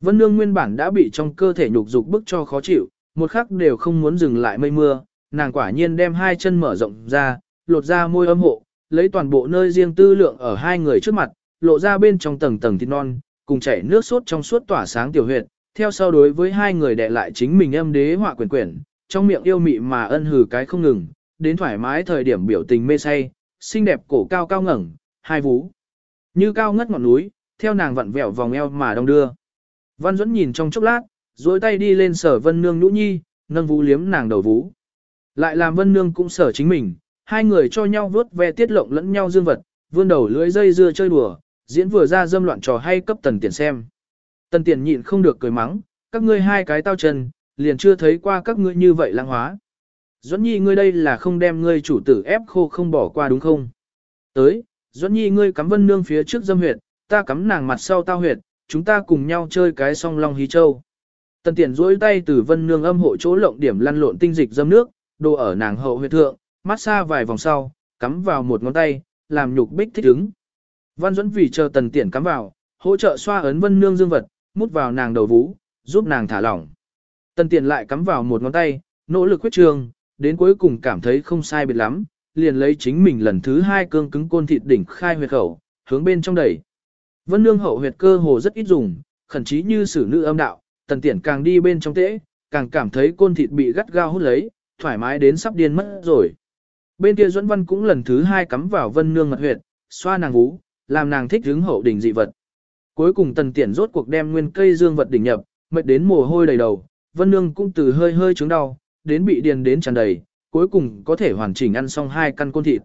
Vân Nương nguyên bản đã bị trong cơ thể nhục dục bức cho khó chịu, một khắc đều không muốn dừng lại mây mưa, nàng quả nhiên đem hai chân mở rộng ra, lột ra môi âm hộ, lấy toàn bộ nơi riêng tư lượng ở hai người trước mặt, lộ ra bên trong tầng tầng thịt non, cùng chảy nước sốt trong suốt tỏa sáng tiểu huyệt, theo sau đối với hai người đệ lại chính mình âm đế họa quyển quyển, trong miệng yêu mị mà ân hừ cái không ngừng, đến thoải mái thời điểm biểu tình mê say, xinh đẹp cổ cao cao ngẩng, hai vú. Như cao ngất ngọn núi, theo nàng vặn vẹo vòng eo mà đông đưa. Văn Duẫn nhìn trong chốc lát, duỗi tay đi lên sở Vân Nương nhũ nhi, nâng vú liếm nàng đầu vú. Lại làm Vân Nương cũng sở chính mình, hai người cho nhau vớt ve tiết lộng lẫn nhau dương vật, vươn đầu lưỡi dây dưa chơi đùa, diễn vừa ra dâm loạn trò hay cấp tần tiền xem. Tần tiền nhịn không được cười mắng, các ngươi hai cái tao chân, liền chưa thấy qua các ngươi như vậy lãng hóa. Duẫn nhi ngươi đây là không đem ngươi chủ tử ép khô không bỏ qua đúng không? Tới, Duẫn nhi ngươi cắm vân nương phía trước dâm huyệt, ta cắm nàng mặt sau tao huyệt, chúng ta cùng nhau chơi cái song long hí châu. Tần Tiễn duỗi tay từ vân nương âm hộ chỗ lộng điểm lăn lộn tinh dịch dâm nước, đồ ở nàng hậu huyệt thượng, mát xa vài vòng sau, cắm vào một ngón tay, làm nhục bích thích ứng. Văn Duẫn vì chờ tần Tiễn cắm vào, hỗ trợ xoa ấn vân nương dương vật, mút vào nàng đầu vú, giúp nàng thả lỏng. Tần Tiễn lại cắm vào một ngón tay, nỗ lực quyết trường, đến cuối cùng cảm thấy không sai biệt lắm, liền lấy chính mình lần thứ hai cương cứng côn thịt đỉnh khai huyệt khẩu, hướng bên trong đẩy. Vân nương hậu huyệt cơ hồ rất ít dùng, khẩn chí như sử nữ âm đạo, tần Tiễn càng đi bên trong tễ, càng cảm thấy côn thịt bị gắt gao hút lấy, thoải mái đến sắp điên mất rồi. Bên kia Duẫn Văn cũng lần thứ hai cắm vào Vân Nương mật huyệt, xoa nàng vú, làm nàng thích hứng hậu đỉnh dị vật. Cuối cùng Tần Tiễn rốt cuộc đem nguyên cây dương vật đỉnh nhập, mệt đến mồ hôi đầy đầu, Vân Nương cũng từ hơi hơi chứng đau, đến bị điền đến tràn đầy, cuối cùng có thể hoàn chỉnh ăn xong hai căn côn thịt.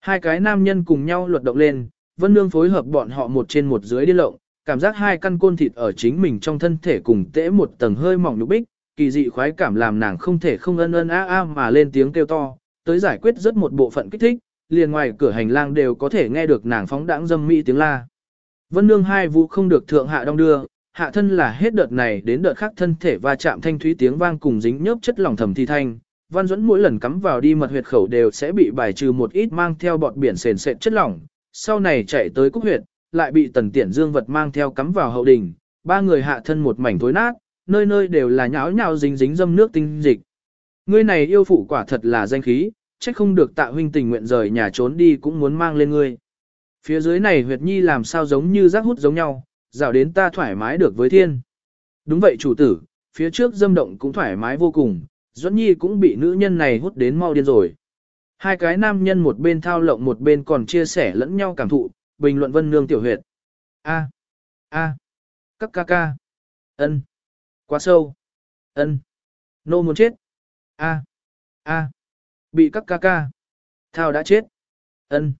Hai cái nam nhân cùng nhau luật động lên, Vân Nương phối hợp bọn họ một trên một dưới đi lộng, cảm giác hai căn côn thịt ở chính mình trong thân thể cùng tễ một tầng hơi mỏng nhục bích, kỳ dị khoái cảm làm nàng không thể không ân ân a a mà lên tiếng kêu to, tới giải quyết rất một bộ phận kích thích, liền ngoài cửa hành lang đều có thể nghe được nàng phóng đãng dâm mỹ tiếng la. Vân Nương hai vũ không được thượng hạ đong đưa, hạ thân là hết đợt này đến đợt khác thân thể va chạm thanh thúy tiếng vang cùng dính nhớp chất lỏng thầm thi thanh. Văn Duẫn mỗi lần cắm vào đi mật huyệt khẩu đều sẽ bị bài trừ một ít mang theo bọt biển sền sệt chất lỏng, sau này chạy tới cúc huyệt, lại bị tần tiễn dương vật mang theo cắm vào hậu đình, ba người hạ thân một mảnh thối nát, nơi nơi đều là nhão nhào dính dính dâm nước tinh dịch. Ngươi này yêu phụ quả thật là danh khí, trách không được tạ huynh tình nguyện rời nhà trốn đi cũng muốn mang lên ngươi. Phía dưới này huyệt nhi làm sao giống như rác hút giống nhau, rào đến ta thoải mái được với thiên. Đúng vậy chủ tử, phía trước dâm động cũng thoải mái vô cùng, Duẫn Nhi cũng bị nữ nhân này hút đến mau điên rồi. Hai cái nam nhân một bên thao lộng một bên còn chia sẻ lẫn nhau cảm thụ, bình luận vân nương tiểu huyệt. A. A. Các ca ca. ân, Quá sâu. ân, Nô muốn chết. A. A. Bị các ca ca. Thao đã chết. ân,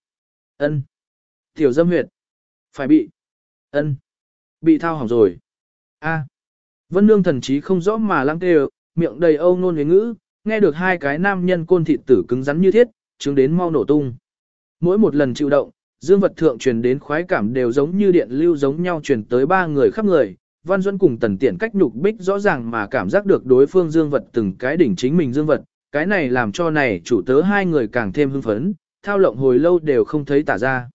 ân, Tiểu dâm huyệt. Phải bị. ân, bị thao hỏng rồi. A. Vân Nương thần chí không rõ mà lăng kêu, miệng đầy âu nôn với ngữ, nghe được hai cái nam nhân côn thịt tử cứng rắn như thiết, chứng đến mau nổ tung. Mỗi một lần chịu động, dương vật thượng truyền đến khoái cảm đều giống như điện lưu giống nhau truyền tới ba người khắp người. Văn Duẫn cùng tần tiện cách nhục bích rõ ràng mà cảm giác được đối phương dương vật từng cái đỉnh chính mình dương vật, cái này làm cho này chủ tớ hai người càng thêm hưng phấn, thao lộng hồi lâu đều không thấy tả ra.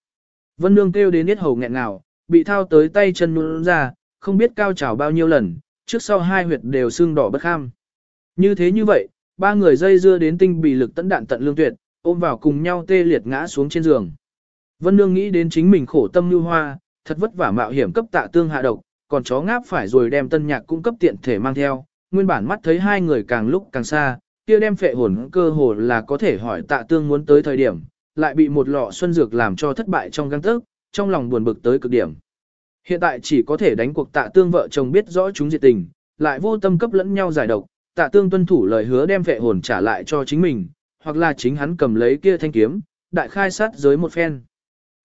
Vân Nương kêu đến hết hầu nghẹn ngào, bị thao tới tay chân nhún ra, không biết cao trào bao nhiêu lần, trước sau hai huyệt đều sưng đỏ bất kham. Như thế như vậy, ba người dây dưa đến tinh bị lực tấn đạn tận lương tuyệt, ôm vào cùng nhau tê liệt ngã xuống trên giường. Vân Nương nghĩ đến chính mình khổ tâm như hoa, thật vất vả mạo hiểm cấp tạ tương hạ độc, còn chó ngáp phải rồi đem tân nhạc cung cấp tiện thể mang theo, nguyên bản mắt thấy hai người càng lúc càng xa, kia đem phệ hồn cơ hồ là có thể hỏi tạ tương muốn tới thời điểm, lại bị một lọ xuân dược làm cho thất bại trong găng tức, trong lòng buồn bực tới cực điểm. Hiện tại chỉ có thể đánh cuộc tạ tương vợ chồng biết rõ chúng diệt tình, lại vô tâm cấp lẫn nhau giải độc, tạ tương tuân thủ lời hứa đem vệ hồn trả lại cho chính mình, hoặc là chính hắn cầm lấy kia thanh kiếm, đại khai sát giới một phen.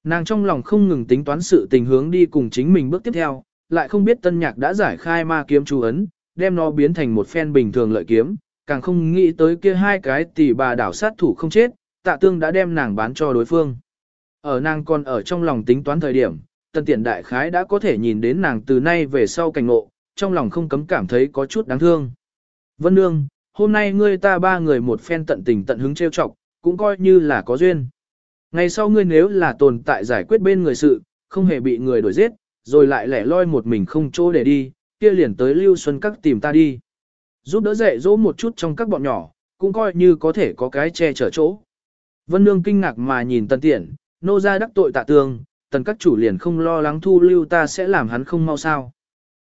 Nàng trong lòng không ngừng tính toán sự tình hướng đi cùng chính mình bước tiếp theo, lại không biết tân nhạc đã giải khai ma kiếm chú ấn, đem nó biến thành một phen bình thường lợi kiếm, càng không nghĩ tới kia hai cái tỷ bà đảo sát thủ không chết, tạ tương đã đem nàng bán cho đối phương. Ở nàng còn ở trong lòng tính toán thời điểm, tân tiện đại khái đã có thể nhìn đến nàng từ nay về sau cảnh ngộ, trong lòng không cấm cảm thấy có chút đáng thương. Vân Nương, hôm nay ngươi ta ba người một phen tận tình tận hứng trêu chọc, cũng coi như là có duyên. Ngày sau ngươi nếu là tồn tại giải quyết bên người sự, không hề bị người đuổi giết, rồi lại lẻ loi một mình không chỗ để đi, kia liền tới Lưu Xuân Các tìm ta đi. Giúp đỡ dạy dỗ một chút trong các bọn nhỏ, cũng coi như có thể có cái che chở chỗ. Vân Nương kinh ngạc mà nhìn Tần Tiện, nô ra đắc tội tạ tường, tần các chủ liền không lo lắng thu lưu ta sẽ làm hắn không mau sao.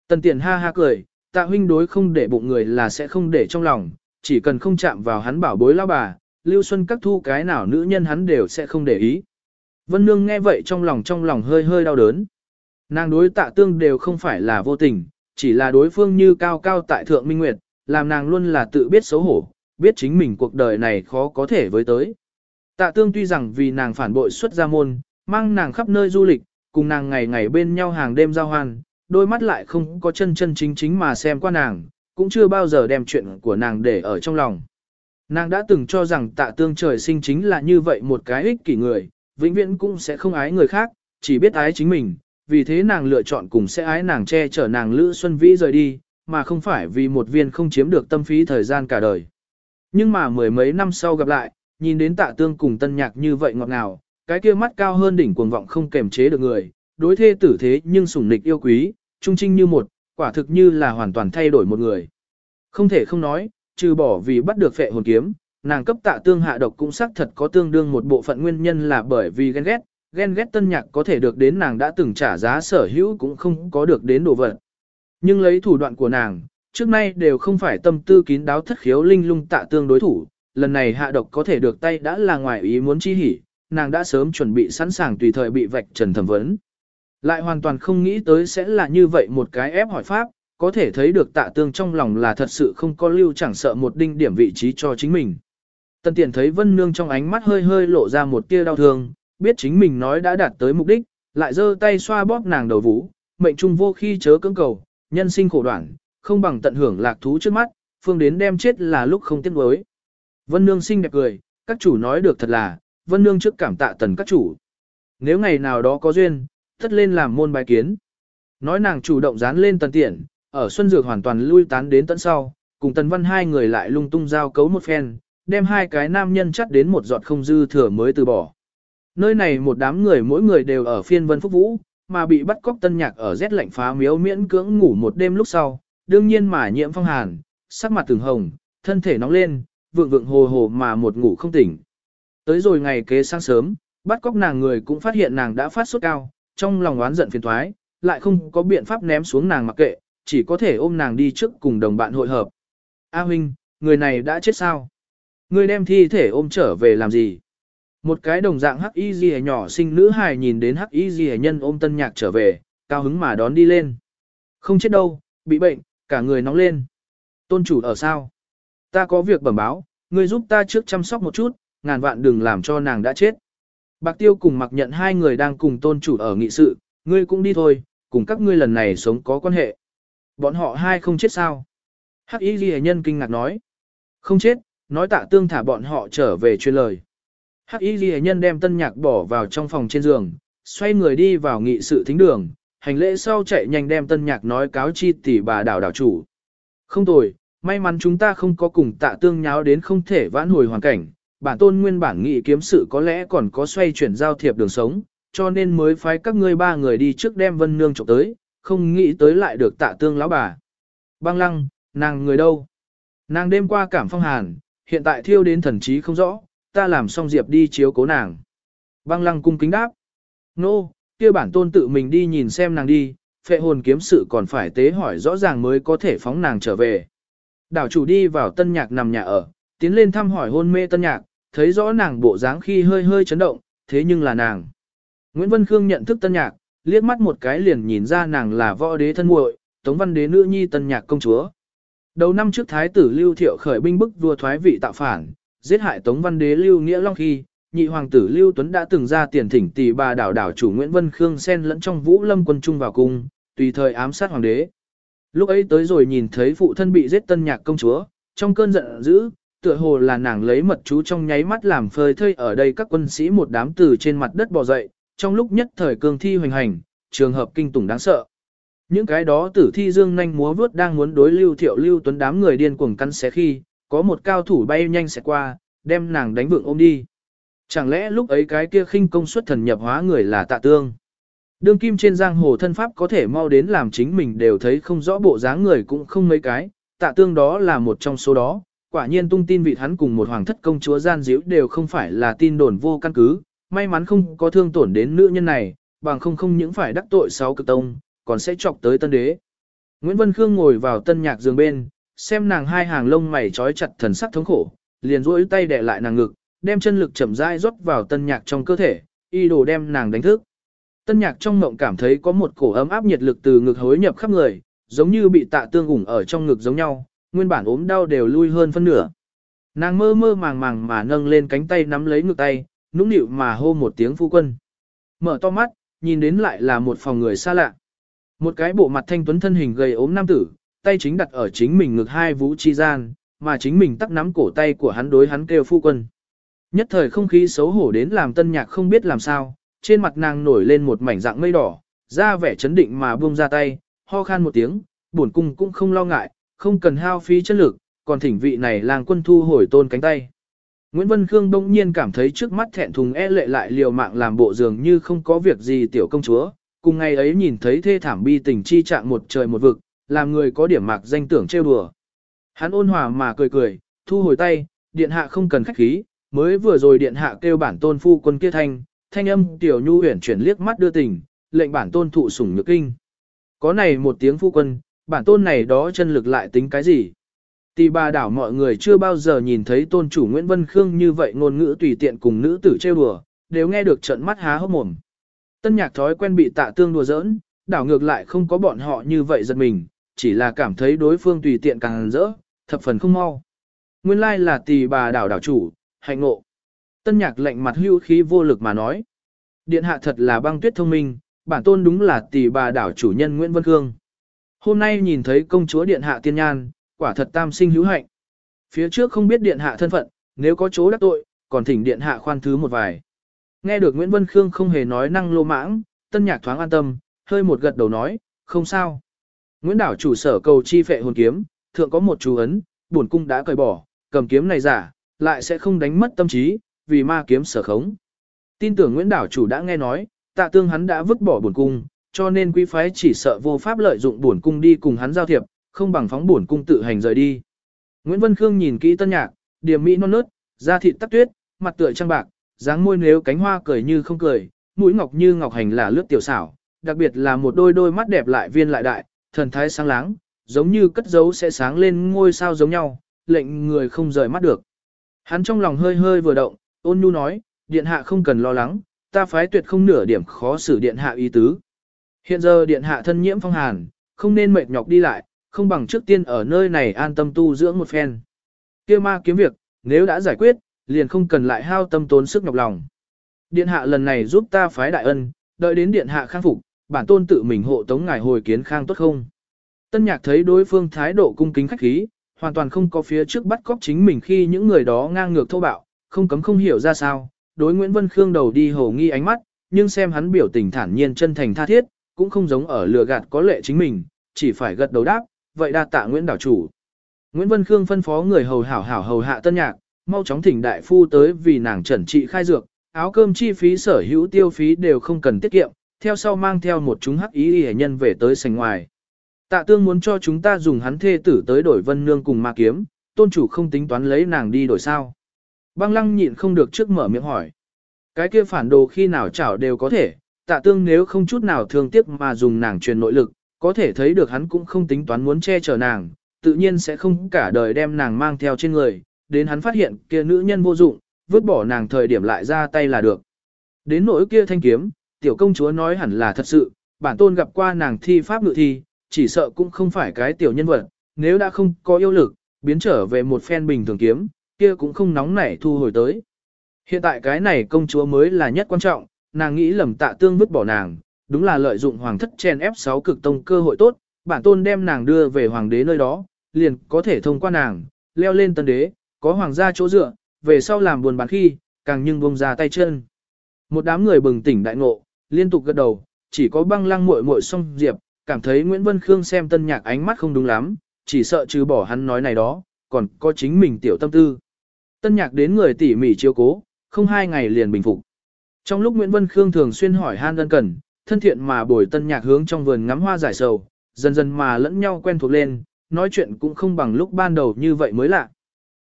Tần Tiện ha ha cười, tạ huynh đối không để bụng người là sẽ không để trong lòng, chỉ cần không chạm vào hắn bảo bối lão bà, Lưu Xuân các thu cái nào nữ nhân hắn đều sẽ không để ý. Vân Nương nghe vậy trong lòng trong lòng hơi hơi đau đớn. Nàng đối tạ tương đều không phải là vô tình, chỉ là đối phương như cao cao tại thượng minh nguyệt, làm nàng luôn là tự biết xấu hổ, biết chính mình cuộc đời này khó có thể với tới. Tạ tương tuy rằng vì nàng phản bội xuất gia môn, mang nàng khắp nơi du lịch, cùng nàng ngày ngày bên nhau hàng đêm giao hoan, đôi mắt lại không có chân chân chính chính mà xem qua nàng, cũng chưa bao giờ đem chuyện của nàng để ở trong lòng. Nàng đã từng cho rằng tạ tương trời sinh chính là như vậy một cái ích kỷ người, vĩnh viễn cũng sẽ không ái người khác, chỉ biết ái chính mình, vì thế nàng lựa chọn cùng sẽ ái nàng che chở nàng Lữ Xuân Vĩ rời đi, mà không phải vì một viên không chiếm được tâm phí thời gian cả đời. Nhưng mà mười mấy năm sau gặp lại, nhìn đến tạ tương cùng tân nhạc như vậy ngọt ngào, cái kia mắt cao hơn đỉnh cuồng vọng không kềm chế được người, đối thê tử thế nhưng sủng nịch yêu quý, trung trinh như một, quả thực như là hoàn toàn thay đổi một người. Không thể không nói, trừ bỏ vì bắt được phệ hồn kiếm, nàng cấp tạ tương hạ độc cũng xác thật có tương đương một bộ phận nguyên nhân là bởi vì ghen ghét, ghen ghét tân nhạc có thể được đến nàng đã từng trả giá sở hữu cũng không có được đến đồ vật. Nhưng lấy thủ đoạn của nàng, trước nay đều không phải tâm tư kín đáo thất khiếu linh lung tạ tương đối thủ, lần này hạ độc có thể được tay đã là ngoài ý muốn chi hỉ, nàng đã sớm chuẩn bị sẵn sàng tùy thời bị vạch trần thẩm vấn. Lại hoàn toàn không nghĩ tới sẽ là như vậy một cái ép hỏi pháp, có thể thấy được tạ tương trong lòng là thật sự không có lưu chẳng sợ một đinh điểm vị trí cho chính mình. Tần tiện thấy vân nương trong ánh mắt hơi hơi lộ ra một tia đau thương, biết chính mình nói đã đạt tới mục đích, lại giơ tay xoa bóp nàng đầu vũ, mệnh trung vô khi chớ cưỡng cầu, nhân sinh khổ đoạn, không bằng tận hưởng lạc thú trước mắt, phương đến đem chết là lúc không tiếc nuối. Vân Nương xinh đẹp cười, các chủ nói được thật là, Vân Nương trước cảm tạ tần các chủ. Nếu ngày nào đó có duyên, tất lên làm môn bài kiến. Nói nàng chủ động dán lên tần tiện, ở Xuân Dược hoàn toàn lui tán đến tận sau, cùng tần văn hai người lại lung tung giao cấu một phen, đem hai cái nam nhân chắt đến một giọt không dư thừa mới từ bỏ. Nơi này một đám người mỗi người đều ở phiên vân phúc vũ, mà bị bắt cóc tân nhạc ở rét lạnh phá miếu miễn cưỡng ngủ một đêm lúc sau, đương nhiên mà nhiễm phong hàn, sắc mặt từng hồng, thân thể nóng lên, vượng vượng hồ hồ mà một ngủ không tỉnh. Tới rồi ngày kế sáng sớm, bắt cóc nàng người cũng phát hiện nàng đã phát sốt cao, trong lòng oán giận phiền thoái, lại không có biện pháp ném xuống nàng mặc kệ, chỉ có thể ôm nàng đi trước cùng đồng bạn hội hợp. A huynh, người này đã chết sao? Người đem thi thể ôm trở về làm gì? Một cái đồng dạng hắc y gì nhỏ sinh nữ hài nhìn đến hắc y gì nhân ôm tân nhạc trở về, cao hứng mà đón đi lên. Không chết đâu, bị bệnh, cả người nóng lên. Tôn chủ ở sao? Ta có việc bẩm báo, người giúp ta trước chăm sóc một chút, ngàn vạn đừng làm cho nàng đã chết. Bạc tiêu cùng mặc nhận hai người đang cùng tôn chủ ở nghị sự, ngươi cũng đi thôi, cùng các ngươi lần này sống có quan hệ. Bọn họ hai không chết sao? Hắc y ghi nhân kinh ngạc nói. Không chết, nói tạ tương thả bọn họ trở về truyền lời. Hắc y ghi nhân đem tân nhạc bỏ vào trong phòng trên giường, xoay người đi vào nghị sự thính đường, hành lễ sau chạy nhanh đem tân nhạc nói cáo chi tỷ bà đảo đảo chủ. Không tồi, may mắn chúng ta không có cùng tạ tương nháo đến không thể vãn hồi hoàn cảnh, bản tôn nguyên bản nghị kiếm sự có lẽ còn có xoay chuyển giao thiệp đường sống, cho nên mới phái các ngươi ba người đi trước đem vân nương trộm tới, không nghĩ tới lại được tạ tương lão bà. Băng lăng, nàng người đâu? Nàng đêm qua cảm phong hàn, hiện tại thiêu đến thần trí không rõ, ta làm xong diệp đi chiếu cố nàng. Băng lăng cung kính đáp. Nô, no, kia bản tôn tự mình đi nhìn xem nàng đi, phệ hồn kiếm sự còn phải tế hỏi rõ ràng mới có thể phóng nàng trở về. Đảo chủ đi vào tân nhạc nằm nhà ở, tiến lên thăm hỏi hôn mê tân nhạc, thấy rõ nàng bộ dáng khi hơi hơi chấn động, thế nhưng là nàng. Nguyễn Vân Khương nhận thức tân nhạc, liếc mắt một cái liền nhìn ra nàng là võ đế thân muội, tống văn đế nữ nhi tân nhạc công chúa. Đầu năm trước thái tử Lưu Thiệu khởi binh bức vua thoái vị tạo phản, giết hại tống văn đế Lưu Nghĩa Long khi, nhị hoàng tử Lưu Tuấn đã từng ra tiền thỉnh tỷ bà đảo đảo chủ Nguyễn Vân Khương xen lẫn trong vũ lâm quân trung vào cung, tùy thời ám sát hoàng đế. Lúc ấy tới rồi nhìn thấy phụ thân bị giết tân nhạc công chúa, trong cơn giận dữ, tựa hồ là nàng lấy mật chú trong nháy mắt làm phơi thây ở đây các quân sĩ một đám từ trên mặt đất bò dậy, trong lúc nhất thời cương thi hoành hành, trường hợp kinh tủng đáng sợ. Những cái đó tử thi dương nhanh múa vướt đang muốn đối lưu thiệu lưu tuấn đám người điên cuồng cắn xé khi, có một cao thủ bay nhanh sẽ qua, đem nàng đánh vượng ôm đi. Chẳng lẽ lúc ấy cái kia khinh công suất thần nhập hóa người là tạ tương? Đương kim trên giang hồ thân pháp có thể mau đến làm chính mình đều thấy không rõ bộ dáng người cũng không mấy cái, tạ tương đó là một trong số đó, quả nhiên tung tin vị hắn cùng một hoàng thất công chúa gian díu đều không phải là tin đồn vô căn cứ, may mắn không có thương tổn đến nữ nhân này, bằng không không những phải đắc tội sáu cực tông, còn sẽ chọc tới tân đế. Nguyễn Vân Khương ngồi vào tân nhạc giường bên, xem nàng hai hàng lông mày trói chặt thần sắc thống khổ, liền duỗi tay đè lại nàng ngực, đem chân lực chậm rãi rót vào tân nhạc trong cơ thể, y đồ đem nàng đánh thức. Tân nhạc trong mộng cảm thấy có một cổ ấm áp nhiệt lực từ ngực hối nhập khắp người, giống như bị tạ tương ủng ở trong ngực giống nhau, nguyên bản ốm đau đều lui hơn phân nửa. Nàng mơ mơ màng màng mà nâng lên cánh tay nắm lấy ngực tay, nũng nịu mà hô một tiếng phu quân. Mở to mắt, nhìn đến lại là một phòng người xa lạ. Một cái bộ mặt thanh tuấn thân hình gầy ốm nam tử, tay chính đặt ở chính mình ngực hai vũ chi gian, mà chính mình tắt nắm cổ tay của hắn đối hắn kêu phu quân. Nhất thời không khí xấu hổ đến làm tân nhạc không biết làm sao, trên mặt nàng nổi lên một mảnh dạng mây đỏ, ra vẻ chấn định mà buông ra tay, ho khan một tiếng, buồn cung cũng không lo ngại, không cần hao phí chất lực, còn thỉnh vị này làng quân thu hồi tôn cánh tay. Nguyễn Vân Khương đông nhiên cảm thấy trước mắt thẹn thùng e lệ lại liều mạng làm bộ dường như không có việc gì tiểu công chúa, cùng ngày ấy nhìn thấy thê thảm bi tình chi trạng một trời một vực, làm người có điểm mạc danh tưởng trêu đùa. Hắn ôn hòa mà cười cười, thu hồi tay, điện hạ không cần khách khí, mới vừa rồi điện hạ kêu bản tôn phu quân kia thanh, thanh âm tiểu nhu huyển chuyển liếc mắt đưa tình, lệnh bản tôn thụ sủng nhược kinh. Có này một tiếng phu quân, bản tôn này đó chân lực lại tính cái gì? Tì bà đảo mọi người chưa bao giờ nhìn thấy tôn chủ Nguyễn Vân Khương như vậy ngôn ngữ tùy tiện cùng nữ tử trêu đùa, đều nghe được trận mắt há hốc mồm. Tân nhạc thói quen bị tạ tương đùa giỡn, đảo ngược lại không có bọn họ như vậy giật mình, chỉ là cảm thấy đối phương tùy tiện càng rỡ, thập phần không mau. Nguyên lai là tì bà đảo đảo chủ, hạnh ngộ. Tân nhạc lạnh mặt hưu khí vô lực mà nói. Điện hạ thật là băng tuyết thông minh, bản tôn đúng là tì bà đảo chủ nhân Nguyễn Vân Khương. Hôm nay nhìn thấy công chúa điện hạ tiên nhan, quả thật tam sinh hữu hạnh. Phía trước không biết điện hạ thân phận, nếu có chỗ đắc tội, còn thỉnh điện hạ khoan thứ một vài. Nghe được Nguyễn Vân Khương không hề nói năng lô mãng, tân nhạc thoáng an tâm, hơi một gật đầu nói, không sao. Nguyễn đảo chủ sở cầu chi phệ hồn kiếm, thượng có một chú ấn, bổn cung đã cởi bỏ, cầm kiếm này giả, lại sẽ không đánh mất tâm trí, vì ma kiếm sở khống. Tin tưởng Nguyễn đảo chủ đã nghe nói, tạ tương hắn đã vứt bỏ bổn cung, cho nên quý phái chỉ sợ vô pháp lợi dụng bổn cung đi cùng hắn giao thiệp, không bằng phóng bổn cung tự hành rời đi. Nguyễn Vân Khương nhìn kỹ tân nhạc, điểm mỹ non nớt, da thịt tắc tuyết, mặt tựa trăng bạc, dáng môi nếu cánh hoa cười như không cười, mũi ngọc như ngọc hành là lướt tiểu xảo, đặc biệt là một đôi đôi mắt đẹp lại viên lại đại, thần thái sáng láng, giống như cất dấu sẽ sáng lên ngôi sao giống nhau, lệnh người không rời mắt được. Hắn trong lòng hơi hơi vừa động, ôn nhu nói, điện hạ không cần lo lắng, ta phái tuyệt không nửa điểm khó xử điện hạ ý tứ. Hiện giờ điện hạ thân nhiễm phong hàn, không nên mệt nhọc đi lại, không bằng trước tiên ở nơi này an tâm tu dưỡng một phen. Kia ma kiếm việc, nếu đã giải quyết, liền không cần lại hao tâm tốn sức nhọc lòng. Điện hạ lần này giúp ta phái đại ân, đợi đến điện hạ khang phục, bản tôn tự mình hộ tống ngài hồi kiến khang tốt không? Tân nhạc thấy đối phương thái độ cung kính khách khí, hoàn toàn không có phía trước bắt cóc chính mình khi những người đó ngang ngược thô bạo, không cấm không hiểu ra sao, đối Nguyễn Vân Khương đầu đi hồ nghi ánh mắt, nhưng xem hắn biểu tình thản nhiên chân thành tha thiết, cũng không giống ở lừa gạt có lệ chính mình, chỉ phải gật đầu đáp, vậy đa tạ Nguyễn đảo chủ. Nguyễn Vân Khương phân phó người hầu hảo hảo hầu hạ tân nhạc, mau chóng thỉnh đại phu tới vì nàng chuẩn trị khai dược, áo cơm chi phí sở hữu tiêu phí đều không cần tiết kiệm, theo sau mang theo một chúng hắc ý hệ nhân về tới sành ngoài. Tạ tương muốn cho chúng ta dùng hắn thê tử tới đổi vân nương cùng ma kiếm, tôn chủ không tính toán lấy nàng đi đổi sao. Băng lăng nhịn không được trước mở miệng hỏi. Cái kia phản đồ khi nào chảo đều có thể, tạ tương nếu không chút nào thương tiếc mà dùng nàng truyền nội lực, có thể thấy được hắn cũng không tính toán muốn che chở nàng, tự nhiên sẽ không cả đời đem nàng mang theo trên người, đến hắn phát hiện kia nữ nhân vô dụng, vứt bỏ nàng thời điểm lại ra tay là được. Đến nỗi kia thanh kiếm, tiểu công chúa nói hẳn là thật sự, bản tôn gặp qua nàng thi pháp ngự thi, chỉ sợ cũng không phải cái tiểu nhân vật, nếu đã không có yêu lực, biến trở về một phen bình thường kiếm, kia cũng không nóng nảy thu hồi tới. Hiện tại cái này công chúa mới là nhất quan trọng, nàng nghĩ lầm tạ tương vứt bỏ nàng, đúng là lợi dụng hoàng thất chen ép 6 cực tông cơ hội tốt, bản tôn đem nàng đưa về hoàng đế nơi đó, liền có thể thông qua nàng, leo lên tân đế, có hoàng gia chỗ dựa, về sau làm buồn bán khi, càng nhưng bông ra tay chân. Một đám người bừng tỉnh đại ngộ, liên tục gật đầu, chỉ có băng lăng muội muội song diệp, cảm thấy Nguyễn Vân Khương xem tân nhạc ánh mắt không đúng lắm, chỉ sợ trừ bỏ hắn nói này đó, còn có chính mình tiểu tâm tư. Tân nhạc đến người tỉ mỉ chiếu cố, không hai ngày liền bình phục. Trong lúc Nguyễn Vân Khương thường xuyên hỏi han đơn cần, thân thiện mà bồi tân nhạc hướng trong vườn ngắm hoa giải sầu, dần dần mà lẫn nhau quen thuộc lên, nói chuyện cũng không bằng lúc ban đầu như vậy mới lạ.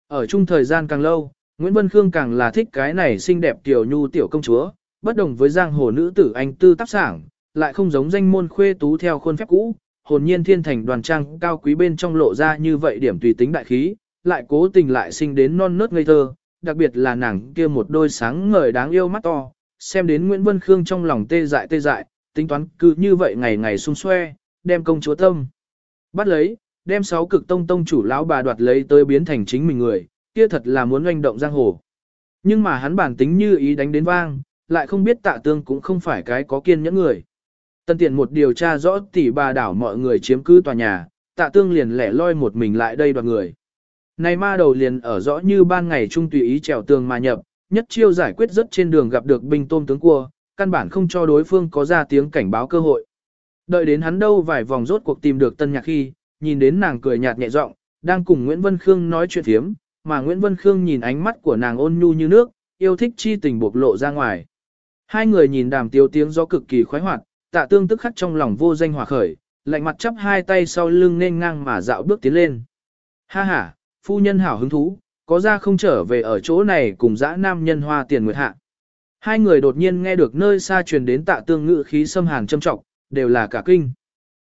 Ở chung thời gian càng lâu, Nguyễn Vân Khương càng là thích cái này xinh đẹp tiểu nhu tiểu công chúa, bất đồng với giang hồ nữ tử anh tư tác sảng, lại không giống danh môn khuê tú theo khuôn phép cũ, hồn nhiên thiên thành đoàn trang cao quý bên trong lộ ra như vậy điểm tùy tính đại khí, lại cố tình lại sinh đến non nớt ngây thơ, đặc biệt là nàng kia một đôi sáng ngời đáng yêu mắt to, xem đến Nguyễn Vân Khương trong lòng tê dại tê dại, tính toán cứ như vậy ngày ngày xung xoe, đem công chúa tâm. Bắt lấy, đem sáu cực tông tông chủ lão bà đoạt lấy tới biến thành chính mình người, kia thật là muốn doanh động giang hồ. Nhưng mà hắn bản tính như ý đánh đến vang, lại không biết tạ tương cũng không phải cái có kiên nhẫn người. Tân tiện một điều tra rõ tỷ bà đảo mọi người chiếm cứ tòa nhà, tạ tương liền lẻ loi một mình lại đây đoạt người. Này ma đầu liền ở rõ như ban ngày trung tùy ý trèo tường mà nhập, nhất chiêu giải quyết rất trên đường gặp được binh tôm tướng cua, căn bản không cho đối phương có ra tiếng cảnh báo cơ hội. Đợi đến hắn đâu vài vòng rốt cuộc tìm được tân nhạc khi, nhìn đến nàng cười nhạt nhẹ giọng, đang cùng Nguyễn Vân Khương nói chuyện thiếm, mà Nguyễn Vân Khương nhìn ánh mắt của nàng ôn nhu như nước, yêu thích chi tình bộc lộ ra ngoài. Hai người nhìn đàm tiêu tiếng do cực kỳ khoái hoạt, tạ tương tức khắc trong lòng vô danh hòa khởi, lạnh mặt chắp hai tay sau lưng nên ngang mà dạo bước tiến lên. Ha ha, phu nhân hảo hứng thú, có ra không trở về ở chỗ này cùng dã nam nhân hoa tiền nguyệt hạ. Hai người đột nhiên nghe được nơi xa truyền đến tạ tương ngự khí xâm hàn châm trọng, đều là cả kinh.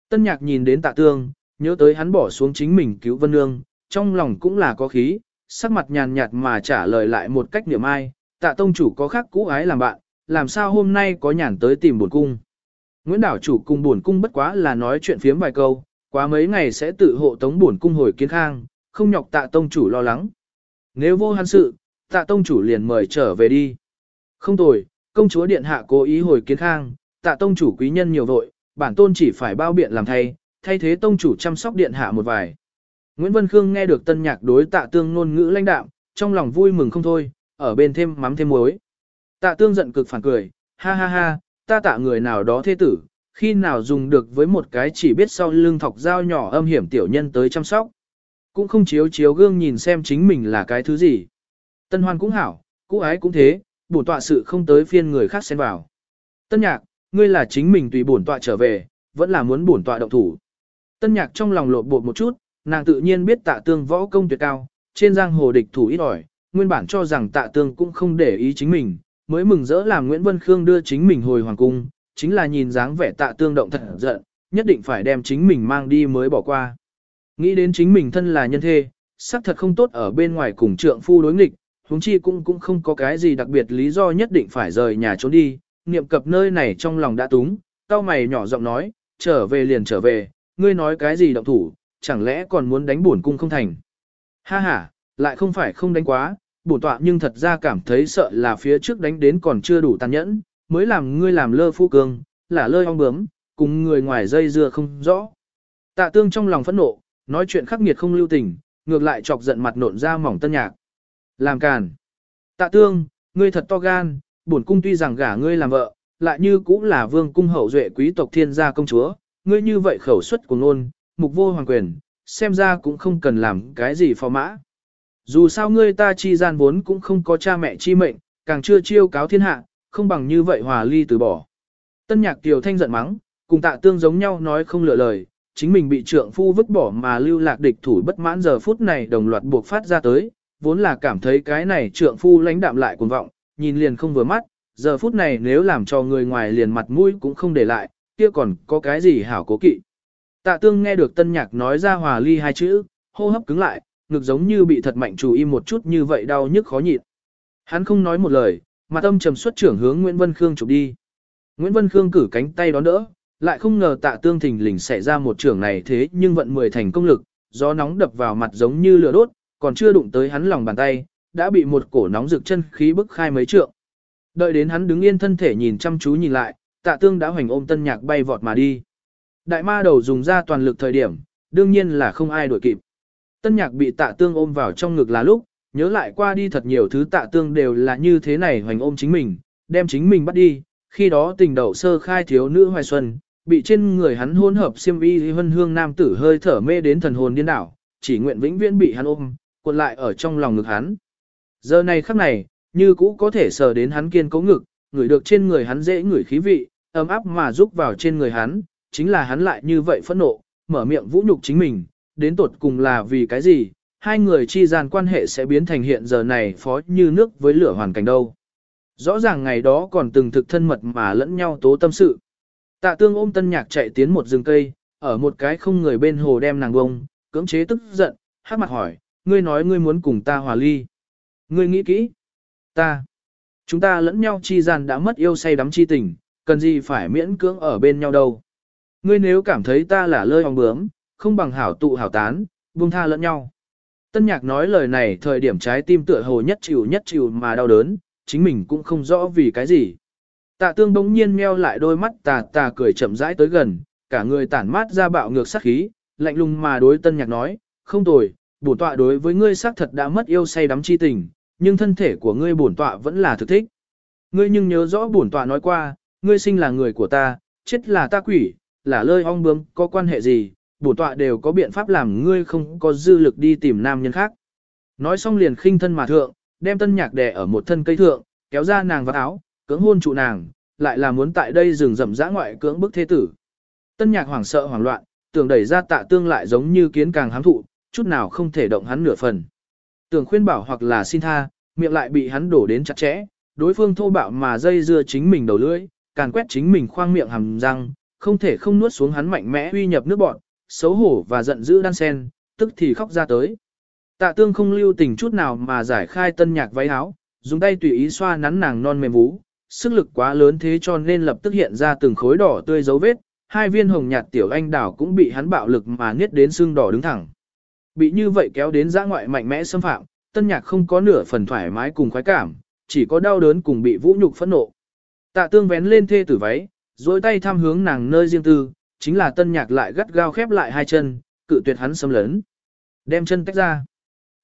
Tân nhạc nhìn đến tạ tương, nhớ tới hắn bỏ xuống chính mình cứu vân nương, trong lòng cũng là có khí, sắc mặt nhàn nhạt mà trả lời lại một cách niệm ai, tạ tông chủ có khác cũ ái làm bạn, làm sao hôm nay có nhàn tới tìm buồn cung. Nguyễn đảo chủ cùng buồn cung bất quá là nói chuyện phiếm vài câu, quá mấy ngày sẽ tự hộ tống buồn cung hồi kiến khang, không nhọc tạ tông chủ lo lắng. Nếu vô hắn sự, tạ tông chủ liền mời trở về đi. Không tồi, công chúa điện hạ cố ý hồi kiến khang, tạ tông chủ quý nhân nhiều vội, bản tôn chỉ phải bao biện làm thay, thay thế tông chủ chăm sóc điện hạ một vài. Nguyễn Vân Khương nghe được tân nhạc đối tạ tương ngôn ngữ lãnh đạm, trong lòng vui mừng không thôi, ở bên thêm mắm thêm muối. Tạ tương giận cực phản cười, ha ha ha, ta tạ người nào đó thế tử, khi nào dùng được với một cái chỉ biết sau lưng thọc dao nhỏ âm hiểm tiểu nhân tới chăm sóc. Cũng không chiếu chiếu gương nhìn xem chính mình là cái thứ gì. Tân hoan cũng hảo, cũ ái cũng thế, bổn tọa sự không tới phiên người khác xen vào. Tân nhạc, ngươi là chính mình tùy bổn tọa trở về, vẫn là muốn bổn tọa động thủ. Tân nhạc trong lòng lộn bột một chút, nàng tự nhiên biết tạ tương võ công tuyệt cao, trên giang hồ địch thủ ít ỏi, nguyên bản cho rằng tạ tương cũng không để ý chính mình, mới mừng rỡ làm Nguyễn Vân Khương đưa chính mình hồi hoàng cung, chính là nhìn dáng vẻ tạ tương động thật giận, nhất định phải đem chính mình mang đi mới bỏ qua. Nghĩ đến chính mình thân là nhân thê, xác thật không tốt ở bên ngoài cùng trượng phu đối nghịch, huống chi cũng cũng không có cái gì đặc biệt lý do nhất định phải rời nhà trốn đi, niệm cập nơi này trong lòng đã túng, cao mày nhỏ giọng nói, trở về liền trở về, ngươi nói cái gì động thủ, chẳng lẽ còn muốn đánh bổn cung không thành. Ha ha, lại không phải không đánh quá, bổn tọa nhưng thật ra cảm thấy sợ là phía trước đánh đến còn chưa đủ tàn nhẫn, mới làm ngươi làm lơ phu cương, là lơi ong bướm, cùng người ngoài dây dưa không rõ. Tạ tương trong lòng phẫn nộ, nói chuyện khắc nghiệt không lưu tình, ngược lại chọc giận mặt nộn ra mỏng tân nhạc. Làm càn. Tạ tương, ngươi thật to gan, bổn cung tuy rằng gả ngươi làm vợ, lại như cũng là vương cung hậu duệ quý tộc thiên gia công chúa, ngươi như vậy khẩu xuất của ngôn, mục vô hoàng quyền, xem ra cũng không cần làm cái gì phò mã. Dù sao ngươi ta chi gian vốn cũng không có cha mẹ chi mệnh, càng chưa chiêu cáo thiên hạ, không bằng như vậy hòa ly từ bỏ. Tân nhạc tiểu thanh giận mắng, cùng tạ tương giống nhau nói không lựa lời, chính mình bị trượng phu vứt bỏ mà lưu lạc địch thủ bất mãn giờ phút này đồng loạt buộc phát ra tới, vốn là cảm thấy cái này trượng phu lãnh đạm lại cuồng vọng, nhìn liền không vừa mắt, giờ phút này nếu làm cho người ngoài liền mặt mũi cũng không để lại, kia còn có cái gì hảo cố kỵ. Tạ tương nghe được tân nhạc nói ra hòa ly hai chữ, hô hấp cứng lại, ngực giống như bị thật mạnh chủ im một chút như vậy đau nhức khó nhịn. Hắn không nói một lời, mà tâm trầm xuất trưởng hướng Nguyễn Vân Khương chụp đi. Nguyễn Vân Khương cử cánh tay đón đỡ, lại không ngờ tạ tương thình lình xảy ra một trưởng này thế nhưng vận mười thành công lực, gió nóng đập vào mặt giống như lửa đốt, còn chưa đụng tới hắn lòng bàn tay, đã bị một cổ nóng rực chân khí bức khai mấy trượng. Đợi đến hắn đứng yên thân thể nhìn chăm chú nhìn lại, tạ tương đã hoành ôm tân nhạc bay vọt mà đi. Đại ma đầu dùng ra toàn lực thời điểm, đương nhiên là không ai đuổi kịp. Tân nhạc bị tạ tương ôm vào trong ngực là lúc, nhớ lại qua đi thật nhiều thứ tạ tương đều là như thế này hoành ôm chính mình, đem chính mình bắt đi, khi đó tình đầu sơ khai thiếu nữ hoài xuân, bị trên người hắn hôn hợp xiêm y hân hương nam tử hơi thở mê đến thần hồn điên đảo, chỉ nguyện vĩnh viễn bị hắn ôm, cuộn lại ở trong lòng ngực hắn. Giờ này khắc này, như cũ có thể sờ đến hắn kiên cố ngực, ngửi được trên người hắn dễ ngửi khí vị, ấm áp mà rúc vào trên người hắn, chính là hắn lại như vậy phẫn nộ, mở miệng vũ nhục chính mình, đến tột cùng là vì cái gì, hai người chi gian quan hệ sẽ biến thành hiện giờ này phó như nước với lửa hoàn cảnh đâu. Rõ ràng ngày đó còn từng thực thân mật mà lẫn nhau tố tâm sự. Tạ tương ôm tân nhạc chạy tiến một rừng cây, ở một cái không người bên hồ đem nàng bông, cưỡng chế tức giận, hát mặt hỏi, ngươi nói ngươi muốn cùng ta hòa ly. Ngươi nghĩ kỹ. Ta. Chúng ta lẫn nhau chi gian đã mất yêu say đắm chi tình, cần gì phải miễn cưỡng ở bên nhau đâu. Ngươi nếu cảm thấy ta là lơi hòng bướm, không bằng hảo tụ hảo tán, buông tha lẫn nhau. Tân nhạc nói lời này thời điểm trái tim tựa hồ nhất chịu nhất chịu mà đau đớn, chính mình cũng không rõ vì cái gì. Tạ tương bỗng nhiên meo lại đôi mắt tà tà cười chậm rãi tới gần, cả người tản mát ra bạo ngược sát khí, lạnh lùng mà đối tân nhạc nói, không tồi, bổn tọa đối với ngươi xác thật đã mất yêu say đắm chi tình, nhưng thân thể của ngươi bổn tọa vẫn là thực thích. Ngươi nhưng nhớ rõ bổn tọa nói qua, ngươi sinh là người của ta, chết là ta quỷ, là lơi ong bướm, có quan hệ gì, bổn tọa đều có biện pháp làm ngươi không có dư lực đi tìm nam nhân khác. Nói xong liền khinh thân mà thượng, đem tân nhạc đè ở một thân cây thượng, kéo ra nàng vào áo, cưỡng hôn trụ nàng, lại là muốn tại đây rừng rậm rã ngoại cưỡng bức thế tử. Tân nhạc hoảng sợ hoảng loạn, tưởng đẩy ra tạ tương lại giống như kiến càng hám thụ, chút nào không thể động hắn nửa phần. Tưởng khuyên bảo hoặc là xin tha, miệng lại bị hắn đổ đến chặt chẽ, đối phương thô bạo mà dây dưa chính mình đầu lưỡi, càn quét chính mình khoang miệng hầm răng, không thể không nuốt xuống hắn mạnh mẽ uy nhập nước bọn, xấu hổ và giận dữ đan sen, tức thì khóc ra tới. Tạ tương không lưu tình chút nào mà giải khai tân nhạc váy áo, dùng tay tùy ý xoa nắn nàng non mềm vú, sức lực quá lớn thế cho nên lập tức hiện ra từng khối đỏ tươi dấu vết, hai viên hồng nhạt tiểu anh đảo cũng bị hắn bạo lực mà niết đến xương đỏ đứng thẳng. Bị như vậy kéo đến giã ngoại mạnh mẽ xâm phạm, tân nhạc không có nửa phần thoải mái cùng khoái cảm, chỉ có đau đớn cùng bị vũ nhục phẫn nộ. Tạ tương vén lên thê tử váy, dối tay tham hướng nàng nơi riêng tư, chính là tân nhạc lại gắt gao khép lại hai chân, cự tuyệt hắn xâm lấn. Đem chân tách ra.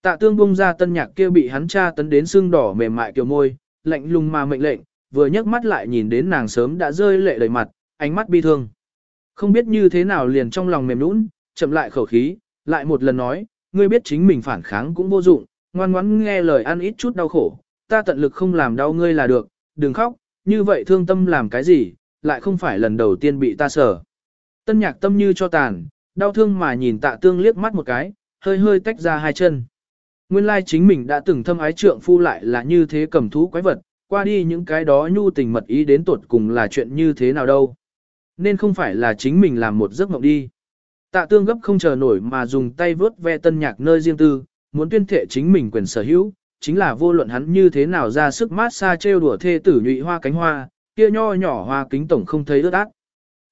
Tạ tương bung ra tân nhạc kia bị hắn tra tấn đến xương đỏ mềm mại kiểu môi, lạnh lùng mà mệnh lệnh, vừa nhấc mắt lại nhìn đến nàng sớm đã rơi lệ đầy mặt, ánh mắt bi thương. Không biết như thế nào liền trong lòng mềm nũng, chậm lại khẩu khí, lại một lần nói, ngươi biết chính mình phản kháng cũng vô dụng, ngoan ngoãn nghe lời ăn ít chút đau khổ, ta tận lực không làm đau ngươi là được, đừng khóc, như vậy thương tâm làm cái gì, lại không phải lần đầu tiên bị ta sở. Tân nhạc tâm như cho tàn, đau thương mà nhìn tạ tương liếc mắt một cái, hơi hơi tách ra hai chân. Nguyên lai chính mình đã từng thâm ái trượng phu lại là như thế cầm thú quái vật, qua đi những cái đó nhu tình mật ý đến tuột cùng là chuyện như thế nào đâu. Nên không phải là chính mình làm một giấc mộng đi. Tạ tương gấp không chờ nổi mà dùng tay vớt ve tân nhạc nơi riêng tư, muốn tuyên thệ chính mình quyền sở hữu, chính là vô luận hắn như thế nào ra sức mát xa trêu đùa thê tử nhụy hoa cánh hoa, kia nho nhỏ hoa kính tổng không thấy ướt át.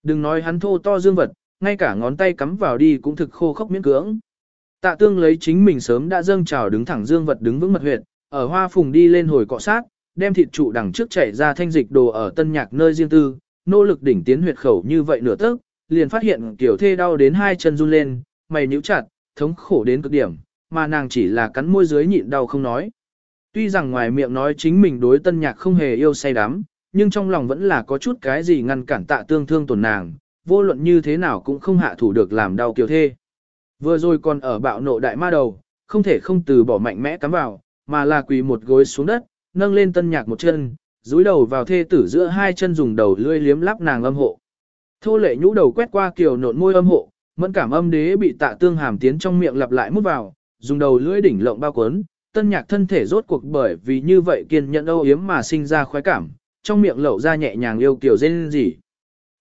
Đừng nói hắn thô to dương vật, ngay cả ngón tay cắm vào đi cũng thực khô khốc miễn cưỡng. Tạ tương lấy chính mình sớm đã dâng trào đứng thẳng dương vật đứng vững mật huyệt, ở hoa phùng đi lên hồi cọ sát, đem thịt trụ đằng trước chảy ra thanh dịch đồ ở tân nhạc nơi riêng tư, nỗ lực đỉnh tiến huyệt khẩu như vậy nửa tức, liền phát hiện tiểu thê đau đến hai chân run lên, mày nhíu chặt, thống khổ đến cực điểm, mà nàng chỉ là cắn môi dưới nhịn đau không nói. Tuy rằng ngoài miệng nói chính mình đối tân nhạc không hề yêu say đắm, nhưng trong lòng vẫn là có chút cái gì ngăn cản tạ tương thương tổn nàng, vô luận như thế nào cũng không hạ thủ được làm đau kiều thê. Vừa rồi còn ở bạo nộ đại ma đầu, không thể không từ bỏ mạnh mẽ cắm vào, mà là quỳ một gối xuống đất, nâng lên tân nhạc một chân, dúi đầu vào thê tử giữa hai chân dùng đầu lưỡi liếm lắp nàng âm hộ. Thô lệ nhũ đầu quét qua kiều nộn môi âm hộ, mẫn cảm âm đế bị tạ tương hàm tiến trong miệng lặp lại mút vào, dùng đầu lưỡi đỉnh lộng bao quấn, tân nhạc thân thể rốt cuộc bởi vì như vậy kiên nhẫn âu yếm mà sinh ra khoái cảm, trong miệng lẩu ra nhẹ nhàng yêu kiều dên gì.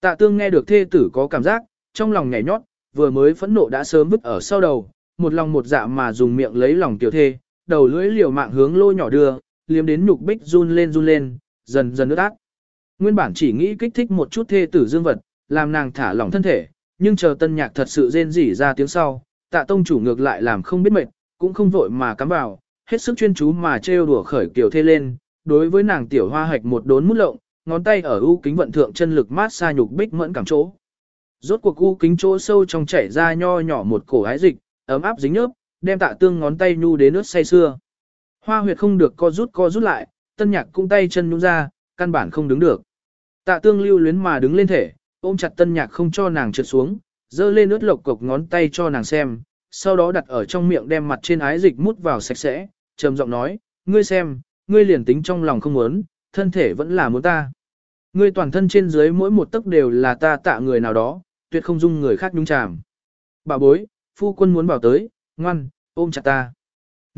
Tạ tương nghe được thê tử có cảm giác, trong lòng nhảy nhót, vừa mới phẫn nộ đã sớm vứt ở sau đầu, một lòng một dạ mà dùng miệng lấy lòng tiểu thê, đầu lưỡi liều mạng hướng lô nhỏ đưa, liếm đến nhục bích run lên run lên, dần dần ướt át. Nguyên bản chỉ nghĩ kích thích một chút thê tử dương vật, làm nàng thả lỏng thân thể, nhưng chờ tân nhạc thật sự rên rỉ ra tiếng sau, tạ tông chủ ngược lại làm không biết mệt, cũng không vội mà cắm vào, hết sức chuyên chú mà trêu đùa khởi kiểu thê lên, đối với nàng tiểu hoa hạch một đốn mút lộng, ngón tay ở u kính vận thượng chân lực mát xa nhục bích mẫn cảm chỗ. Rốt cuộc u kính chỗ sâu trong chảy ra nho nhỏ một cổ ái dịch, ấm áp dính nhớp, đem tạ tương ngón tay nhu đến nước say xưa. Hoa huyệt không được co rút co rút lại, tân nhạc cũng tay chân nhún ra, căn bản không đứng được. Tạ tương lưu luyến mà đứng lên thể, ôm chặt tân nhạc không cho nàng trượt xuống, dơ lên ướt lộc cục ngón tay cho nàng xem, sau đó đặt ở trong miệng đem mặt trên ái dịch mút vào sạch sẽ, trầm giọng nói, ngươi xem, ngươi liền tính trong lòng không muốn, thân thể vẫn là muốn ta. Ngươi toàn thân trên dưới mỗi một tấc đều là ta tạ người nào đó, tuyệt không dung người khác nhúng chàm. Bà bối, phu quân muốn bảo tới, ngoan, ôm chặt ta.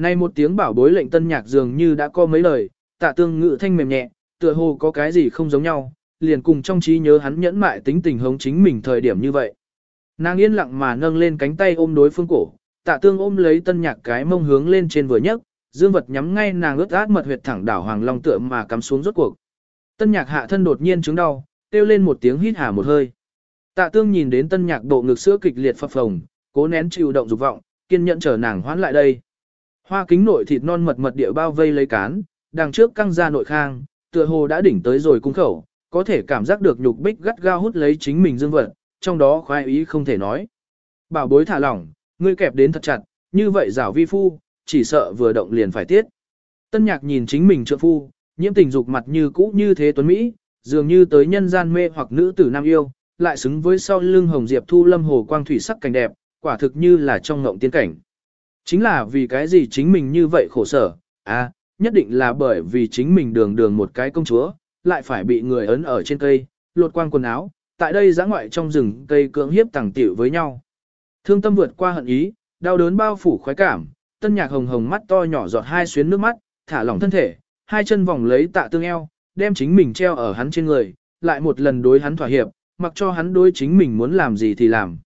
Nay một tiếng bảo bối lệnh tân nhạc dường như đã có mấy lời, tạ tương ngự thanh mềm nhẹ, tựa hồ có cái gì không giống nhau, liền cùng trong trí nhớ hắn nhẫn mại tính tình hống chính mình thời điểm như vậy. Nàng yên lặng mà nâng lên cánh tay ôm đối phương cổ, tạ tương ôm lấy tân nhạc cái mông hướng lên trên vừa nhấc, dương vật nhắm ngay nàng ướt át mật huyệt thẳng đảo hoàng long tựa mà cắm xuống rốt cuộc. Tân nhạc hạ thân đột nhiên chứng đau, kêu lên một tiếng hít hà một hơi. Tạ tương nhìn đến tân nhạc bộ ngực sữa kịch liệt phập phồng, cố nén chịu động dục vọng, kiên nhẫn chờ nàng hoán lại đây. Hoa kính nội thịt non mật mật địa bao vây lấy cán, đằng trước căng ra nội khang, tựa hồ đã đỉnh tới rồi cung khẩu, có thể cảm giác được nhục bích gắt gao hút lấy chính mình dương vật, trong đó khoái ý không thể nói. Bảo bối thả lỏng, ngươi kẹp đến thật chặt, như vậy rảo vi phu, chỉ sợ vừa động liền phải tiết. Tân nhạc nhìn chính mình trợ phu, nhiễm tình dục mặt như cũ như thế tuấn Mỹ, dường như tới nhân gian mê hoặc nữ tử nam yêu, lại xứng với sau lưng hồng diệp thu lâm hồ quang thủy sắc cảnh đẹp, quả thực như là trong ngộng tiên cảnh. Chính là vì cái gì chính mình như vậy khổ sở, à, nhất định là bởi vì chính mình đường đường một cái công chúa, lại phải bị người ấn ở trên cây, lột quang quần áo, tại đây giã ngoại trong rừng cây cưỡng hiếp tàng tiểu với nhau. Thương tâm vượt qua hận ý, đau đớn bao phủ khoái cảm, tân nhạc hồng hồng mắt to nhỏ giọt hai xuyến nước mắt, thả lỏng thân thể, hai chân vòng lấy tạ tương eo, đem chính mình treo ở hắn trên người, lại một lần đối hắn thỏa hiệp, mặc cho hắn đối chính mình muốn làm gì thì làm.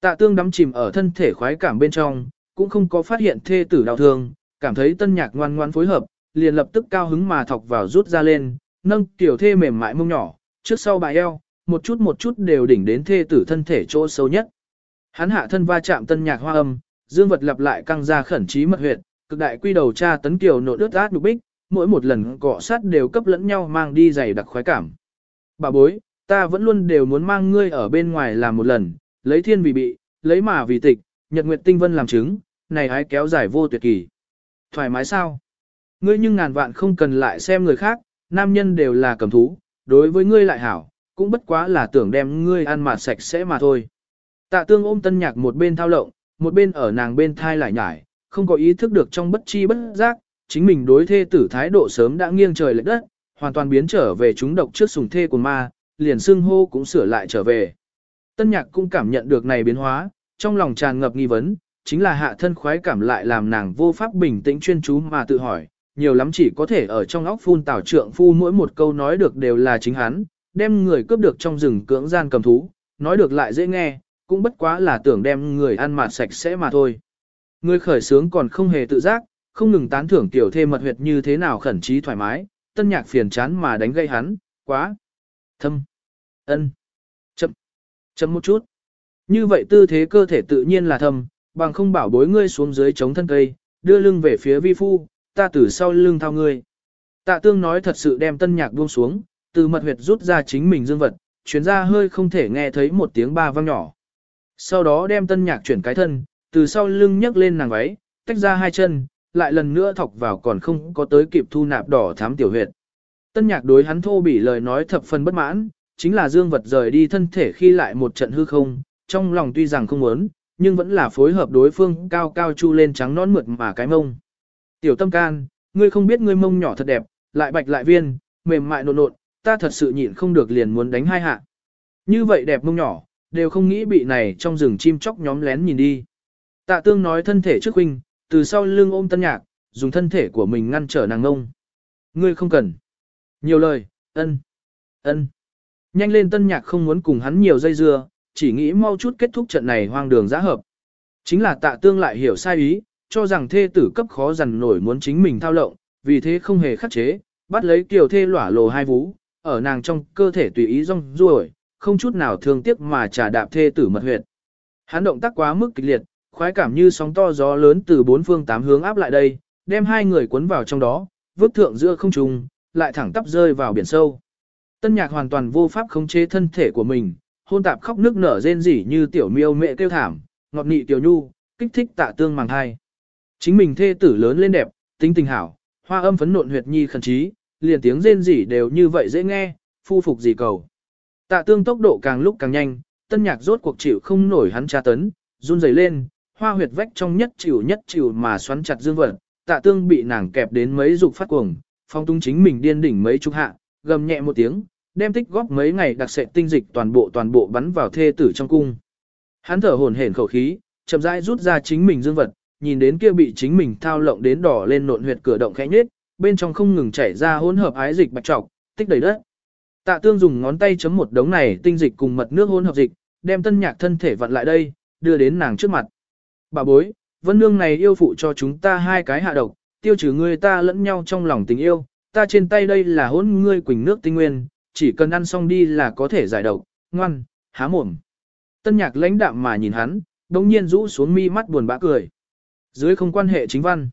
Tạ tương đắm chìm ở thân thể khoái cảm bên trong, cũng không có phát hiện thê tử đau thương, cảm thấy tân nhạc ngoan ngoan phối hợp, liền lập tức cao hứng mà thọc vào rút ra lên, nâng tiểu thê mềm mại mông nhỏ, trước sau bài eo, một chút một chút đều đỉnh đến thê tử thân thể chỗ sâu nhất. Hắn hạ thân va chạm tân nhạc hoa âm, dương vật lặp lại căng ra khẩn trí mật huyệt, cực đại quy đầu tra tấn kiều nộ ướt át đục bích, mỗi một lần cọ sát đều cấp lẫn nhau mang đi dày đặc khoái cảm. Bà bối, ta vẫn luôn đều muốn mang ngươi ở bên ngoài làm một lần, lấy thiên vì bị, lấy mà vì tịch, nhật nguyệt tinh vân làm chứng, này hái kéo dài vô tuyệt kỳ. Thoải mái sao? Ngươi nhưng ngàn vạn không cần lại xem người khác, nam nhân đều là cầm thú, đối với ngươi lại hảo, cũng bất quá là tưởng đem ngươi ăn mà sạch sẽ mà thôi. Tạ tương ôm tân nhạc một bên thao lộng, một bên ở nàng bên thai lại nhải, không có ý thức được trong bất chi bất giác, chính mình đối thê tử thái độ sớm đã nghiêng trời lệch đất, hoàn toàn biến trở về chúng độc trước sùng thê của ma, liền xưng hô cũng sửa lại trở về. Tân nhạc cũng cảm nhận được này biến hóa, trong lòng tràn ngập nghi vấn, chính là hạ thân khoái cảm lại làm nàng vô pháp bình tĩnh chuyên chú mà tự hỏi, nhiều lắm chỉ có thể ở trong óc phun tảo trượng phu mỗi một câu nói được đều là chính hắn, đem người cướp được trong rừng cưỡng gian cầm thú, nói được lại dễ nghe, cũng bất quá là tưởng đem người ăn mà sạch sẽ mà thôi. Người khởi sướng còn không hề tự giác, không ngừng tán thưởng tiểu thê mật huyệt như thế nào khẩn trí thoải mái, tân nhạc phiền chán mà đánh gây hắn, quá, thâm, ân, chậm, chậm một chút. Như vậy tư thế cơ thể tự nhiên là thâm, bằng không bảo bối ngươi xuống dưới chống thân cây, đưa lưng về phía vi phu, ta từ sau lưng thao ngươi. Tạ tương nói thật sự đem tân nhạc buông xuống, từ mật huyệt rút ra chính mình dương vật, chuyển ra hơi không thể nghe thấy một tiếng ba vang nhỏ. Sau đó đem tân nhạc chuyển cái thân, từ sau lưng nhấc lên nàng váy, tách ra hai chân, lại lần nữa thọc vào còn không có tới kịp thu nạp đỏ thám tiểu huyệt. Tân nhạc đối hắn thô bỉ lời nói thập phần bất mãn, chính là dương vật rời đi thân thể khi lại một trận hư không, trong lòng tuy rằng không muốn, nhưng vẫn là phối hợp đối phương cao cao chu lên trắng nón mượt mà cái mông. Tiểu tâm can, ngươi không biết ngươi mông nhỏ thật đẹp, lại bạch lại viên, mềm mại nộn nộn, ta thật sự nhịn không được liền muốn đánh hai hạ. Như vậy đẹp mông nhỏ, đều không nghĩ bị này trong rừng chim chóc nhóm lén nhìn đi. Tạ tương nói thân thể trước huynh, từ sau lưng ôm tân nhạc, dùng thân thể của mình ngăn trở nàng ngông. Ngươi không cần. Nhiều lời, ân, ân. Nhanh lên tân nhạc không muốn cùng hắn nhiều dây dưa, chỉ nghĩ mau chút kết thúc trận này hoang đường giã hợp. Chính là tạ tương lại hiểu sai ý, cho rằng thê tử cấp khó dằn nổi muốn chính mình thao lộng, vì thế không hề khắc chế, bắt lấy kiều thê lỏa lồ hai vú, ở nàng trong cơ thể tùy ý rong ruổi, không chút nào thương tiếc mà trả đạp thê tử mật huyệt. Hắn động tác quá mức kịch liệt, khoái cảm như sóng to gió lớn từ bốn phương tám hướng áp lại đây, đem hai người cuốn vào trong đó, vứt thượng giữa không trung, lại thẳng tắp rơi vào biển sâu. Tân nhạc hoàn toàn vô pháp khống chế thân thể của mình, hôn tạp khóc nước nở rên rỉ như tiểu miêu mẹ kêu thảm, ngọt nị tiểu nhu, kích thích tạ tương màng hai. Chính mình thê tử lớn lên đẹp, tính tình hảo, hoa âm phấn nộn huyệt nhi khẩn trí, liền tiếng rên rỉ đều như vậy dễ nghe, phu phục gì cầu. Tạ tương tốc độ càng lúc càng nhanh, tân nhạc rốt cuộc chịu không nổi hắn tra tấn, run rẩy lên, hoa huyệt vách trong nhất chịu nhất chịu mà xoắn chặt dương vật, tạ tương bị nàng kẹp đến mấy dục phát cuồng, phong tung chính mình điên đỉnh mấy chục hạ, gầm nhẹ một tiếng, đem tích góp mấy ngày đặc sệ tinh dịch toàn bộ toàn bộ bắn vào thê tử trong cung. Hắn thở hổn hển khẩu khí, chậm rãi rút ra chính mình dương vật, nhìn đến kia bị chính mình thao lộng đến đỏ lên nộn huyệt cửa động khẽ nhếch, bên trong không ngừng chảy ra hỗn hợp ái dịch bạch trọc, tích đầy đất. Tạ Tương dùng ngón tay chấm một đống này tinh dịch cùng mật nước hỗn hợp dịch, đem tân nhạc thân thể vặn lại đây, đưa đến nàng trước mặt. Bà bối, vân nương này yêu phụ cho chúng ta hai cái hạ độc, tiêu trừ ngươi ta lẫn nhau trong lòng tình yêu, ta trên tay đây là hỗn ngươi quỳnh nước tinh nguyên, chỉ cần ăn xong đi là có thể giải độc, ngoan, há mồm. Tân nhạc lãnh đạm mà nhìn hắn, đồng nhiên rũ xuống mi mắt buồn bã cười. Dưới không quan hệ chính văn.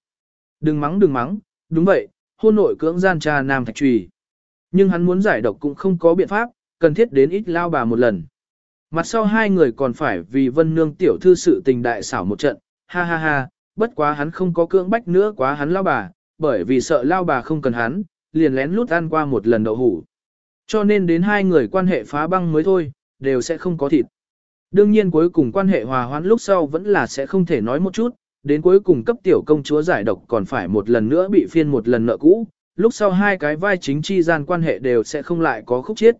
Đừng mắng đừng mắng, đúng vậy, hôn nội cưỡng gian trà nam thạch trùy. Nhưng hắn muốn giải độc cũng không có biện pháp, cần thiết đến ít lao bà một lần. Mặt sau hai người còn phải vì vân nương tiểu thư sự tình đại xảo một trận, ha ha ha, bất quá hắn không có cưỡng bách nữa quá hắn lao bà, bởi vì sợ lao bà không cần hắn, liền lén lút ăn qua một lần đậu hủ. Cho nên đến hai người quan hệ phá băng mới thôi, đều sẽ không có thịt. Đương nhiên cuối cùng quan hệ hòa hoãn lúc sau vẫn là sẽ không thể nói một chút, đến cuối cùng cấp tiểu công chúa giải độc còn phải một lần nữa bị phiên một lần nợ cũ, lúc sau hai cái vai chính chi gian quan hệ đều sẽ không lại có khúc chiết.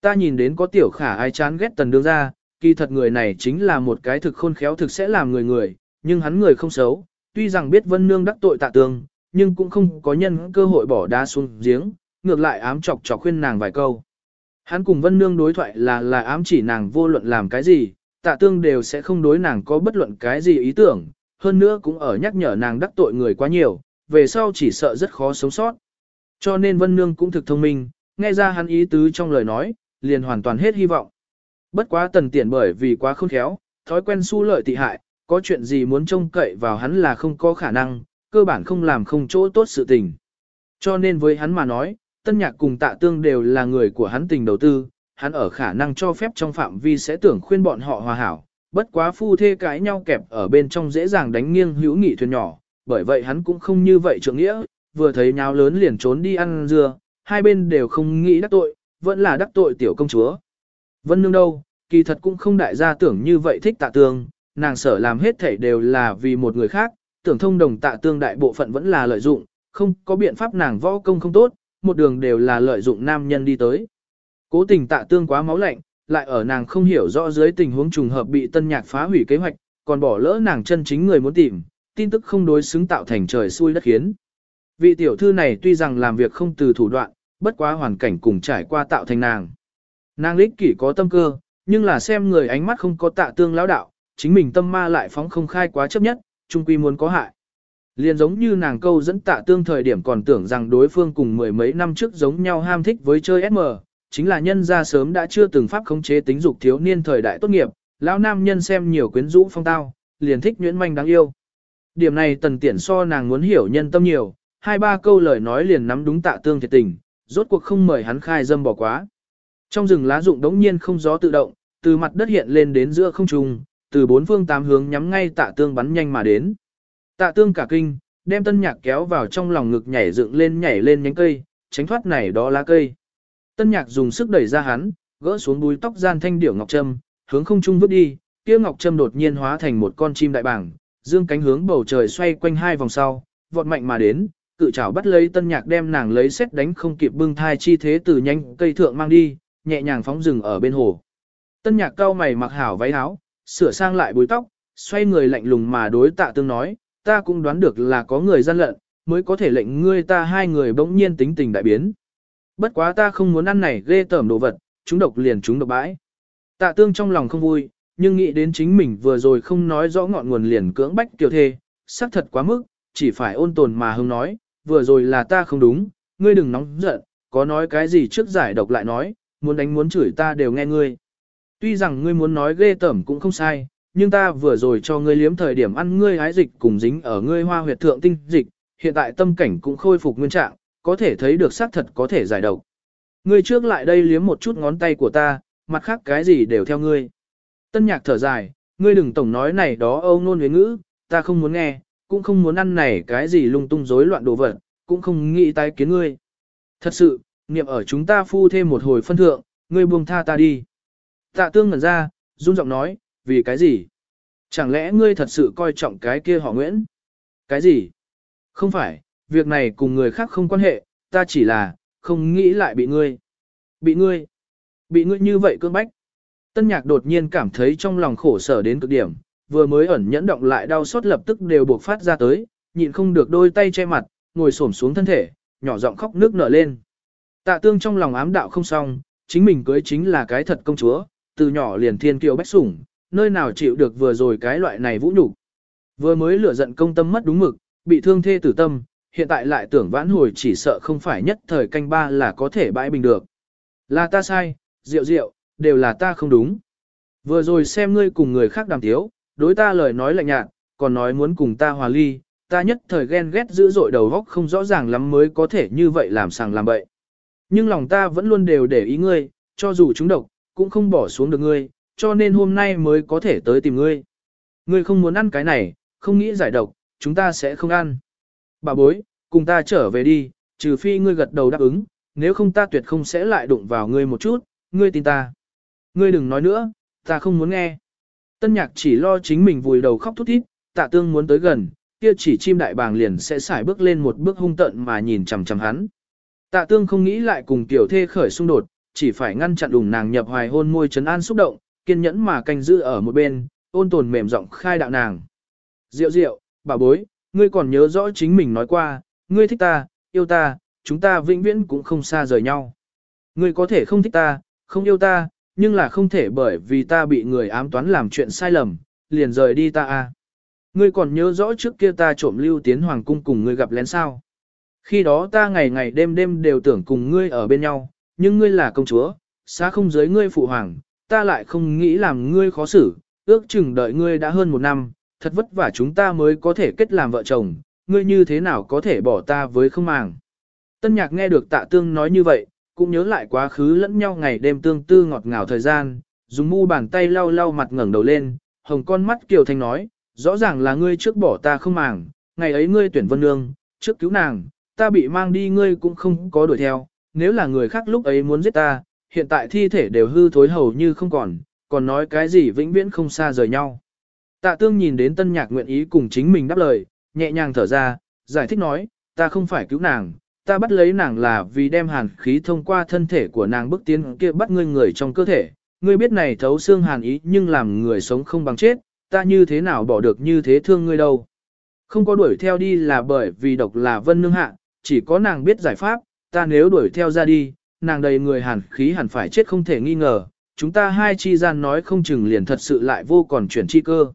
Ta nhìn đến có tiểu khả ai chán ghét tần đương ra, kỳ thật người này chính là một cái thực khôn khéo thực sẽ làm người người, nhưng hắn người không xấu, tuy rằng biết vân nương đắc tội tạ tường, nhưng cũng không có nhân cơ hội bỏ đá xuống giếng, ngược lại ám chọc chọc khuyên nàng vài câu. Hắn cùng vân nương đối thoại là là ám chỉ nàng vô luận làm cái gì, tạ tương đều sẽ không đối nàng có bất luận cái gì ý tưởng, hơn nữa cũng ở nhắc nhở nàng đắc tội người quá nhiều, về sau chỉ sợ rất khó sống sót. Cho nên vân nương cũng thực thông minh, nghe ra hắn ý tứ trong lời nói, liền hoàn toàn hết hy vọng. Bất quá tần tiện bởi vì quá khôn khéo, thói quen su lợi tị hại, có chuyện gì muốn trông cậy vào hắn là không có khả năng, cơ bản không làm không chỗ tốt sự tình. Cho nên với hắn mà nói, tân nhạc cùng tạ tương đều là người của hắn tình đầu tư, hắn ở khả năng cho phép trong phạm vi sẽ tưởng khuyên bọn họ hòa hảo, bất quá phu thê cãi nhau kẹp ở bên trong dễ dàng đánh nghiêng hữu nghị thuyền nhỏ, bởi vậy hắn cũng không như vậy trượng nghĩa, vừa thấy nháo lớn liền trốn đi ăn dưa, hai bên đều không nghĩ đắc tội, vẫn là đắc tội tiểu công chúa. Vân nương đâu, kỳ thật cũng không đại gia tưởng như vậy thích tạ tương, nàng sở làm hết thảy đều là vì một người khác, tưởng thông đồng tạ tương đại bộ phận vẫn là lợi dụng, không có biện pháp nàng võ công không tốt, một đường đều là lợi dụng nam nhân đi tới. Cố tình tạ tương quá máu lạnh, lại ở nàng không hiểu rõ dưới tình huống trùng hợp bị tân nhạc phá hủy kế hoạch, còn bỏ lỡ nàng chân chính người muốn tìm, tin tức không đối xứng tạo thành trời xui đất khiến. Vị tiểu thư này tuy rằng làm việc không từ thủ đoạn, bất quá hoàn cảnh cùng trải qua tạo thành nàng. Nàng lích kỷ có tâm cơ, nhưng là xem người ánh mắt không có tạ tương lão đạo, chính mình tâm ma lại phóng không khai quá chấp nhất, trung quy muốn có hại. Liền giống như nàng câu dẫn tạ tương thời điểm còn tưởng rằng đối phương cùng mười mấy năm trước giống nhau ham thích với chơi SM, chính là nhân ra sớm đã chưa từng pháp khống chế tính dục thiếu niên thời đại tốt nghiệp, lão nam nhân xem nhiều quyến rũ phong tao, liền thích nhuyễn manh đáng yêu. Điểm này tần tiện so nàng muốn hiểu nhân tâm nhiều, hai ba câu lời nói liền nắm đúng tạ tương thiệt tình, rốt cuộc không mời hắn khai dâm bỏ quá. Trong rừng lá rụng đống nhiên không gió tự động, từ mặt đất hiện lên đến giữa không trung, từ bốn phương tám hướng nhắm ngay tạ tương bắn nhanh mà đến. Tạ tương cả kinh, đem tân nhạc kéo vào trong lòng ngực nhảy dựng lên nhảy lên nhánh cây, tránh thoát này đó lá cây. Tân nhạc dùng sức đẩy ra hắn, gỡ xuống búi tóc gian thanh điểu ngọc trâm, hướng không trung vứt đi, kia ngọc trâm đột nhiên hóa thành một con chim đại bảng, dương cánh hướng bầu trời xoay quanh hai vòng sau, vọt mạnh mà đến, cự chảo bắt lấy tân nhạc đem nàng lấy xét đánh không kịp bưng thai chi thế từ nhanh cây thượng mang đi, nhẹ nhàng phóng rừng ở bên hồ. Tân nhạc cao mày mặc hảo váy áo, sửa sang lại búi tóc, xoay người lạnh lùng mà đối tạ tương nói, ta cũng đoán được là có người gian lận, mới có thể lệnh ngươi ta hai người bỗng nhiên tính tình đại biến. Bất quá ta không muốn ăn này ghê tởm đồ vật, chúng độc liền chúng độc bãi. Tạ tương trong lòng không vui, nhưng nghĩ đến chính mình vừa rồi không nói rõ ngọn nguồn liền cưỡng bách tiểu thê, xác thật quá mức, chỉ phải ôn tồn mà hưng nói, vừa rồi là ta không đúng, ngươi đừng nóng giận, có nói cái gì trước giải độc lại nói, muốn đánh muốn chửi ta đều nghe ngươi. Tuy rằng ngươi muốn nói ghê tởm cũng không sai, nhưng ta vừa rồi cho ngươi liếm thời điểm ăn ngươi hái dịch cùng dính ở ngươi hoa huyệt thượng tinh dịch, hiện tại tâm cảnh cũng khôi phục nguyên trạng, có thể thấy được xác thật có thể giải độc. Ngươi trước lại đây liếm một chút ngón tay của ta, mặt khác cái gì đều theo ngươi. Tân nhạc thở dài, ngươi đừng tổng nói này đó âu nôn với ngữ, ta không muốn nghe, cũng không muốn ăn này cái gì lung tung rối loạn đồ vật, cũng không nghĩ tái kiến ngươi. Thật sự, niệm ở chúng ta phu thêm một hồi phân thượng, ngươi buông tha ta đi. Tạ tương ngẩn ra, run giọng nói, vì cái gì? Chẳng lẽ ngươi thật sự coi trọng cái kia họ Nguyễn? Cái gì? Không phải, việc này cùng người khác không quan hệ, ta chỉ là, không nghĩ lại bị ngươi. Bị ngươi? Bị ngươi như vậy cơn bách. Tân nhạc đột nhiên cảm thấy trong lòng khổ sở đến cực điểm, vừa mới ẩn nhẫn động lại đau xót lập tức đều buộc phát ra tới, nhịn không được đôi tay che mặt, ngồi xổm xuống thân thể, nhỏ giọng khóc nước nở lên. Tạ tương trong lòng ám đạo không xong, chính mình cưới chính là cái thật công chúa, từ nhỏ liền thiên kiều bách sủng, nơi nào chịu được vừa rồi cái loại này vũ nhục. Vừa mới lửa giận công tâm mất đúng mực, bị thương thê tử tâm, hiện tại lại tưởng vãn hồi chỉ sợ không phải nhất thời canh ba là có thể bãi bình được. Là ta sai, rượu rượu, đều là ta không đúng. Vừa rồi xem ngươi cùng người khác đàm tiếu, đối ta lời nói lạnh nhạt, còn nói muốn cùng ta hòa ly, ta nhất thời ghen ghét dữ dội đầu góc không rõ ràng lắm mới có thể như vậy làm sàng làm bậy. Nhưng lòng ta vẫn luôn đều để ý ngươi, cho dù chúng độc, cũng không bỏ xuống được ngươi, cho nên hôm nay mới có thể tới tìm ngươi. Ngươi không muốn ăn cái này, không nghĩ giải độc, chúng ta sẽ không ăn. Bà bối, cùng ta trở về đi, trừ phi ngươi gật đầu đáp ứng, nếu không ta tuyệt không sẽ lại đụng vào ngươi một chút, ngươi tin ta. Ngươi đừng nói nữa, ta không muốn nghe. Tân nhạc chỉ lo chính mình vùi đầu khóc thút thít, tạ tương muốn tới gần, kia chỉ chim đại bàng liền sẽ xài bước lên một bước hung tận mà nhìn chằm chằm hắn. Tạ tương không nghĩ lại cùng tiểu thê khởi xung đột, chỉ phải ngăn chặn đùng nàng nhập hoài hôn môi trấn an xúc động, kiên nhẫn mà canh giữ ở một bên, ôn tồn mềm giọng khai đạo nàng. Diệu diệu, bà bối, ngươi còn nhớ rõ chính mình nói qua, ngươi thích ta, yêu ta, chúng ta vĩnh viễn cũng không xa rời nhau. Ngươi có thể không thích ta, không yêu ta, nhưng là không thể bởi vì ta bị người ám toán làm chuyện sai lầm, liền rời đi ta à. Ngươi còn nhớ rõ trước kia ta trộm lưu tiến hoàng cung cùng ngươi gặp lén sao. Khi đó ta ngày ngày đêm đêm đều tưởng cùng ngươi ở bên nhau, nhưng ngươi là công chúa, xa không giới ngươi phụ hoàng, ta lại không nghĩ làm ngươi khó xử, ước chừng đợi ngươi đã hơn một năm, thật vất vả chúng ta mới có thể kết làm vợ chồng, ngươi như thế nào có thể bỏ ta với không màng. Tân nhạc nghe được tạ tương nói như vậy, cũng nhớ lại quá khứ lẫn nhau ngày đêm tương tư ngọt ngào thời gian, dùng mu bàn tay lau lau mặt ngẩng đầu lên, hồng con mắt kiều thanh nói, rõ ràng là ngươi trước bỏ ta không màng, ngày ấy ngươi tuyển vân nương, trước cứu nàng, ta bị mang đi ngươi cũng không có đuổi theo, nếu là người khác lúc ấy muốn giết ta, hiện tại thi thể đều hư thối hầu như không còn, còn nói cái gì vĩnh viễn không xa rời nhau. Tạ tương nhìn đến tân nhạc nguyện ý cùng chính mình đáp lời, nhẹ nhàng thở ra, giải thích nói, ta không phải cứu nàng, ta bắt lấy nàng là vì đem hàn khí thông qua thân thể của nàng bước tiến kia bắt ngươi người trong cơ thể. Ngươi biết này thấu xương hàn ý nhưng làm người sống không bằng chết, ta như thế nào bỏ được như thế thương ngươi đâu. Không có đuổi theo đi là bởi vì độc là vân nương hạ, chỉ có nàng biết giải pháp, ta nếu đuổi theo ra đi, nàng đầy người hàn khí hẳn phải chết không thể nghi ngờ, chúng ta hai chi gian nói không chừng liền thật sự lại vô còn chuyển chi cơ.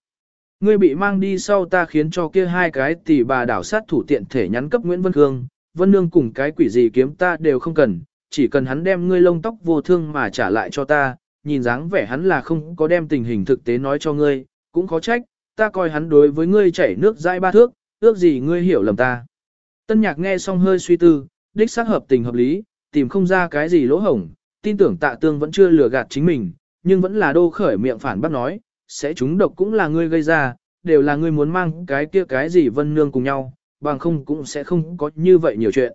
Ngươi bị mang đi sau ta khiến cho kia hai cái tỷ bà đảo sát thủ tiện thể nhắn cấp Nguyễn Vân Khương, Vân Nương cùng cái quỷ gì kiếm ta đều không cần, chỉ cần hắn đem ngươi lông tóc vô thương mà trả lại cho ta, nhìn dáng vẻ hắn là không có đem tình hình thực tế nói cho ngươi, cũng khó trách, ta coi hắn đối với ngươi chảy nước dãi ba thước, ước gì ngươi hiểu lầm ta. Tân nhạc nghe xong hơi suy tư, đích xác hợp tình hợp lý, tìm không ra cái gì lỗ hổng, tin tưởng tạ tương vẫn chưa lừa gạt chính mình, nhưng vẫn là đô khởi miệng phản bác nói, sẽ chúng độc cũng là ngươi gây ra, đều là ngươi muốn mang cái kia cái gì vân nương cùng nhau, bằng không cũng sẽ không có như vậy nhiều chuyện.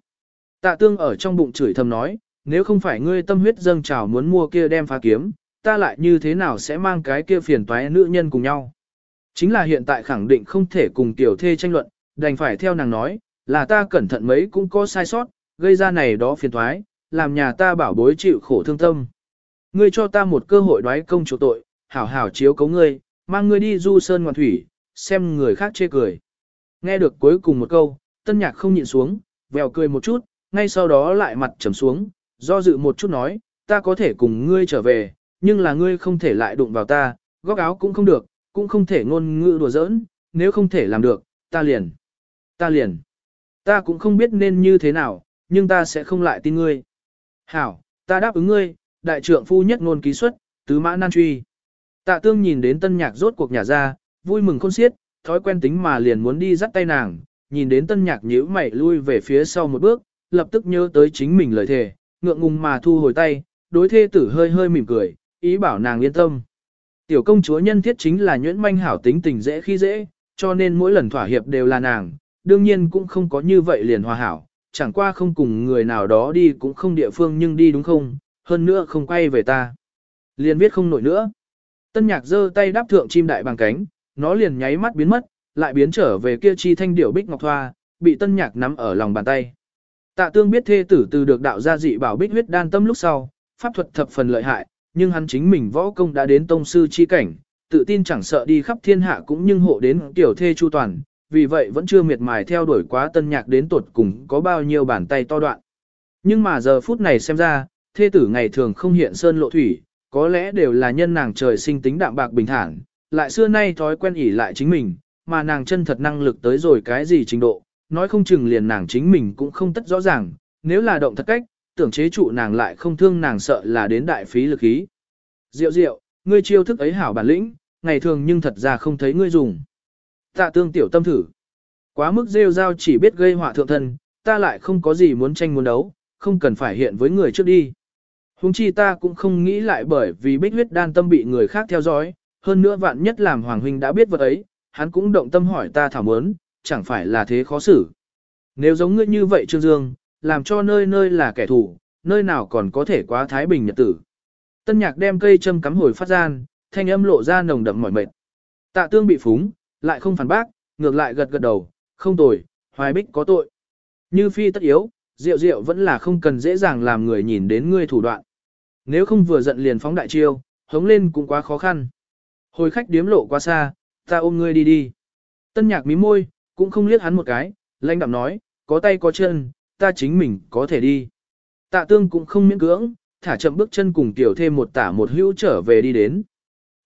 Tạ tương ở trong bụng chửi thầm nói, nếu không phải ngươi tâm huyết dâng trào muốn mua kia đem phá kiếm, ta lại như thế nào sẽ mang cái kia phiền toái nữ nhân cùng nhau. Chính là hiện tại khẳng định không thể cùng tiểu thê tranh luận, đành phải theo nàng nói, là ta cẩn thận mấy cũng có sai sót, gây ra này đó phiền toái, làm nhà ta bảo bối chịu khổ thương tâm. Ngươi cho ta một cơ hội đoái công chỗ tội, hảo hảo chiếu cấu ngươi, mang ngươi đi du sơn ngoạn thủy, xem người khác chê cười. Nghe được cuối cùng một câu, tân nhạc không nhịn xuống, vèo cười một chút, ngay sau đó lại mặt trầm xuống, do dự một chút nói, ta có thể cùng ngươi trở về, nhưng là ngươi không thể lại đụng vào ta, góc áo cũng không được, cũng không thể ngôn ngữ đùa giỡn, nếu không thể làm được, ta liền, ta liền, ta cũng không biết nên như thế nào, nhưng ta sẽ không lại tin ngươi. Hảo, ta đáp ứng ngươi, đại trưởng phu nhất ngôn ký xuất, tứ mã nan truy. Tạ tương nhìn đến tân nhạc rốt cuộc nhà ra, vui mừng khôn xiết, thói quen tính mà liền muốn đi dắt tay nàng, nhìn đến tân nhạc nhíu mày lui về phía sau một bước, lập tức nhớ tới chính mình lời thề, ngượng ngùng mà thu hồi tay, đối thê tử hơi hơi mỉm cười, ý bảo nàng yên tâm. Tiểu công chúa nhân thiết chính là nhuyễn manh hảo tính tình dễ khi dễ, cho nên mỗi lần thỏa hiệp đều là nàng, đương nhiên cũng không có như vậy liền hòa hảo, chẳng qua không cùng người nào đó đi cũng không địa phương nhưng đi đúng không, hơn nữa không quay về ta. Liền viết không nổi nữa. Tân nhạc giơ tay đáp thượng chim đại bằng cánh, nó liền nháy mắt biến mất, lại biến trở về kia chi thanh điểu bích ngọc thoa, bị tân nhạc nắm ở lòng bàn tay. Tạ tương biết thê tử từ được đạo gia dị bảo bích huyết đan tâm lúc sau, pháp thuật thập phần lợi hại, nhưng hắn chính mình võ công đã đến tông sư chi cảnh, tự tin chẳng sợ đi khắp thiên hạ cũng nhưng hộ đến tiểu thê chu toàn, vì vậy vẫn chưa miệt mài theo đuổi quá tân nhạc đến tuột cùng có bao nhiêu bàn tay to đoạn. Nhưng mà giờ phút này xem ra, thê tử ngày thường không hiện sơn lộ thủy, có lẽ đều là nhân nàng trời sinh tính đạm bạc bình thản, lại xưa nay thói quen ỉ lại chính mình, mà nàng chân thật năng lực tới rồi cái gì trình độ, nói không chừng liền nàng chính mình cũng không tất rõ ràng, nếu là động thật cách, tưởng chế trụ nàng lại không thương nàng sợ là đến đại phí lực khí. Diệu diệu, ngươi chiêu thức ấy hảo bản lĩnh, ngày thường nhưng thật ra không thấy ngươi dùng. Tạ tương tiểu tâm thử. Quá mức rêu rao chỉ biết gây họa thượng thân, ta lại không có gì muốn tranh muốn đấu, không cần phải hiện với người trước đi. Hùng chi ta cũng không nghĩ lại bởi vì bích huyết đan tâm bị người khác theo dõi, hơn nữa vạn nhất làm Hoàng Huynh đã biết vật ấy, hắn cũng động tâm hỏi ta thảo mớn, chẳng phải là thế khó xử. Nếu giống ngươi như vậy Trương Dương, làm cho nơi nơi là kẻ thù, nơi nào còn có thể quá thái bình nhật tử. Tân nhạc đem cây châm cắm hồi phát gian, thanh âm lộ ra nồng đậm mỏi mệt. Tạ tương bị phúng, lại không phản bác, ngược lại gật gật đầu, không tồi, hoài bích có tội. Như phi tất yếu, rượu rượu vẫn là không cần dễ dàng làm người nhìn đến ngươi thủ đoạn. Nếu không vừa giận liền phóng đại chiêu, hống lên cũng quá khó khăn. Hồi khách điếm lộ quá xa, ta ôm ngươi đi đi. Tân nhạc mí môi, cũng không liếc hắn một cái, lãnh đạm nói, có tay có chân, ta chính mình có thể đi. Tạ tương cũng không miễn cưỡng, thả chậm bước chân cùng tiểu thêm một tả một hữu trở về đi đến.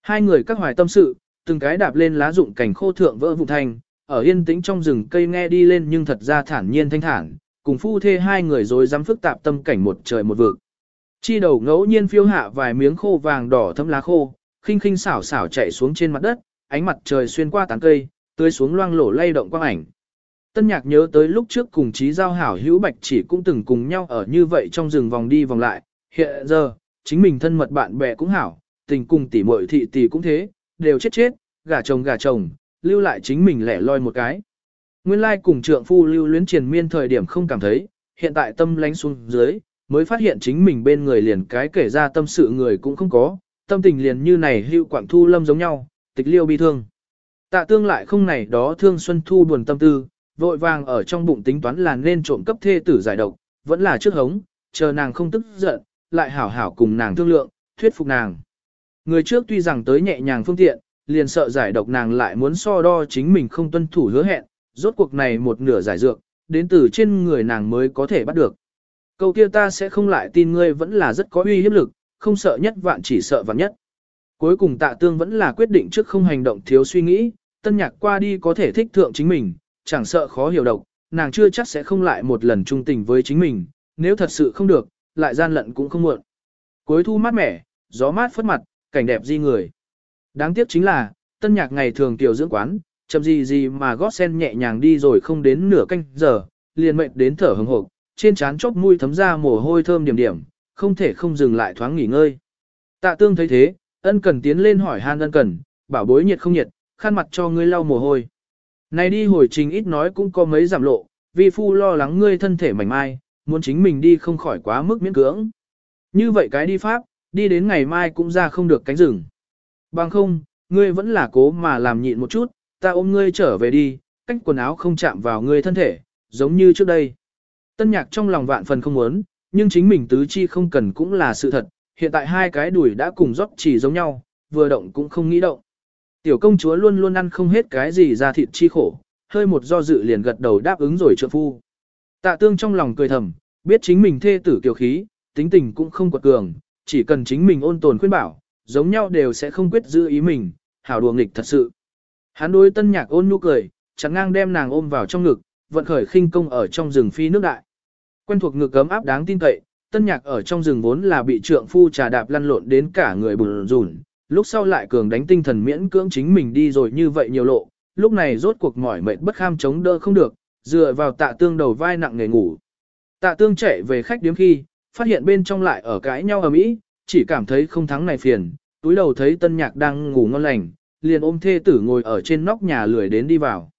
Hai người các hoài tâm sự, từng cái đạp lên lá rụng cảnh khô thượng vỡ vụ thành, ở yên tĩnh trong rừng cây nghe đi lên nhưng thật ra thản nhiên thanh thản, cùng phu thê hai người rồi dám phức tạp tâm cảnh một trời một vực. Chi đầu ngẫu nhiên phiêu hạ vài miếng khô vàng đỏ thấm lá khô, khinh khinh xảo xảo chạy xuống trên mặt đất, ánh mặt trời xuyên qua tán cây, tươi xuống loang lổ lay động quang ảnh. Tân nhạc nhớ tới lúc trước cùng trí giao hảo hữu bạch chỉ cũng từng cùng nhau ở như vậy trong rừng vòng đi vòng lại, hiện giờ, chính mình thân mật bạn bè cũng hảo, tình cùng tỷ muội thị tỷ cũng thế, đều chết chết, gả chồng gả chồng, lưu lại chính mình lẻ loi một cái. Nguyên lai cùng trượng phu lưu luyến triền miên thời điểm không cảm thấy, hiện tại tâm lánh xuống dưới, mới phát hiện chính mình bên người liền cái kể ra tâm sự người cũng không có, tâm tình liền như này hưu quảng thu lâm giống nhau, tịch liêu bi thương. Tạ tương lại không này đó thương xuân thu buồn tâm tư, vội vàng ở trong bụng tính toán là nên trộm cấp thê tử giải độc, vẫn là trước hống, chờ nàng không tức giận, lại hảo hảo cùng nàng thương lượng, thuyết phục nàng. Người trước tuy rằng tới nhẹ nhàng phương tiện, liền sợ giải độc nàng lại muốn so đo chính mình không tuân thủ hứa hẹn, rốt cuộc này một nửa giải dược, đến từ trên người nàng mới có thể bắt được. Câu kia ta sẽ không lại tin ngươi vẫn là rất có uy hiếp lực, không sợ nhất vạn chỉ sợ vạn nhất. Cuối cùng tạ tương vẫn là quyết định trước không hành động thiếu suy nghĩ, tân nhạc qua đi có thể thích thượng chính mình, chẳng sợ khó hiểu độc, nàng chưa chắc sẽ không lại một lần trung tình với chính mình, nếu thật sự không được, lại gian lận cũng không muộn. Cuối thu mát mẻ, gió mát phất mặt, cảnh đẹp di người. Đáng tiếc chính là, tân nhạc ngày thường tiểu dưỡng quán, chậm gì gì mà gót sen nhẹ nhàng đi rồi không đến nửa canh giờ, liền mệt đến thở hừng hộp, trên trán chóp mũi thấm ra mồ hôi thơm điểm điểm, không thể không dừng lại thoáng nghỉ ngơi. Tạ tương thấy thế, ân cần tiến lên hỏi han ân cần, bảo bối nhiệt không nhiệt, khăn mặt cho ngươi lau mồ hôi. Này đi hồi trình ít nói cũng có mấy giảm lộ, vi phu lo lắng ngươi thân thể mảnh mai, muốn chính mình đi không khỏi quá mức miễn cưỡng. Như vậy cái đi pháp, đi đến ngày mai cũng ra không được cánh rừng. Bằng không, ngươi vẫn là cố mà làm nhịn một chút, ta ôm ngươi trở về đi, cách quần áo không chạm vào ngươi thân thể, giống như trước đây. Tân nhạc trong lòng vạn phần không muốn, nhưng chính mình tứ chi không cần cũng là sự thật, hiện tại hai cái đùi đã cùng rót chỉ giống nhau, vừa động cũng không nghĩ động. Tiểu công chúa luôn luôn ăn không hết cái gì ra thịt chi khổ, hơi một do dự liền gật đầu đáp ứng rồi trượng phu. Tạ tương trong lòng cười thầm, biết chính mình thê tử kiều khí, tính tình cũng không quật cường, chỉ cần chính mình ôn tồn khuyên bảo, giống nhau đều sẽ không quyết giữ ý mình, hảo đùa nghịch thật sự. Hắn đối tân nhạc ôn nhu cười, chẳng ngang đem nàng ôm vào trong ngực, vận khởi khinh công ở trong rừng phi nước đại. Quen thuộc ngực ấm áp đáng tin cậy, tân nhạc ở trong rừng vốn là bị trượng phu trà đạp lăn lộn đến cả người bùn rùn, lúc sau lại cường đánh tinh thần miễn cưỡng chính mình đi rồi như vậy nhiều lộ, lúc này rốt cuộc mỏi mệt bất kham chống đỡ không được, dựa vào tạ tương đầu vai nặng nghề ngủ. Tạ tương chạy về khách điếm khi, phát hiện bên trong lại ở cãi nhau ở mỹ, chỉ cảm thấy không thắng này phiền, túi đầu thấy tân nhạc đang ngủ ngon lành, liền ôm thê tử ngồi ở trên nóc nhà lười đến đi vào.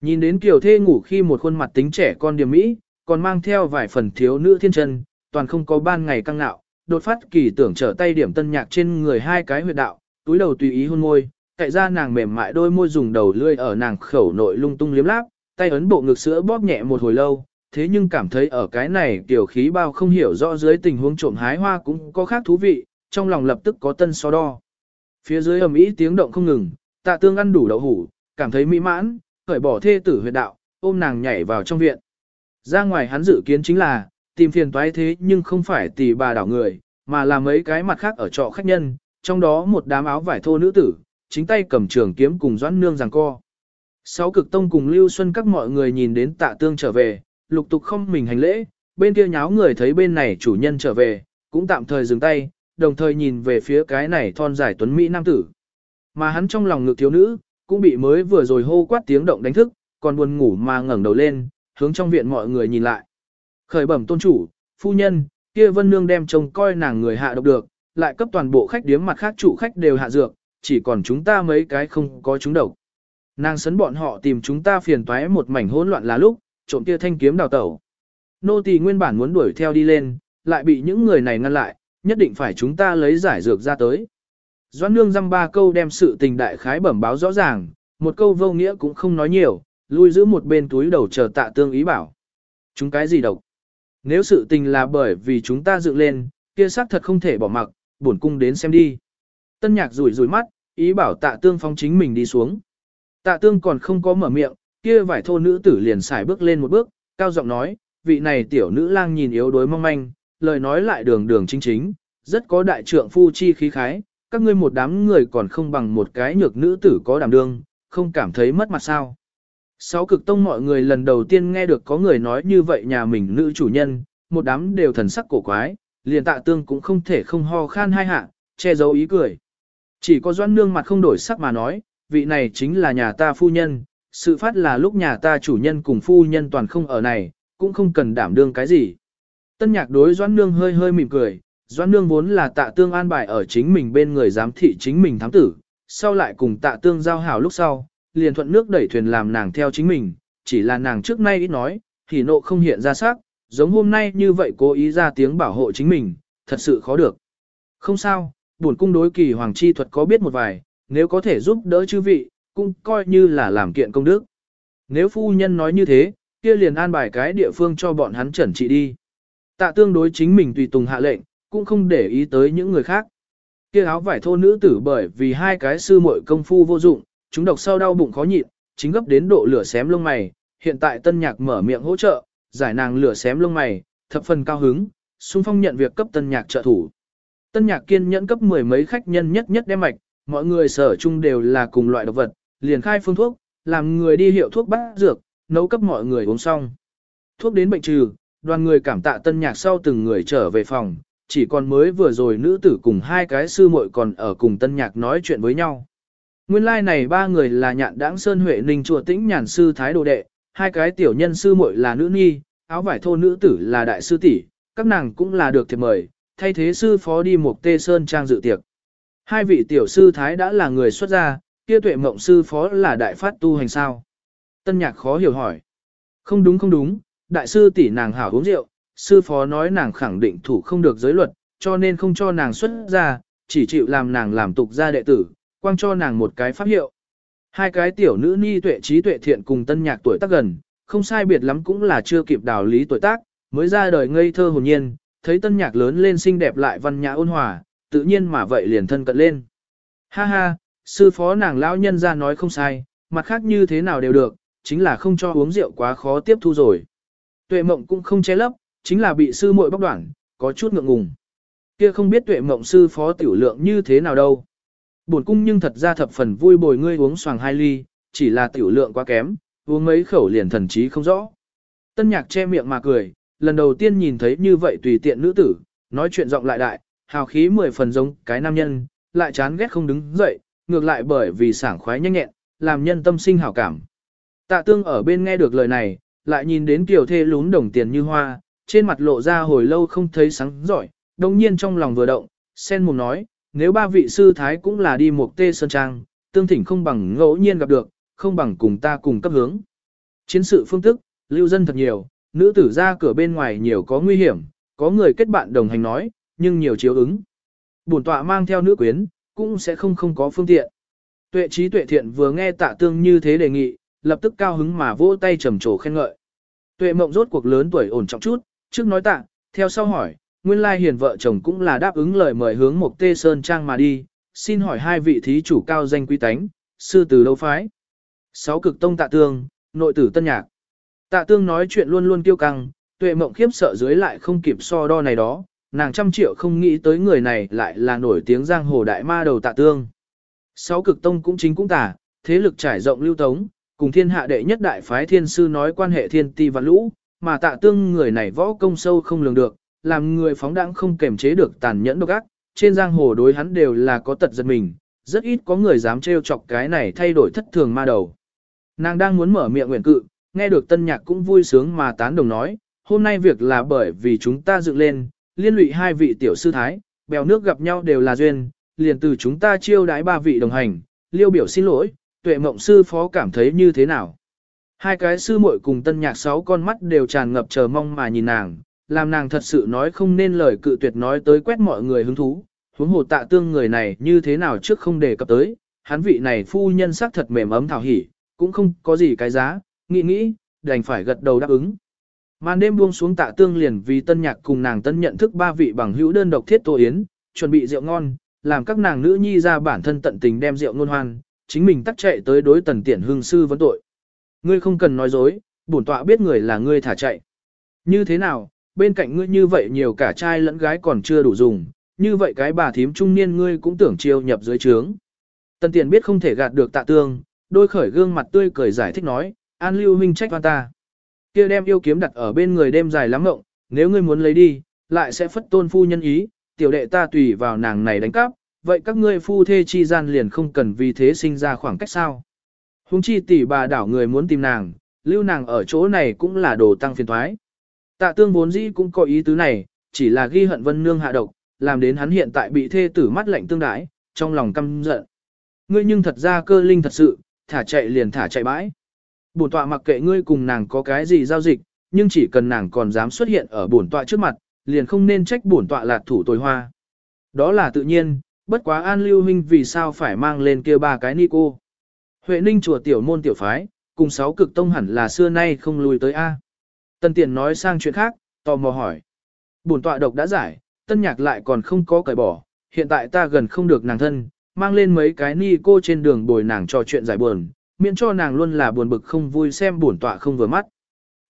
Nhìn đến kiều thê ngủ khi một khuôn mặt tính trẻ con điểm mỹ, còn mang theo vài phần thiếu nữ thiên chân, toàn không có ban ngày căng nạo, đột phát kỳ tưởng trở tay điểm tân nhạc trên người hai cái huyệt đạo, túi đầu tùy ý hôn môi, tại ra nàng mềm mại đôi môi dùng đầu lươi ở nàng khẩu nội lung tung liếm láp, tay ấn bộ ngực sữa bóp nhẹ một hồi lâu, thế nhưng cảm thấy ở cái này tiểu khí bao không hiểu rõ dưới tình huống trộm hái hoa cũng có khác thú vị, trong lòng lập tức có tân so đo. Phía dưới ầm ĩ tiếng động không ngừng, tạ tương ăn đủ đậu hủ, cảm thấy mỹ mãn, khởi bỏ thê tử huyệt đạo, ôm nàng nhảy vào trong viện. Ra ngoài hắn dự kiến chính là, tìm phiền toái thế nhưng không phải tỷ bà đảo người, mà là mấy cái mặt khác ở trọ khách nhân, trong đó một đám áo vải thô nữ tử, chính tay cầm trường kiếm cùng doãn nương giằng co. Sáu cực tông cùng Lưu Xuân các mọi người nhìn đến tạ tương trở về, lục tục không mình hành lễ, bên kia nháo người thấy bên này chủ nhân trở về, cũng tạm thời dừng tay, đồng thời nhìn về phía cái này thon dài tuấn Mỹ nam tử. Mà hắn trong lòng ngực thiếu nữ, cũng bị mới vừa rồi hô quát tiếng động đánh thức, còn buồn ngủ mà ngẩng đầu lên, hướng trong viện mọi người nhìn lại. Khởi bẩm tôn chủ, phu nhân, kia vân nương đem trông coi nàng người hạ độc được, lại cấp toàn bộ khách điếm mặt khác chủ khách đều hạ dược, chỉ còn chúng ta mấy cái không có chúng độc. Nàng sấn bọn họ tìm chúng ta phiền toái một mảnh hỗn loạn là lúc, trộm kia thanh kiếm đào tẩu. Nô tỳ nguyên bản muốn đuổi theo đi lên, lại bị những người này ngăn lại, nhất định phải chúng ta lấy giải dược ra tới. Doãn nương dăm ba câu đem sự tình đại khái bẩm báo rõ ràng, một câu vô nghĩa cũng không nói nhiều, lui giữ một bên túi đầu chờ tạ tương ý bảo. Chúng cái gì độc? Nếu sự tình là bởi vì chúng ta dựng lên, kia xác thật không thể bỏ mặc, bổn cung đến xem đi. Tân nhạc rủi rủi mắt, ý bảo tạ tương phong chính mình đi xuống. Tạ tương còn không có mở miệng, kia vải thô nữ tử liền xài bước lên một bước, cao giọng nói, vị này tiểu nữ lang nhìn yếu đuối mong manh, lời nói lại đường đường chính chính, rất có đại trượng phu chi khí khái, các ngươi một đám người còn không bằng một cái nhược nữ tử có đảm đương, không cảm thấy mất mặt sao. Sáu cực tông mọi người lần đầu tiên nghe được có người nói như vậy nhà mình nữ chủ nhân, một đám đều thần sắc cổ quái, liền tạ tương cũng không thể không ho khan hai hạ, che giấu ý cười. Chỉ có doan nương mặt không đổi sắc mà nói, vị này chính là nhà ta phu nhân, sự phát là lúc nhà ta chủ nhân cùng phu nhân toàn không ở này, cũng không cần đảm đương cái gì. Tân nhạc đối Doãn nương hơi hơi mỉm cười, Doãn nương vốn là tạ tương an bài ở chính mình bên người giám thị chính mình thám tử, sau lại cùng tạ tương giao hảo lúc sau, liền thuận nước đẩy thuyền làm nàng theo chính mình, chỉ là nàng trước nay ít nói, thì nộ không hiện ra sắc, giống hôm nay như vậy cố ý ra tiếng bảo hộ chính mình, thật sự khó được. Không sao, buồn cung đối kỳ hoàng chi thuật có biết một vài, nếu có thể giúp đỡ chư vị, cũng coi như là làm kiện công đức. Nếu phu nhân nói như thế, kia liền an bài cái địa phương cho bọn hắn chuẩn trị đi. Tạ tương đối chính mình tùy tùng hạ lệnh, cũng không để ý tới những người khác. Kia áo vải thô nữ tử bởi vì hai cái sư muội công phu vô dụng, chúng độc sau đau bụng khó nhịn, chính gấp đến độ lửa xém lông mày, hiện tại tân nhạc mở miệng hỗ trợ, giải nàng lửa xém lông mày, thập phần cao hứng, xung phong nhận việc cấp tân nhạc trợ thủ. Tân nhạc kiên nhẫn cấp mười mấy khách nhân nhất nhất đem mạch, mọi người sở chung đều là cùng loại độc vật, liền khai phương thuốc, làm người đi hiệu thuốc bắt dược, nấu cấp mọi người uống xong. Thuốc đến bệnh trừ, đoàn người cảm tạ tân nhạc sau từng người trở về phòng, chỉ còn mới vừa rồi nữ tử cùng hai cái sư muội còn ở cùng tân nhạc nói chuyện với nhau. Nguyên lai like này ba người là nhạn đãng sơn huệ ninh chùa tĩnh nhàn sư thái đồ đệ, hai cái tiểu nhân sư muội là nữ nhi, áo vải thô nữ tử là đại sư tỷ, các nàng cũng là được thiệp mời, thay thế sư phó đi một tê sơn trang dự tiệc. Hai vị tiểu sư thái đã là người xuất gia, kia tuệ mộng sư phó là đại phát tu hành sao. Tân nhạc khó hiểu hỏi. Không đúng không đúng, đại sư tỷ nàng hảo uống rượu, sư phó nói nàng khẳng định thủ không được giới luật, cho nên không cho nàng xuất ra, chỉ chịu làm nàng làm tục gia đệ tử, quang cho nàng một cái pháp hiệu. Hai cái tiểu nữ ni tuệ trí tuệ thiện cùng tân nhạc tuổi tác gần, không sai biệt lắm cũng là chưa kịp đào lý tuổi tác, mới ra đời ngây thơ hồn nhiên, thấy tân nhạc lớn lên xinh đẹp lại văn nhã ôn hòa, tự nhiên mà vậy liền thân cận lên. Ha ha, sư phó nàng lão nhân ra nói không sai, mặt khác như thế nào đều được, chính là không cho uống rượu quá khó tiếp thu rồi. Tuệ mộng cũng không che lấp, chính là bị sư muội bóc đoạn, có chút ngượng ngùng. Kia không biết tuệ mộng sư phó tiểu lượng như thế nào đâu. Buồn cung nhưng thật ra thập phần vui bồi ngươi uống xoàng hai ly, chỉ là tiểu lượng quá kém, uống mấy khẩu liền thần trí không rõ. Tân nhạc che miệng mà cười, lần đầu tiên nhìn thấy như vậy tùy tiện nữ tử, nói chuyện giọng lại đại, hào khí mười phần giống cái nam nhân, lại chán ghét không đứng dậy, ngược lại bởi vì sảng khoái nhanh nhẹn, làm nhân tâm sinh hảo cảm. Tạ tương ở bên nghe được lời này, lại nhìn đến tiểu thê lún đồng tiền như hoa, trên mặt lộ ra hồi lâu không thấy sáng giỏi, đồng nhiên trong lòng vừa động, sen mồm nói, nếu ba vị sư thái cũng là đi một tê sơn trang, tương thỉnh không bằng ngẫu nhiên gặp được, không bằng cùng ta cùng cấp hướng. Chiến sự phương thức, lưu dân thật nhiều, nữ tử ra cửa bên ngoài nhiều có nguy hiểm, có người kết bạn đồng hành nói, nhưng nhiều chiếu ứng. Bổn tọa mang theo nữ quyến, cũng sẽ không không có phương tiện. Tuệ trí tuệ thiện vừa nghe tạ tương như thế đề nghị, lập tức cao hứng mà vỗ tay trầm trồ khen ngợi. Tuệ mộng rốt cuộc lớn tuổi ổn trọng chút, trước nói tạ, theo sau hỏi, nguyên lai hiền vợ chồng cũng là đáp ứng lời mời hướng một tê sơn trang mà đi, xin hỏi hai vị thí chủ cao danh quý tánh, sư từ đâu phái. Sáu cực tông tạ tương, nội tử tân nhạc. Tạ tương nói chuyện luôn luôn kiêu căng, tuệ mộng khiếp sợ dưới lại không kịp so đo này đó, nàng trăm triệu không nghĩ tới người này lại là nổi tiếng giang hồ đại ma đầu tạ tương. Sáu cực tông cũng chính cũng tả, thế lực trải rộng lưu tống, cùng thiên hạ đệ nhất đại phái thiên sư nói quan hệ thiên ti và lũ, mà tạ tương người này võ công sâu không lường được, làm người phóng đãng không kềm chế được tàn nhẫn độc ác, trên giang hồ đối hắn đều là có tật giật mình, rất ít có người dám trêu chọc cái này thay đổi thất thường ma đầu. Nàng đang muốn mở miệng nguyện cự, nghe được tân nhạc cũng vui sướng mà tán đồng nói, hôm nay việc là bởi vì chúng ta dựng lên, liên lụy hai vị tiểu sư thái, bèo nước gặp nhau đều là duyên, liền từ chúng ta chiêu đái ba vị đồng hành, liêu biểu xin lỗi, tuệ mộng sư phó cảm thấy như thế nào. Hai cái sư muội cùng tân nhạc sáu con mắt đều tràn ngập chờ mong mà nhìn nàng, làm nàng thật sự nói không nên lời cự tuyệt nói tới quét mọi người hứng thú, huống hồ tạ tương người này như thế nào trước không đề cập tới, hắn vị này phu nhân sắc thật mềm ấm thảo hỉ, cũng không có gì cái giá, nghĩ nghĩ, đành phải gật đầu đáp ứng. Màn đêm buông xuống tạ tương liền vì tân nhạc cùng nàng tân nhận thức ba vị bằng hữu đơn độc thiết tô yến, chuẩn bị rượu ngon, làm các nàng nữ nhi ra bản thân tận tình đem rượu ngôn hoan, chính mình tắt chạy tới đối tần tiện hương sư vấn tội. Ngươi không cần nói dối, bổn tọa biết người là ngươi thả chạy. Như thế nào, bên cạnh ngươi như vậy nhiều cả trai lẫn gái còn chưa đủ dùng, như vậy cái bà thím trung niên ngươi cũng tưởng chiêu nhập dưới trướng. Tần tiện biết không thể gạt được tạ tương, đôi khởi gương mặt tươi cười giải thích nói, an lưu huynh trách oan ta kia đem yêu kiếm đặt ở bên người đêm dài lắm ngộng, nếu ngươi muốn lấy đi, lại sẽ phất tôn phu nhân ý, tiểu đệ ta tùy vào nàng này đánh cắp, vậy các ngươi phu thê chi gian liền không cần vì thế sinh ra khoảng cách sao. Hùng chi tỷ bà đảo người muốn tìm nàng, lưu nàng ở chỗ này cũng là đồ tăng phiền thoái. Tạ tương vốn dĩ cũng có ý tứ này, chỉ là ghi hận vân nương hạ độc, làm đến hắn hiện tại bị thê tử mắt lạnh tương đái, trong lòng căm giận. Ngươi nhưng thật ra cơ linh thật sự, thả chạy liền thả chạy bãi. Bổn tọa mặc kệ ngươi cùng nàng có cái gì giao dịch, nhưng chỉ cần nàng còn dám xuất hiện ở bổn tọa trước mặt, liền không nên trách bổn tọa là thủ tồi hoa. Đó là tự nhiên, bất quá an lưu huynh vì sao phải mang lên kia ba cái ni cô. Huệ ninh chùa tiểu môn tiểu phái, cùng sáu cực tông hẳn là xưa nay không lùi tới A. Tân tiền nói sang chuyện khác, tò mò hỏi. Bổn tọa độc đã giải, tân nhạc lại còn không có cởi bỏ, hiện tại ta gần không được nàng thân, mang lên mấy cái ni cô trên đường bồi nàng trò chuyện giải buồn, miễn cho nàng luôn là buồn bực không vui xem bổn tọa không vừa mắt.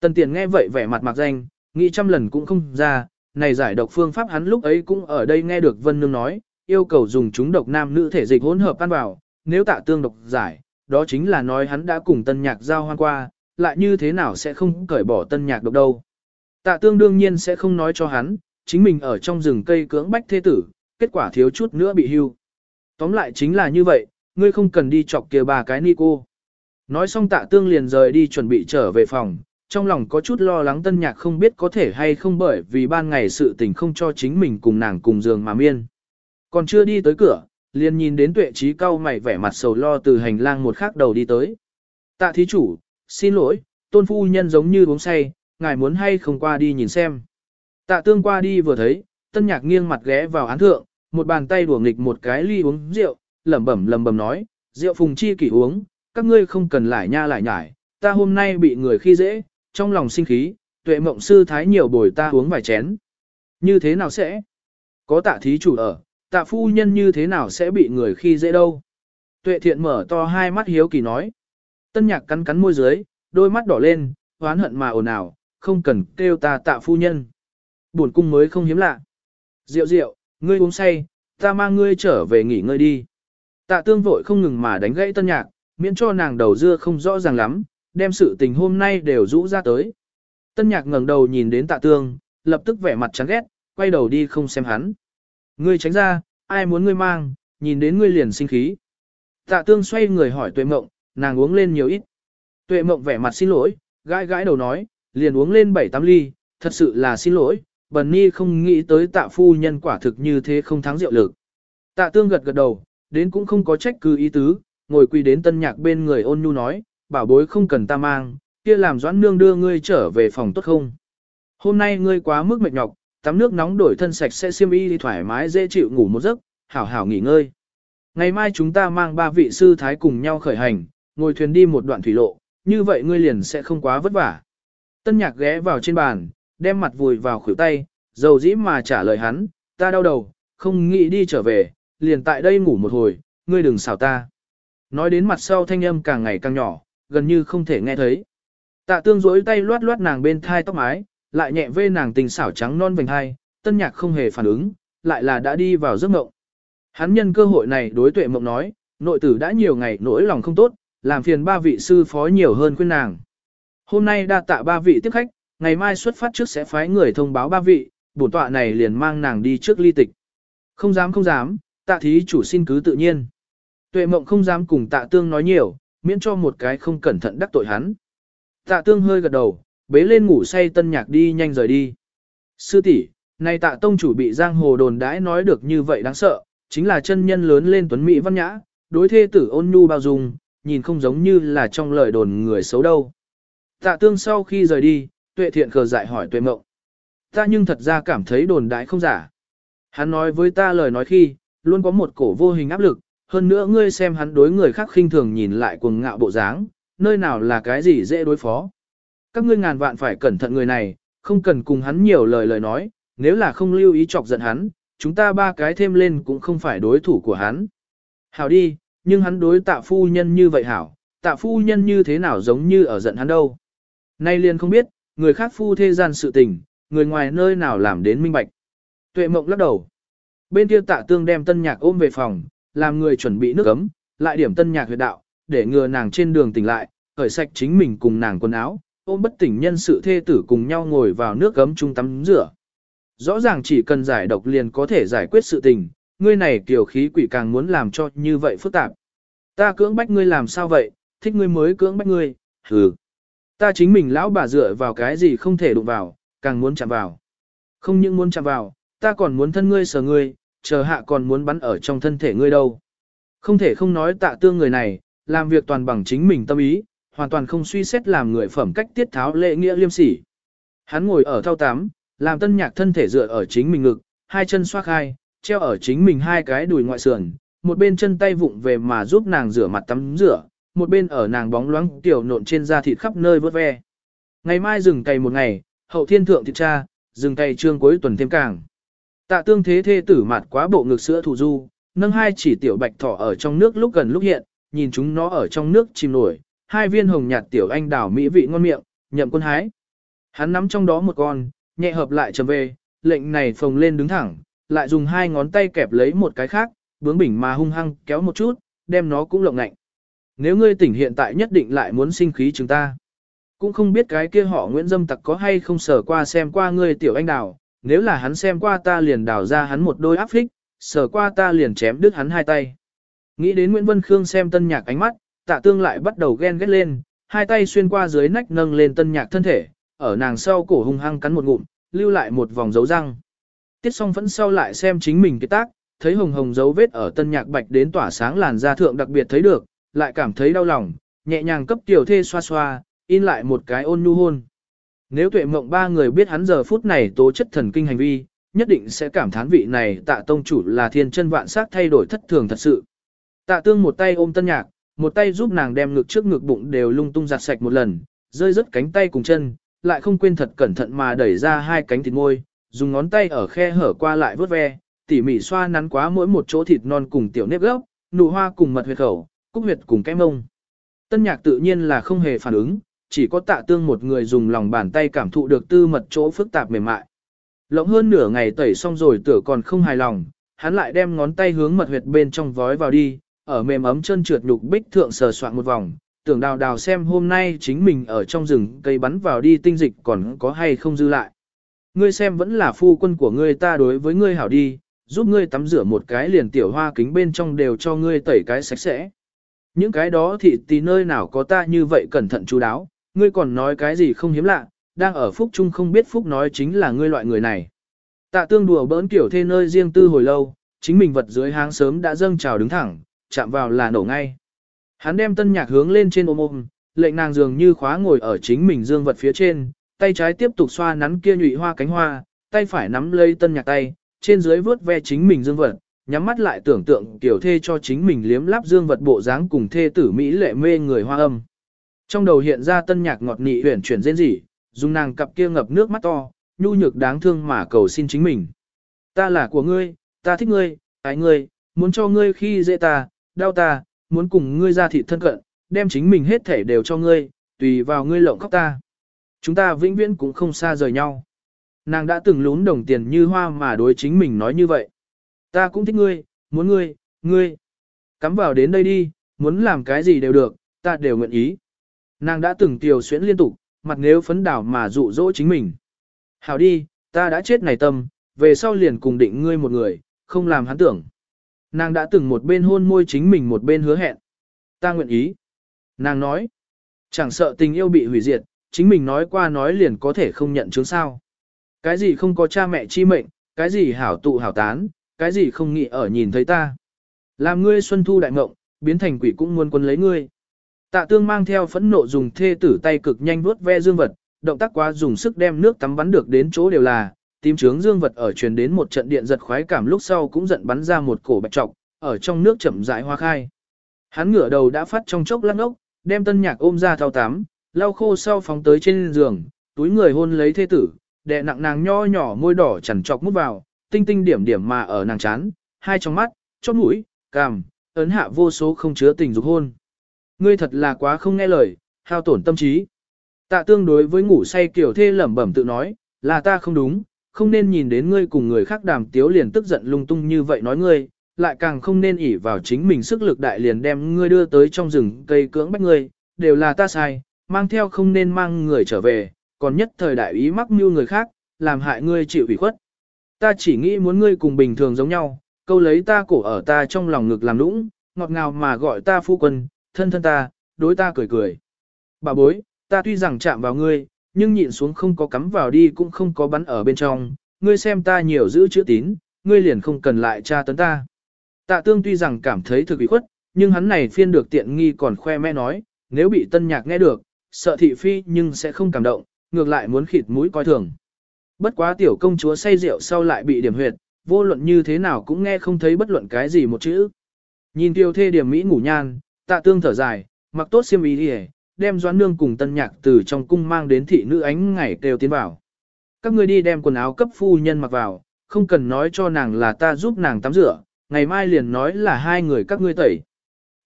Tần tiền nghe vậy vẻ mặt mặc danh, nghĩ trăm lần cũng không ra, này giải độc phương pháp hắn lúc ấy cũng ở đây nghe được Vân Nương nói, yêu cầu dùng chúng độc nam nữ thể dịch hỗn hợp ăn vào, nếu tạ tương độc giải, đó chính là nói hắn đã cùng tân nhạc giao hoan qua, lại như thế nào sẽ không cởi bỏ tân nhạc độc đâu. Tạ tương đương nhiên sẽ không nói cho hắn, chính mình ở trong rừng cây cưỡng bách thế tử, kết quả thiếu chút nữa bị hưu. Tóm lại chính là như vậy, ngươi không cần đi chọc kia bà cái ni cô. Nói xong tạ tương liền rời đi chuẩn bị trở về phòng, trong lòng có chút lo lắng tân nhạc không biết có thể hay không bởi vì ban ngày sự tình không cho chính mình cùng nàng cùng giường mà miên. Còn chưa đi tới cửa, liền nhìn đến tuệ trí cao mày vẻ mặt sầu lo từ hành lang một khắc đầu đi tới. Tạ thí chủ, xin lỗi, tôn phu nhân giống như uống say, ngài muốn hay không qua đi nhìn xem. Tạ tương qua đi vừa thấy, tân nhạc nghiêng mặt ghé vào án thượng, một bàn tay đùa nghịch một cái ly uống rượu, lẩm bẩm lẩm bẩm nói, rượu phùng chi kỷ uống, các ngươi không cần lại nha lại nhải, ta hôm nay bị người khi dễ, trong lòng sinh khí, tuệ mộng sư thái nhiều bồi ta uống vài chén. Như thế nào sẽ? Có tạ thí chủ ở, tạ phu nhân như thế nào sẽ bị người khi dễ đâu? Tuệ thiện mở to hai mắt hiếu kỳ nói. Tân nhạc cắn cắn môi dưới, đôi mắt đỏ lên, oán hận mà ồn ào, không cần kêu ta tạ phu nhân. Buồn cung mới không hiếm lạ. Rượu rượu, ngươi uống say, ta mang ngươi trở về nghỉ ngơi đi. Tạ tương vội không ngừng mà đánh gãy tân nhạc, miễn cho nàng đầu dưa không rõ ràng lắm, đem sự tình hôm nay đều rũ ra tới. Tân nhạc ngẩng đầu nhìn đến tạ tương, lập tức vẻ mặt chán ghét, quay đầu đi không xem hắn. Ngươi tránh ra, ai muốn ngươi mang, nhìn đến ngươi liền sinh khí. Tạ tương xoay người hỏi tuệ mộng, nàng uống lên nhiều ít. Tuệ mộng vẻ mặt xin lỗi, gãi gãi đầu nói, liền uống lên 7-8 ly, thật sự là xin lỗi, bần ni không nghĩ tới tạ phu nhân quả thực như thế không thắng rượu lực. Tạ tương gật gật đầu, đến cũng không có trách cứ ý tứ, ngồi quỳ đến tân nhạc bên người ôn nhu nói, bảo bối không cần ta mang, kia làm doãn nương đưa ngươi trở về phòng tốt không. Hôm nay ngươi quá mức mệt nhọc, tắm nước nóng đổi thân sạch sẽ xiêm y đi thoải mái dễ chịu ngủ một giấc, hảo hảo nghỉ ngơi. Ngày mai chúng ta mang ba vị sư thái cùng nhau khởi hành, ngồi thuyền đi một đoạn thủy lộ, như vậy ngươi liền sẽ không quá vất vả. Tân nhạc ghé vào trên bàn, đem mặt vùi vào khuỷu tay, dầu dĩ mà trả lời hắn, ta đau đầu, không nghĩ đi trở về, liền tại đây ngủ một hồi, ngươi đừng xảo ta. Nói đến mặt sau thanh âm càng ngày càng nhỏ, gần như không thể nghe thấy. Tạ tương rỗi tay loát loát nàng bên thai tóc mái, lại nhẹ vê nàng tình xảo trắng non vành hai, tân nhạc không hề phản ứng, lại là đã đi vào giấc mộng. Hắn nhân cơ hội này đối tuệ mộng nói, nội tử đã nhiều ngày nỗi lòng không tốt, làm phiền ba vị sư phó nhiều hơn khuyên nàng. Hôm nay đa tạ ba vị tiếp khách, ngày mai xuất phát trước sẽ phái người thông báo ba vị, bổn tọa này liền mang nàng đi trước ly tịch. Không dám không dám, tạ thí chủ xin cứ tự nhiên. Tuệ mộng không dám cùng tạ tương nói nhiều, miễn cho một cái không cẩn thận đắc tội hắn. Tạ tương hơi gật đầu, bế lên ngủ say tân nhạc đi nhanh rời đi. Sư tỷ, này tạ tông chủ bị giang hồ đồn đãi nói được như vậy đáng sợ, chính là chân nhân lớn lên tuấn mỹ văn nhã, đối thê tử ôn nhu bao dung, nhìn không giống như là trong lời đồn người xấu đâu. Tạ tương sau khi rời đi, tuệ thiện khờ dại hỏi tuệ mộng. Ta nhưng thật ra cảm thấy đồn đãi không giả. Hắn nói với ta lời nói khi, luôn có một cổ vô hình áp lực, hơn nữa ngươi xem hắn đối người khác khinh thường nhìn lại cuồng ngạo bộ dáng, nơi nào là cái gì dễ đối phó. Các ngươi ngàn vạn phải cẩn thận người này, không cần cùng hắn nhiều lời lời nói, nếu là không lưu ý chọc giận hắn, chúng ta ba cái thêm lên cũng không phải đối thủ của hắn. Hảo đi, nhưng hắn đối tạ phu nhân như vậy hảo, tạ phu nhân như thế nào giống như ở giận hắn đâu. Nay liền không biết, người khác phu thế gian sự tình, người ngoài nơi nào làm đến minh bạch. Tuệ mộng lắc đầu. Bên kia tạ tương đem tân nhạc ôm về phòng, làm người chuẩn bị nước ấm, lại điểm tân nhạc huyệt đạo, để ngừa nàng trên đường tỉnh lại, khởi sạch chính mình cùng nàng quần áo, ôm bất tỉnh nhân sự thê tử cùng nhau ngồi vào nước ấm chung tắm rửa. Rõ ràng chỉ cần giải độc liền có thể giải quyết sự tình, ngươi này kiểu khí quỷ càng muốn làm cho như vậy phức tạp. Ta cưỡng bách ngươi làm sao vậy, thích ngươi mới cưỡng bách ngươi, hừ. Ta chính mình lão bà dựa vào cái gì không thể đụng vào, càng muốn chạm vào. Không những muốn chạm vào, ta còn muốn thân ngươi sờ ngươi, chờ hạ còn muốn bắn ở trong thân thể ngươi đâu. Không thể không nói tạ tương người này, làm việc toàn bằng chính mình tâm ý, hoàn toàn không suy xét làm người phẩm cách tiết tháo lễ nghĩa liêm sỉ. Hắn ngồi ở thao tám, làm tân nhạc thân thể dựa ở chính mình ngực, hai chân xoa hai, treo ở chính mình hai cái đùi ngoại sườn, một bên chân tay vụng về mà giúp nàng rửa mặt tắm rửa, một bên ở nàng bóng loáng tiểu nộn trên da thịt khắp nơi vớt ve. Ngày mai dừng cày một ngày, hậu thiên thượng thịt cha, dừng cày trương cuối tuần thêm càng. Tạ tương thế thê tử mặt quá bộ ngực sữa thủ du, nâng hai chỉ tiểu bạch thỏ ở trong nước lúc gần lúc hiện, nhìn chúng nó ở trong nước chìm nổi, hai viên hồng nhạt tiểu anh đào mỹ vị ngon miệng, nhậm quân hái. Hắn nắm trong đó một con, nhẹ hợp lại trầm về, lệnh này phồng lên đứng thẳng, lại dùng hai ngón tay kẹp lấy một cái khác, bướng bỉnh mà hung hăng kéo một chút, đem nó cũng lộng lạnh. Nếu ngươi tỉnh hiện tại nhất định lại muốn sinh khí chúng ta. Cũng không biết cái kia họ Nguyễn Dâm Tặc có hay không sở qua xem qua ngươi tiểu anh đào, nếu là hắn xem qua ta liền đào ra hắn một đôi áp phích, sở qua ta liền chém đứt hắn hai tay. Nghĩ đến Nguyễn Vân Khương xem tân nhạc ánh mắt, tạ tương lại bắt đầu ghen ghét lên, hai tay xuyên qua dưới nách nâng lên tân nhạc thân thể, ở nàng sau cổ hung hăng cắn một ngụm, lưu lại một vòng dấu răng. Tiết song vẫn sau lại xem chính mình cái tác, thấy hồng hồng dấu vết ở tân nhạc bạch đến tỏa sáng làn da thượng đặc biệt thấy được, lại cảm thấy đau lòng, nhẹ nhàng cấp tiểu thê xoa xoa, in lại một cái ôn nhu hôn. Nếu tuệ mộng ba người biết hắn giờ phút này tố chất thần kinh hành vi, nhất định sẽ cảm thán vị này tạ tông chủ là thiên chân vạn sắc thay đổi thất thường thật sự. Tạ tương một tay ôm tân nhạc, một tay giúp nàng đem ngực trước ngực bụng đều lung tung giặt sạch một lần, rơi rớt cánh tay cùng chân, lại không quên thật cẩn thận mà đẩy ra hai cánh thịt môi, dùng ngón tay ở khe hở qua lại vớt ve, tỉ mỉ xoa nắn quá mỗi một chỗ thịt non cùng tiểu nếp gốc, nụ hoa cùng mật huyệt khẩu, cúc huyệt cùng cái mông. Tân nhạc tự nhiên là không hề phản ứng, chỉ có tạ tương một người dùng lòng bàn tay cảm thụ được tư mật chỗ phức tạp mềm mại. Lộng hơn nửa ngày tẩy xong rồi tử còn không hài lòng, hắn lại đem ngón tay hướng mật huyệt bên trong vói vào đi, ở mềm ấm chân trượt nhục bích thượng sờ soạn một vòng, tưởng đào đào xem hôm nay chính mình ở trong rừng cây bắn vào đi tinh dịch còn có hay không dư lại. Ngươi xem vẫn là phu quân của ngươi ta đối với ngươi hảo đi, giúp ngươi tắm rửa một cái liền tiểu hoa kính bên trong đều cho ngươi tẩy cái sạch sẽ. Những cái đó thì tì nơi nào có ta như vậy cẩn thận chú đáo, ngươi còn nói cái gì không hiếm lạ, đang ở phúc chung không biết phúc nói chính là ngươi loại người này. Tạ tương đùa bỡn kiểu thê nơi riêng tư hồi lâu, chính mình vật dưới háng sớm đã dâng trào đứng thẳng, chạm vào là nổ ngay. Hắn đem tân nhạc hướng lên trên ôm ôm, lệnh nàng dường như khóa ngồi ở chính mình dương vật phía trên, tay trái tiếp tục xoa nắn kia nhụy hoa cánh hoa, tay phải nắm lấy tân nhạc tay, trên dưới vướt ve chính mình dương vật, nhắm mắt lại tưởng tượng kiểu thê cho chính mình liếm láp dương vật bộ dáng cùng thê tử Mỹ lệ mê người hoa âm. Trong đầu hiện ra tân nhạc ngọt nị huyền chuyển rên rỉ, dùng nàng cặp kia ngập nước mắt to, nhu nhược đáng thương mà cầu xin chính mình. Ta là của ngươi, ta thích ngươi, ái ngươi, muốn cho ngươi khi dễ ta, đau ta, muốn cùng ngươi ra thị thân cận, đem chính mình hết thể đều cho ngươi, tùy vào ngươi lộng khóc ta. Chúng ta vĩnh viễn cũng không xa rời nhau. Nàng đã từng lún đồng tiền như hoa mà đối chính mình nói như vậy. Ta cũng thích ngươi, muốn ngươi, ngươi. Cắm vào đến đây đi, muốn làm cái gì đều được, ta đều nguyện ý. Nàng đã từng tiểu xuyễn liên tục, mặt nếu phấn đảo mà dụ dỗ chính mình. Hảo đi, ta đã chết này tâm, về sau liền cùng định ngươi một người, không làm hắn tưởng. Nàng đã từng một bên hôn môi chính mình một bên hứa hẹn. Ta nguyện ý. Nàng nói, chẳng sợ tình yêu bị hủy diệt, chính mình nói qua nói liền có thể không nhận chứng sao. Cái gì không có cha mẹ chi mệnh, cái gì hảo tụ hảo tán, cái gì không nghĩ ở nhìn thấy ta. Làm ngươi xuân thu đại mộng, biến thành quỷ cũng muốn quân lấy ngươi. Tạ tương mang theo phẫn nộ dùng thê tử tay cực nhanh vuốt ve dương vật, động tác quá dùng sức đem nước tắm bắn được đến chỗ đều là, tím trướng dương vật ở truyền đến một trận điện giật khoái cảm lúc sau cũng giận bắn ra một cổ bạch trọc, ở trong nước chậm rãi hoa khai. Hắn ngửa đầu đã phát trong chốc lăn ốc, đem tân nhạc ôm ra thao tắm, lau khô sau phóng tới trên giường, túi người hôn lấy thê tử, đè nặng nàng nho nhỏ môi đỏ chằn chọc mút vào, tinh tinh điểm điểm mà ở nàng chán, hai trong mắt, chót mũi, cằm, ấn hạ vô số không chứa tình dục hôn. Ngươi thật là quá không nghe lời, hao tổn tâm trí. Tạ tương đối với ngủ say kiểu thê lẩm bẩm tự nói, là ta không đúng, không nên nhìn đến ngươi cùng người khác đàm tiếu liền tức giận lung tung như vậy nói ngươi, lại càng không nên ỉ vào chính mình sức lực đại liền đem ngươi đưa tới trong rừng cây cưỡng bách ngươi, đều là ta sai, mang theo không nên mang người trở về, còn nhất thời đại ý mắc mưu người khác, làm hại ngươi chịu ủy khuất. Ta chỉ nghĩ muốn ngươi cùng bình thường giống nhau, câu lấy ta cổ ở ta trong lòng ngực làm lũng, ngọt ngào mà gọi ta phu quân, thân thân ta, đối ta cười cười. Bà bối, ta tuy rằng chạm vào ngươi, nhưng nhịn xuống không có cắm vào đi cũng không có bắn ở bên trong, ngươi xem ta nhiều giữ chữ tín, ngươi liền không cần lại tra tấn ta. Tạ tương tuy rằng cảm thấy thực bị khuất, nhưng hắn này phiên được tiện nghi còn khoe mẽ nói, nếu bị tân nhạc nghe được, sợ thị phi nhưng sẽ không cảm động, ngược lại muốn khịt mũi coi thường. Bất quá tiểu công chúa say rượu sau lại bị điểm huyệt, vô luận như thế nào cũng nghe không thấy bất luận cái gì một chữ. Nhìn tiêu thê điểm Mỹ ngủ nhan, tạ tương thở dài, mặc tốt xiêm y đi đem doãn nương cùng tân nhạc từ trong cung mang đến thị nữ ánh ngày kêu tiến vào. Các ngươi đi đem quần áo cấp phu nhân mặc vào, không cần nói cho nàng là ta giúp nàng tắm rửa, ngày mai liền nói là hai người các ngươi tẩy.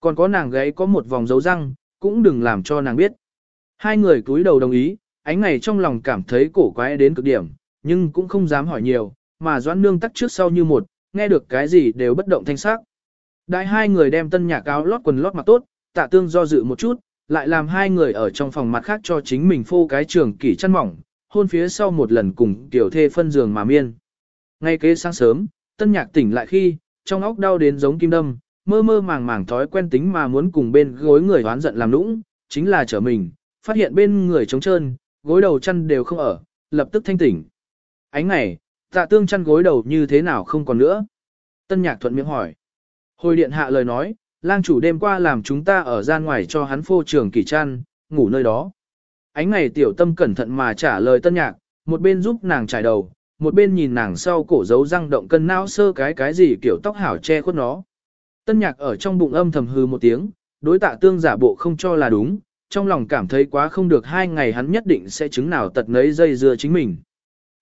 Còn có nàng gáy có một vòng dấu răng, cũng đừng làm cho nàng biết. Hai người cúi đầu đồng ý, ánh ngày trong lòng cảm thấy cổ quái đến cực điểm, nhưng cũng không dám hỏi nhiều, mà doãn nương tắt trước sau như một, nghe được cái gì đều bất động thanh sắc. Đại hai người đem tân nhạc áo lót quần lót mặc tốt, tạ tương do dự một chút, lại làm hai người ở trong phòng mặt khác cho chính mình phô cái trường kỷ chăn mỏng, hôn phía sau một lần cùng tiểu thê phân giường mà miên. Ngay kế sáng sớm, tân nhạc tỉnh lại khi, trong óc đau đến giống kim đâm, mơ mơ màng màng thói quen tính mà muốn cùng bên gối người oán giận làm nũng, chính là trở mình, phát hiện bên người trống trơn, gối đầu chăn đều không ở, lập tức thanh tỉnh. Ánh này, tạ tương chăn gối đầu như thế nào không còn nữa. Tân nhạc thuận miệng hỏi. Hồi điện hạ lời nói, lang chủ đêm qua làm chúng ta ở gian ngoài cho hắn phô trường kỳ trăn ngủ nơi đó. Ánh ngày tiểu tâm cẩn thận mà trả lời tân nhạc, một bên giúp nàng trải đầu, một bên nhìn nàng sau cổ dấu răng động cân não sơ cái cái gì kiểu tóc hảo che khuất nó. Tân nhạc ở trong bụng âm thầm hư một tiếng, đối tạ tương giả bộ không cho là đúng, trong lòng cảm thấy quá không được hai ngày hắn nhất định sẽ chứng nào tật nấy dây dưa chính mình.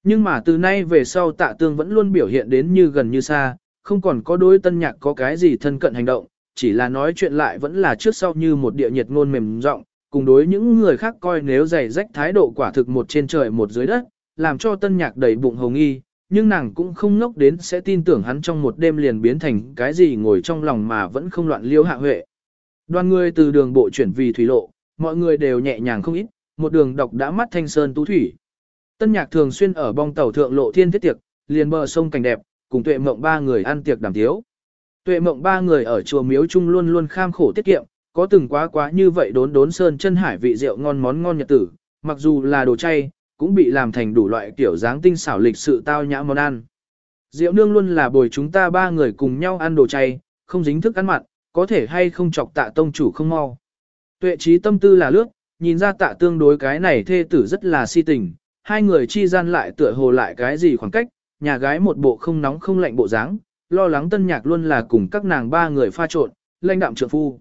Nhưng mà từ nay về sau tạ tương vẫn luôn biểu hiện đến như gần như xa, không còn có đối tân nhạc có cái gì thân cận hành động, chỉ là nói chuyện lại vẫn là trước sau như một địa nhiệt ngôn mềm rộng, cùng đối những người khác coi nếu giày rách thái độ quả thực một trên trời một dưới đất, làm cho tân nhạc đầy bụng hồng nghi, nhưng nàng cũng không ngốc đến sẽ tin tưởng hắn trong một đêm liền biến thành cái gì ngồi trong lòng mà vẫn không loạn liêu hạ huệ. Đoàn người từ đường bộ chuyển vì thủy lộ, mọi người đều nhẹ nhàng không ít, một đường độc đã mắt thanh sơn tú thủy. Tân nhạc thường xuyên ở bong tàu thượng lộ thiên thiết tiệc, liền bờ sông cảnh đẹp, cùng tuệ mộng ba người ăn tiệc đàm tiếu. Tuệ mộng ba người ở chùa miếu chung luôn luôn kham khổ tiết kiệm, có từng quá quá như vậy đốn đốn sơn chân hải vị rượu ngon món ngon nhật tử, mặc dù là đồ chay, cũng bị làm thành đủ loại kiểu dáng tinh xảo lịch sự tao nhã món ăn. Rượu nương luôn là bồi chúng ta ba người cùng nhau ăn đồ chay, không dính thức ăn mặn, có thể hay không chọc tạ tông chủ không mau. Tuệ trí tâm tư là lướt, nhìn ra tạ tương đối cái này thê tử rất là si tình, hai người chi gian lại tựa hồ lại cái gì khoảng cách, nhà gái một bộ không nóng không lạnh bộ dáng, lo lắng tân nhạc luôn là cùng các nàng ba người pha trộn, lãnh đạm trượng phu.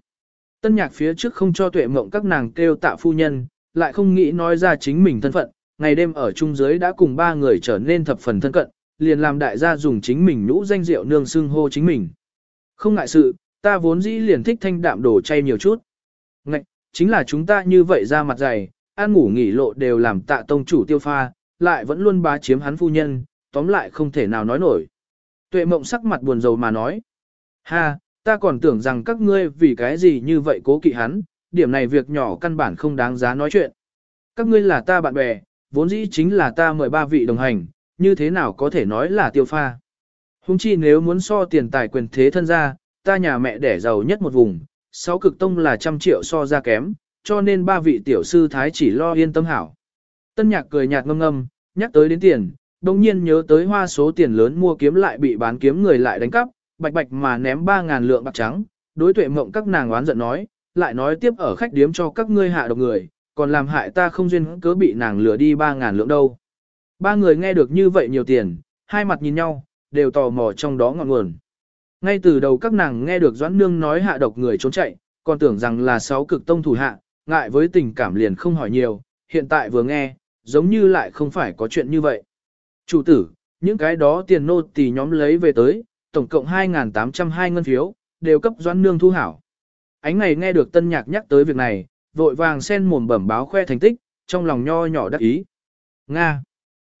Tân nhạc phía trước không cho tuệ mộng các nàng kêu tạ phu nhân, lại không nghĩ nói ra chính mình thân phận, ngày đêm ở chung giới đã cùng ba người trở nên thập phần thân cận, liền làm đại gia dùng chính mình nhũ danh rượu nương xưng hô chính mình. Không ngại sự, ta vốn dĩ liền thích thanh đạm đồ chay nhiều chút. Ngạch, chính là chúng ta như vậy ra mặt dày, ăn ngủ nghỉ lộ đều làm tạ tông chủ tiêu pha, lại vẫn luôn bá chiếm hắn phu nhân, tóm lại không thể nào nói nổi. Tuệ mộng sắc mặt buồn rầu mà nói. Ha, ta còn tưởng rằng các ngươi vì cái gì như vậy cố kỵ hắn, điểm này việc nhỏ căn bản không đáng giá nói chuyện. Các ngươi là ta bạn bè, vốn dĩ chính là ta mời ba vị đồng hành, như thế nào có thể nói là tiêu pha. Hùng chi nếu muốn so tiền tài quyền thế thân ra, ta nhà mẹ đẻ giàu nhất một vùng, sáu cực tông là trăm triệu so ra kém, cho nên ba vị tiểu sư thái chỉ lo yên tâm hảo. Tân nhạc cười nhạt ngâm ngâm, nhắc tới đến tiền, đồng nhiên nhớ tới hoa số tiền lớn mua kiếm lại bị bán kiếm người lại đánh cắp, bạch bạch mà ném 3.000 lượng bạc trắng, đối tuệ mộng các nàng oán giận nói, lại nói tiếp ở khách điếm cho các ngươi hạ độc người, còn làm hại ta không duyên cớ bị nàng lừa đi 3.000 lượng đâu. Ba người nghe được như vậy nhiều tiền, hai mặt nhìn nhau, đều tò mò trong đó ngọn nguồn. Ngay từ đầu các nàng nghe được Doãn Nương nói hạ độc người trốn chạy, còn tưởng rằng là sáu cực tông thủ hạ, ngại với tình cảm liền không hỏi nhiều, hiện tại vừa nghe, giống như lại không phải có chuyện như vậy. Chủ tử, những cái đó tiền nô tỳ nhóm lấy về tới, tổng cộng 2.802 ngân phiếu, đều cấp Doãn Nương thu hảo. Ánh ngày nghe được tân nhạc nhắc tới việc này, vội vàng sen mồm bẩm báo khoe thành tích, trong lòng nho nhỏ đắc ý. Nga!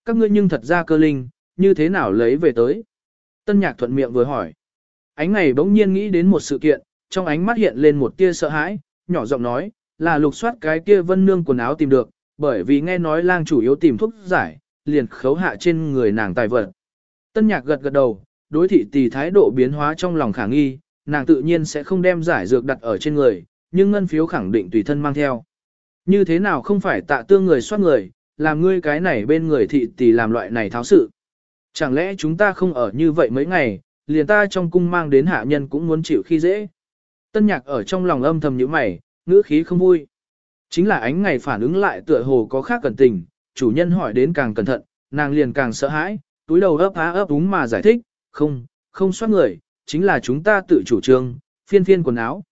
Các ngươi nhưng thật ra cơ linh, như thế nào lấy về tới? Tân nhạc thuận miệng vừa hỏi. Ánh ngày bỗng nhiên nghĩ đến một sự kiện, trong ánh mắt hiện lên một tia sợ hãi, nhỏ giọng nói, là lục soát cái kia vân nương quần áo tìm được, bởi vì nghe nói lang chủ yếu tìm thuốc giải, liền khấu hạ trên người nàng tài vật. Tân nhạc gật gật đầu, đối thị tỷ thái độ biến hóa trong lòng khả nghi, nàng tự nhiên sẽ không đem giải dược đặt ở trên người, nhưng ngân phiếu khẳng định tùy thân mang theo. Như thế nào không phải tạ tương người soát người, làm ngươi cái này bên người thị tỷ làm loại này tháo sự. Chẳng lẽ chúng ta không ở như vậy mấy ngày, liền ta trong cung mang đến hạ nhân cũng muốn chịu khi dễ. Tân nhạc ở trong lòng âm thầm như mày, ngữ khí không vui. Chính là ánh ngày phản ứng lại tựa hồ có khác cẩn tình, chủ nhân hỏi đến càng cẩn thận, nàng liền càng sợ hãi, túi đầu ấp á ấp úng mà giải thích, không, không soát người, chính là chúng ta tự chủ trương, phiên phiên quần áo.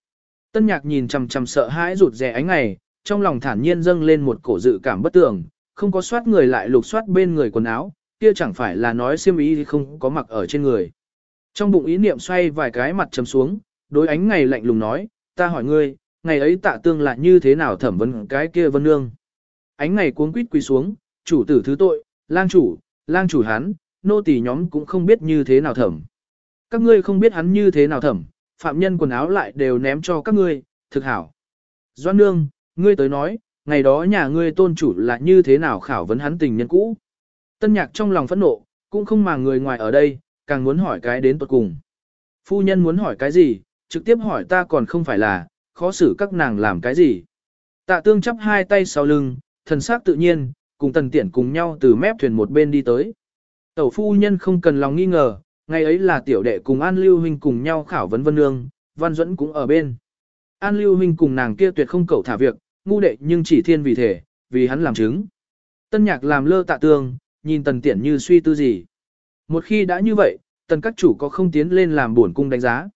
Tân nhạc nhìn chằm chằm sợ hãi rụt rè ánh ngày, trong lòng thản nhiên dâng lên một cổ dự cảm bất tường, không có soát người lại lục soát bên người quần áo, kia chẳng phải là nói xiêm ý không có mặc ở trên người. Trong bụng ý niệm xoay vài cái mặt chấm xuống, đối ánh ngày lạnh lùng nói, ta hỏi ngươi, ngày ấy tạ tương lại như thế nào thẩm vấn cái kia vân nương. Ánh ngày cuống quýt quỳ xuống, chủ tử thứ tội, lang chủ, lang chủ hắn, nô tỳ nhóm cũng không biết như thế nào thẩm. Các ngươi không biết hắn như thế nào thẩm, phạm nhân quần áo lại đều ném cho các ngươi, thực hảo. Doan nương, ngươi tới nói, ngày đó nhà ngươi tôn chủ là như thế nào khảo vấn hắn tình nhân cũ. Tân nhạc trong lòng phẫn nộ, cũng không mà người ngoài ở đây, càng muốn hỏi cái đến tuật cùng. Phu nhân muốn hỏi cái gì, trực tiếp hỏi ta còn không phải là, khó xử các nàng làm cái gì. Tạ tương chắp hai tay sau lưng, thần sắc tự nhiên, cùng tần tiện cùng nhau từ mép thuyền một bên đi tới. Tẩu phu nhân không cần lòng nghi ngờ, ngày ấy là tiểu đệ cùng An Lưu Huynh cùng nhau khảo vấn vân nương, văn duẫn cũng ở bên. An Lưu Huynh cùng nàng kia tuyệt không cầu thả việc, ngu đệ nhưng chỉ thiên vì thể, vì hắn làm chứng. Tân nhạc làm lơ tạ tương, nhìn tần tiện như suy tư gì. Một khi đã như vậy, tần các chủ có không tiến lên làm buồn cung đánh giá.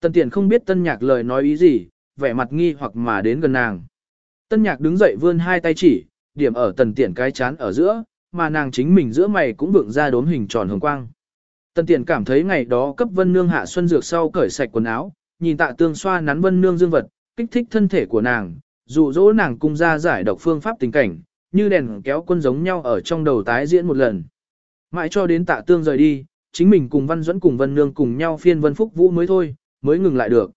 Tần tiện không biết tân nhạc lời nói ý gì, vẻ mặt nghi hoặc mà đến gần nàng. Tân nhạc đứng dậy vươn hai tay chỉ, điểm ở tần tiện cái chán ở giữa, mà nàng chính mình giữa mày cũng vượng ra đốm hình tròn hồng quang. Tần tiện cảm thấy ngày đó cấp vân nương hạ xuân dược sau cởi sạch quần áo, nhìn tạ tương xoa nắn vân nương dương vật, kích thích thân thể của nàng, dụ dỗ nàng cung ra giải độc phương pháp tình cảnh, như đèn kéo quân giống nhau ở trong đầu tái diễn một lần. Mãi cho đến tạ tương rời đi, chính mình cùng văn dẫn cùng vân nương cùng nhau phiên vân phúc vũ mới thôi, mới ngừng lại được.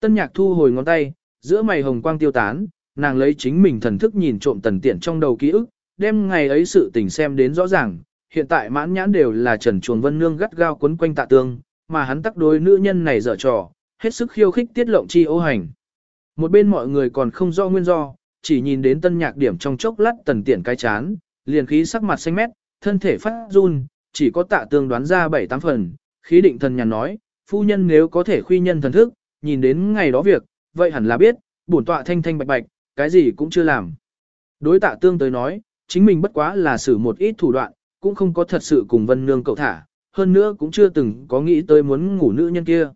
Tân nhạc thu hồi ngón tay, giữa mày hồng quang tiêu tán, nàng lấy chính mình thần thức nhìn trộm tần tiện trong đầu ký ức, đem ngày ấy sự tình xem đến rõ ràng, hiện tại mãn nhãn đều là trần chuồng vân nương gắt gao quấn quanh tạ tương, mà hắn tắc đối nữ nhân này dở trò, hết sức khiêu khích tiết lộng chi ô hành. Một bên mọi người còn không rõ nguyên do, chỉ nhìn đến tân nhạc điểm trong chốc lát tần tiện cái chán, liền khí sắc mặt xanh mét, thân thể phát run, chỉ có tạ tương đoán ra bảy tám phần, khí định thần nhàn nói, phu nhân nếu có thể khuy nhân thần thức, nhìn đến ngày đó việc, vậy hẳn là biết, bổn tọa thanh thanh bạch bạch, cái gì cũng chưa làm. Đối tạ tương tới nói, chính mình bất quá là xử một ít thủ đoạn, cũng không có thật sự cùng vân nương cậu thả, hơn nữa cũng chưa từng có nghĩ tới muốn ngủ nữ nhân kia.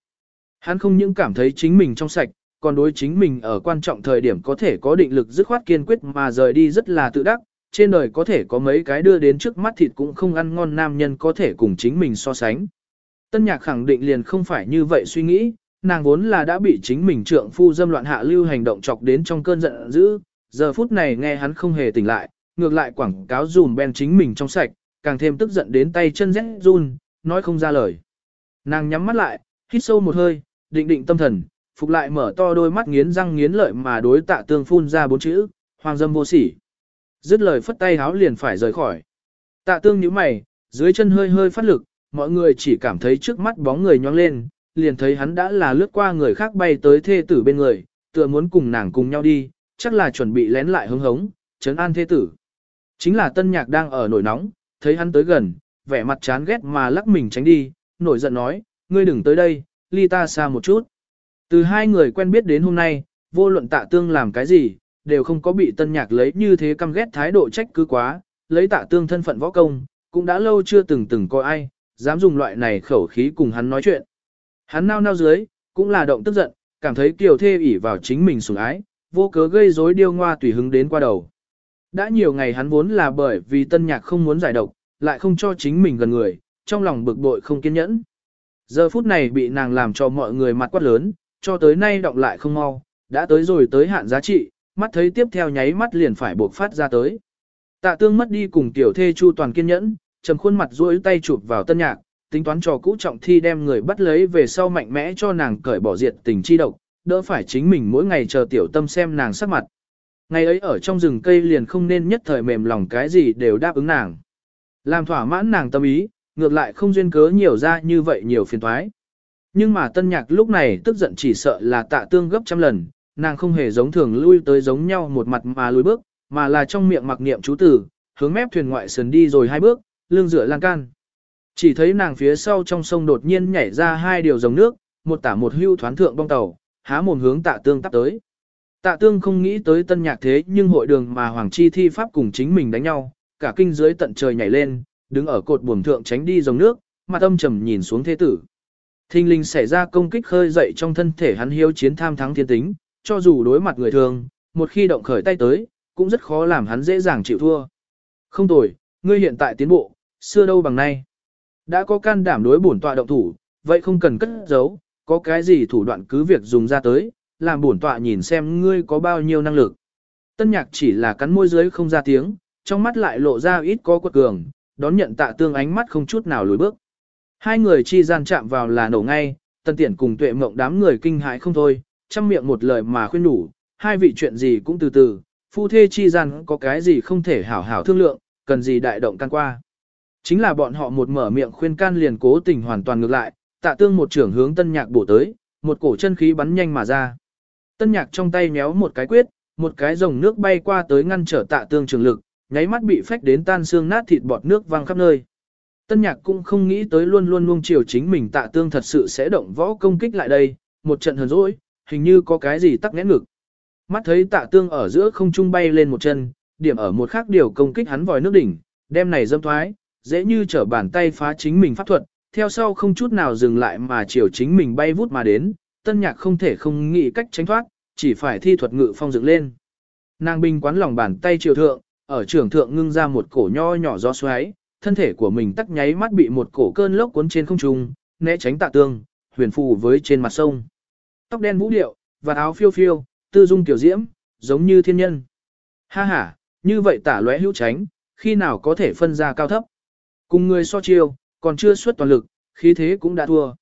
Hắn không những cảm thấy chính mình trong sạch, còn đối chính mình ở quan trọng thời điểm có thể có định lực dứt khoát kiên quyết mà rời đi rất là tự đắc, trên đời có thể có mấy cái đưa đến trước mắt thịt cũng không ăn ngon nam nhân có thể cùng chính mình so sánh. Tân nhạc khẳng định liền không phải như vậy suy nghĩ, nàng vốn là đã bị chính mình trượng phu dâm loạn hạ lưu hành động chọc đến trong cơn giận dữ, giờ phút này nghe hắn không hề tỉnh lại, ngược lại quảng cáo dùm ben chính mình trong sạch, càng thêm tức giận đến tay chân rét run, nói không ra lời. Nàng nhắm mắt lại, hít sâu một hơi, định định tâm thần, phục lại mở to đôi mắt nghiến răng nghiến lợi mà đối tạ tương phun ra bốn chữ, hoàng dâm vô sỉ. Dứt lời phất tay háo liền phải rời khỏi. Tạ tương nhíu mày, dưới chân hơi hơi phát lực, mọi người chỉ cảm thấy trước mắt bóng người nhóng lên, liền thấy hắn đã là lướt qua người khác bay tới thê tử bên người, tựa muốn cùng nàng cùng nhau đi, chắc là chuẩn bị lén lại hứng hống, chấn an thê tử. Chính là tân nhạc đang ở nổi nóng, thấy hắn tới gần, vẻ mặt chán ghét mà lắc mình tránh đi, nổi giận nói, ngươi đừng tới đây, ly ta xa một chút. Từ hai người quen biết đến hôm nay, vô luận tạ tương làm cái gì, đều không có bị tân nhạc lấy như thế căm ghét thái độ trách cứ quá, lấy tạ tương thân phận võ công, cũng đã lâu chưa từng từng coi ai, dám dùng loại này khẩu khí cùng hắn nói chuyện. Hắn nao nao dưới, cũng là động tức giận, cảm thấy kiều thê ỉ vào chính mình sủng ái, vô cớ gây rối điêu ngoa tùy hứng đến qua đầu. Đã nhiều ngày hắn vốn là bởi vì tân nhạc không muốn giải độc, lại không cho chính mình gần người, trong lòng bực bội không kiên nhẫn. Giờ phút này bị nàng làm cho mọi người mặt quát lớn, cho tới nay động lại không mau, đã tới rồi tới hạn giá trị, mắt thấy tiếp theo nháy mắt liền phải buộc phát ra tới. Tạ tương mất đi cùng tiểu thê chu toàn kiên nhẫn, trầm khuôn mặt duỗi tay chụp vào tân nhạc, tính toán trò cũ trọng thi đem người bắt lấy về sau mạnh mẽ cho nàng cởi bỏ diệt tình chi độc, đỡ phải chính mình mỗi ngày chờ tiểu tâm xem nàng sắc mặt. Ngày ấy ở trong rừng cây liền không nên nhất thời mềm lòng cái gì đều đáp ứng nàng. Làm thỏa mãn nàng tâm ý, ngược lại không duyên cớ nhiều ra như vậy nhiều phiền thoái. Nhưng mà tân nhạc lúc này tức giận chỉ sợ là tạ tương gấp trăm lần, nàng không hề giống thường lui tới giống nhau một mặt mà lùi bước, mà là trong miệng mặc niệm chú tử, hướng mép thuyền ngoại sườn đi rồi hai bước, lưng dựa lan can. Chỉ thấy nàng phía sau trong sông đột nhiên nhảy ra hai điều dòng nước, một tả một hưu thoán thượng bong tàu, há mồm hướng tạ tương tắp tới. Tạ tương không nghĩ tới tân nhạc thế nhưng hội đường mà Hoàng Chi thi pháp cùng chính mình đánh nhau, cả kinh dưới tận trời nhảy lên, đứng ở cột buồm thượng tránh đi dòng nước, mặt âm trầm nhìn xuống thế tử. Thinh linh xảy ra công kích khơi dậy trong thân thể hắn hiếu chiến tham thắng thiên tính, cho dù đối mặt người thường, một khi động khởi tay tới, cũng rất khó làm hắn dễ dàng chịu thua. Không tồi, ngươi hiện tại tiến bộ, xưa đâu bằng nay. Đã có can đảm đối bổn tọa động thủ, vậy không cần cất giấu, có cái gì thủ đoạn cứ việc dùng ra tới, làm bổn tọa nhìn xem ngươi có bao nhiêu năng lực. Tân nhạc chỉ là cắn môi dưới không ra tiếng, trong mắt lại lộ ra ít có quật cường, đón nhận tạ tương ánh mắt không chút nào lùi bước. Hai người chi gian chạm vào là nổ ngay, tân tiện cùng tuệ mộng đám người kinh hãi không thôi, chăm miệng một lời mà khuyên đủ, hai vị chuyện gì cũng từ từ, phu thê chi gian có cái gì không thể hảo hảo thương lượng, cần gì đại động can qua. Chính là bọn họ một mở miệng khuyên can liền cố tình hoàn toàn ngược lại, tạ tương một trưởng hướng tân nhạc bổ tới, một cổ chân khí bắn nhanh mà ra. Tân nhạc trong tay méo một cái quyết, một cái dòng nước bay qua tới ngăn trở tạ tương trường lực, nháy mắt bị phách đến tan xương nát thịt bọt nước văng khắp nơi. Tân nhạc cũng không nghĩ tới luôn luôn nuông chiều chính mình tạ tương thật sự sẽ động võ công kích lại đây, một trận hờn dỗi, hình như có cái gì tắc nghẽn ngực. Mắt thấy tạ tương ở giữa không trung bay lên một chân, điểm ở một khác điều công kích hắn vòi nước đỉnh, đem này dâm thoái, dễ như trở bàn tay phá chính mình pháp thuật, theo sau không chút nào dừng lại mà chiều chính mình bay vút mà đến, tân nhạc không thể không nghĩ cách tránh thoát, chỉ phải thi thuật ngự phong dựng lên. Nàng binh quán lòng bàn tay chiều thượng, ở trường thượng ngưng ra một cổ nho nhỏ gió xoáy, thân thể của mình tắc nháy mắt bị một cổ cơn lốc cuốn trên không trung, né tránh tạ tương, huyền phù với trên mặt sông. Tóc đen vũ điệu, và áo phiêu phiêu, tư dung tiểu diễm, giống như thiên nhân. Ha ha, như vậy tả lóe hữu tránh, khi nào có thể phân ra cao thấp. Cùng ngươi so chiêu, còn chưa xuất toàn lực, khí thế cũng đã thua.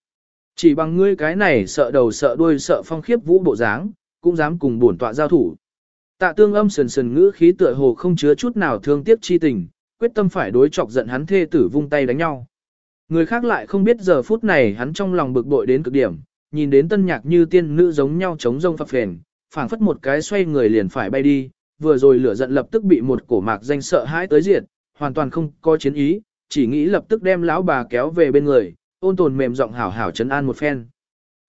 Chỉ bằng ngươi cái này sợ đầu sợ đuôi sợ phong khiếp vũ bộ dáng, cũng dám cùng bổn tọa giao thủ. Tạ tương âm sần sần ngữ khí tựa hồ không chứa chút nào thương tiếc chi tình, quyết tâm phải đối chọc giận hắn thê tử vung tay đánh nhau. Người khác lại không biết giờ phút này hắn trong lòng bực bội đến cực điểm, nhìn đến tân nhạc như tiên nữ giống nhau chống rông phập phền, phảng phất một cái xoay người liền phải bay đi, vừa rồi lửa giận lập tức bị một cổ mạc danh sợ hãi tới diệt, hoàn toàn không có chiến ý, chỉ nghĩ lập tức đem lão bà kéo về bên người, ôn tồn mềm giọng hảo hảo chấn an một phen.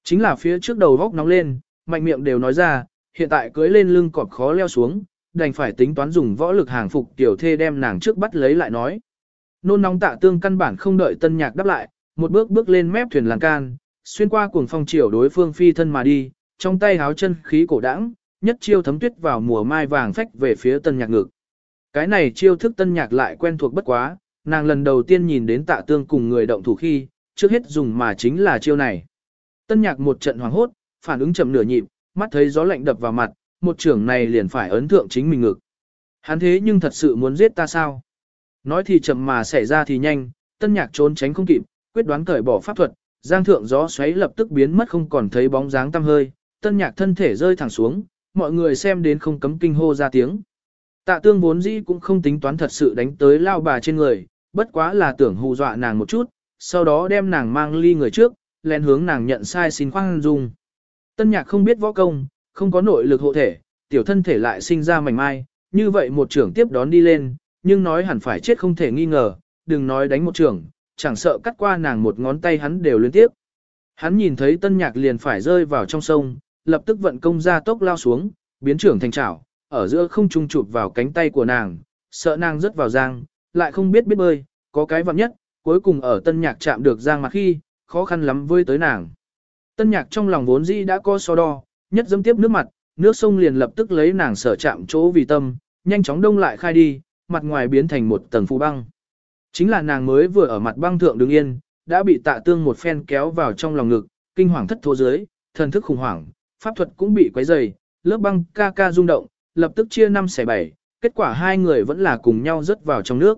Chính là phía trước đầu góc nóng lên, mạnh miệng đều nói ra, hiện tại cưới lên lưng cọp khó leo xuống, đành phải tính toán dùng võ lực hàng phục tiểu thê đem nàng trước bắt lấy lại nói. Nôn nóng tạ tương căn bản không đợi tân nhạc đáp lại, một bước bước lên mép thuyền làng can, xuyên qua cuồng phong chiều đối phương phi thân mà đi, trong tay háo chân khí cổ đãng, nhất chiêu thấm tuyết vào mùa mai vàng phách về phía tân nhạc ngực. Cái này chiêu thức tân nhạc lại quen thuộc bất quá, nàng lần đầu tiên nhìn đến tạ tương cùng người động thủ khi, trước hết dùng mà chính là chiêu này. Tân nhạc một trận hoảng hốt, phản ứng chậm nửa nhịp, mắt thấy gió lạnh đập vào mặt, một trưởng này liền phải ấn thượng chính mình ngực. Hắn thế nhưng thật sự muốn giết ta sao? Nói thì chậm mà xảy ra thì nhanh, tân nhạc trốn tránh không kịp, quyết đoán cởi bỏ pháp thuật, giang thượng gió xoáy lập tức biến mất không còn thấy bóng dáng tăm hơi, tân nhạc thân thể rơi thẳng xuống, mọi người xem đến không cấm kinh hô ra tiếng. Tạ tương vốn dĩ cũng không tính toán thật sự đánh tới lao bà trên người, bất quá là tưởng hù dọa nàng một chút, sau đó đem nàng mang ly người trước, lén hướng nàng nhận sai xin khoan dung. Tân nhạc không biết võ công, không có nội lực hộ thể, tiểu thân thể lại sinh ra mảnh mai, như vậy một trưởng tiếp đón đi lên, nhưng nói hẳn phải chết không thể nghi ngờ, đừng nói đánh một trưởng, chẳng sợ cắt qua nàng một ngón tay hắn đều liên tiếp. Hắn nhìn thấy tân nhạc liền phải rơi vào trong sông, lập tức vận công ra tốc lao xuống, biến trưởng thành chảo, ở giữa không trung chụp vào cánh tay của nàng, sợ nàng rớt vào giang, lại không biết biết bơi, có cái vặn nhất, cuối cùng ở tân nhạc chạm được giang mặt khi, khó khăn lắm vơi tới nàng. Tân nhạc trong lòng vốn dĩ đã có so đo, nhất dâm tiếp nước mặt, nước sông liền lập tức lấy nàng sở chạm chỗ vì tâm, nhanh chóng đông lại khai đi, mặt ngoài biến thành một tầng phù băng. Chính là nàng mới vừa ở mặt băng thượng đứng yên, đã bị tạ tương một phen kéo vào trong lòng ngực, kinh hoàng thất thố dưới, thần thức khủng hoảng, pháp thuật cũng bị quấy dày, lớp băng ca ca rung động, lập tức chia năm xẻ bảy, kết quả hai người vẫn là cùng nhau rớt vào trong nước.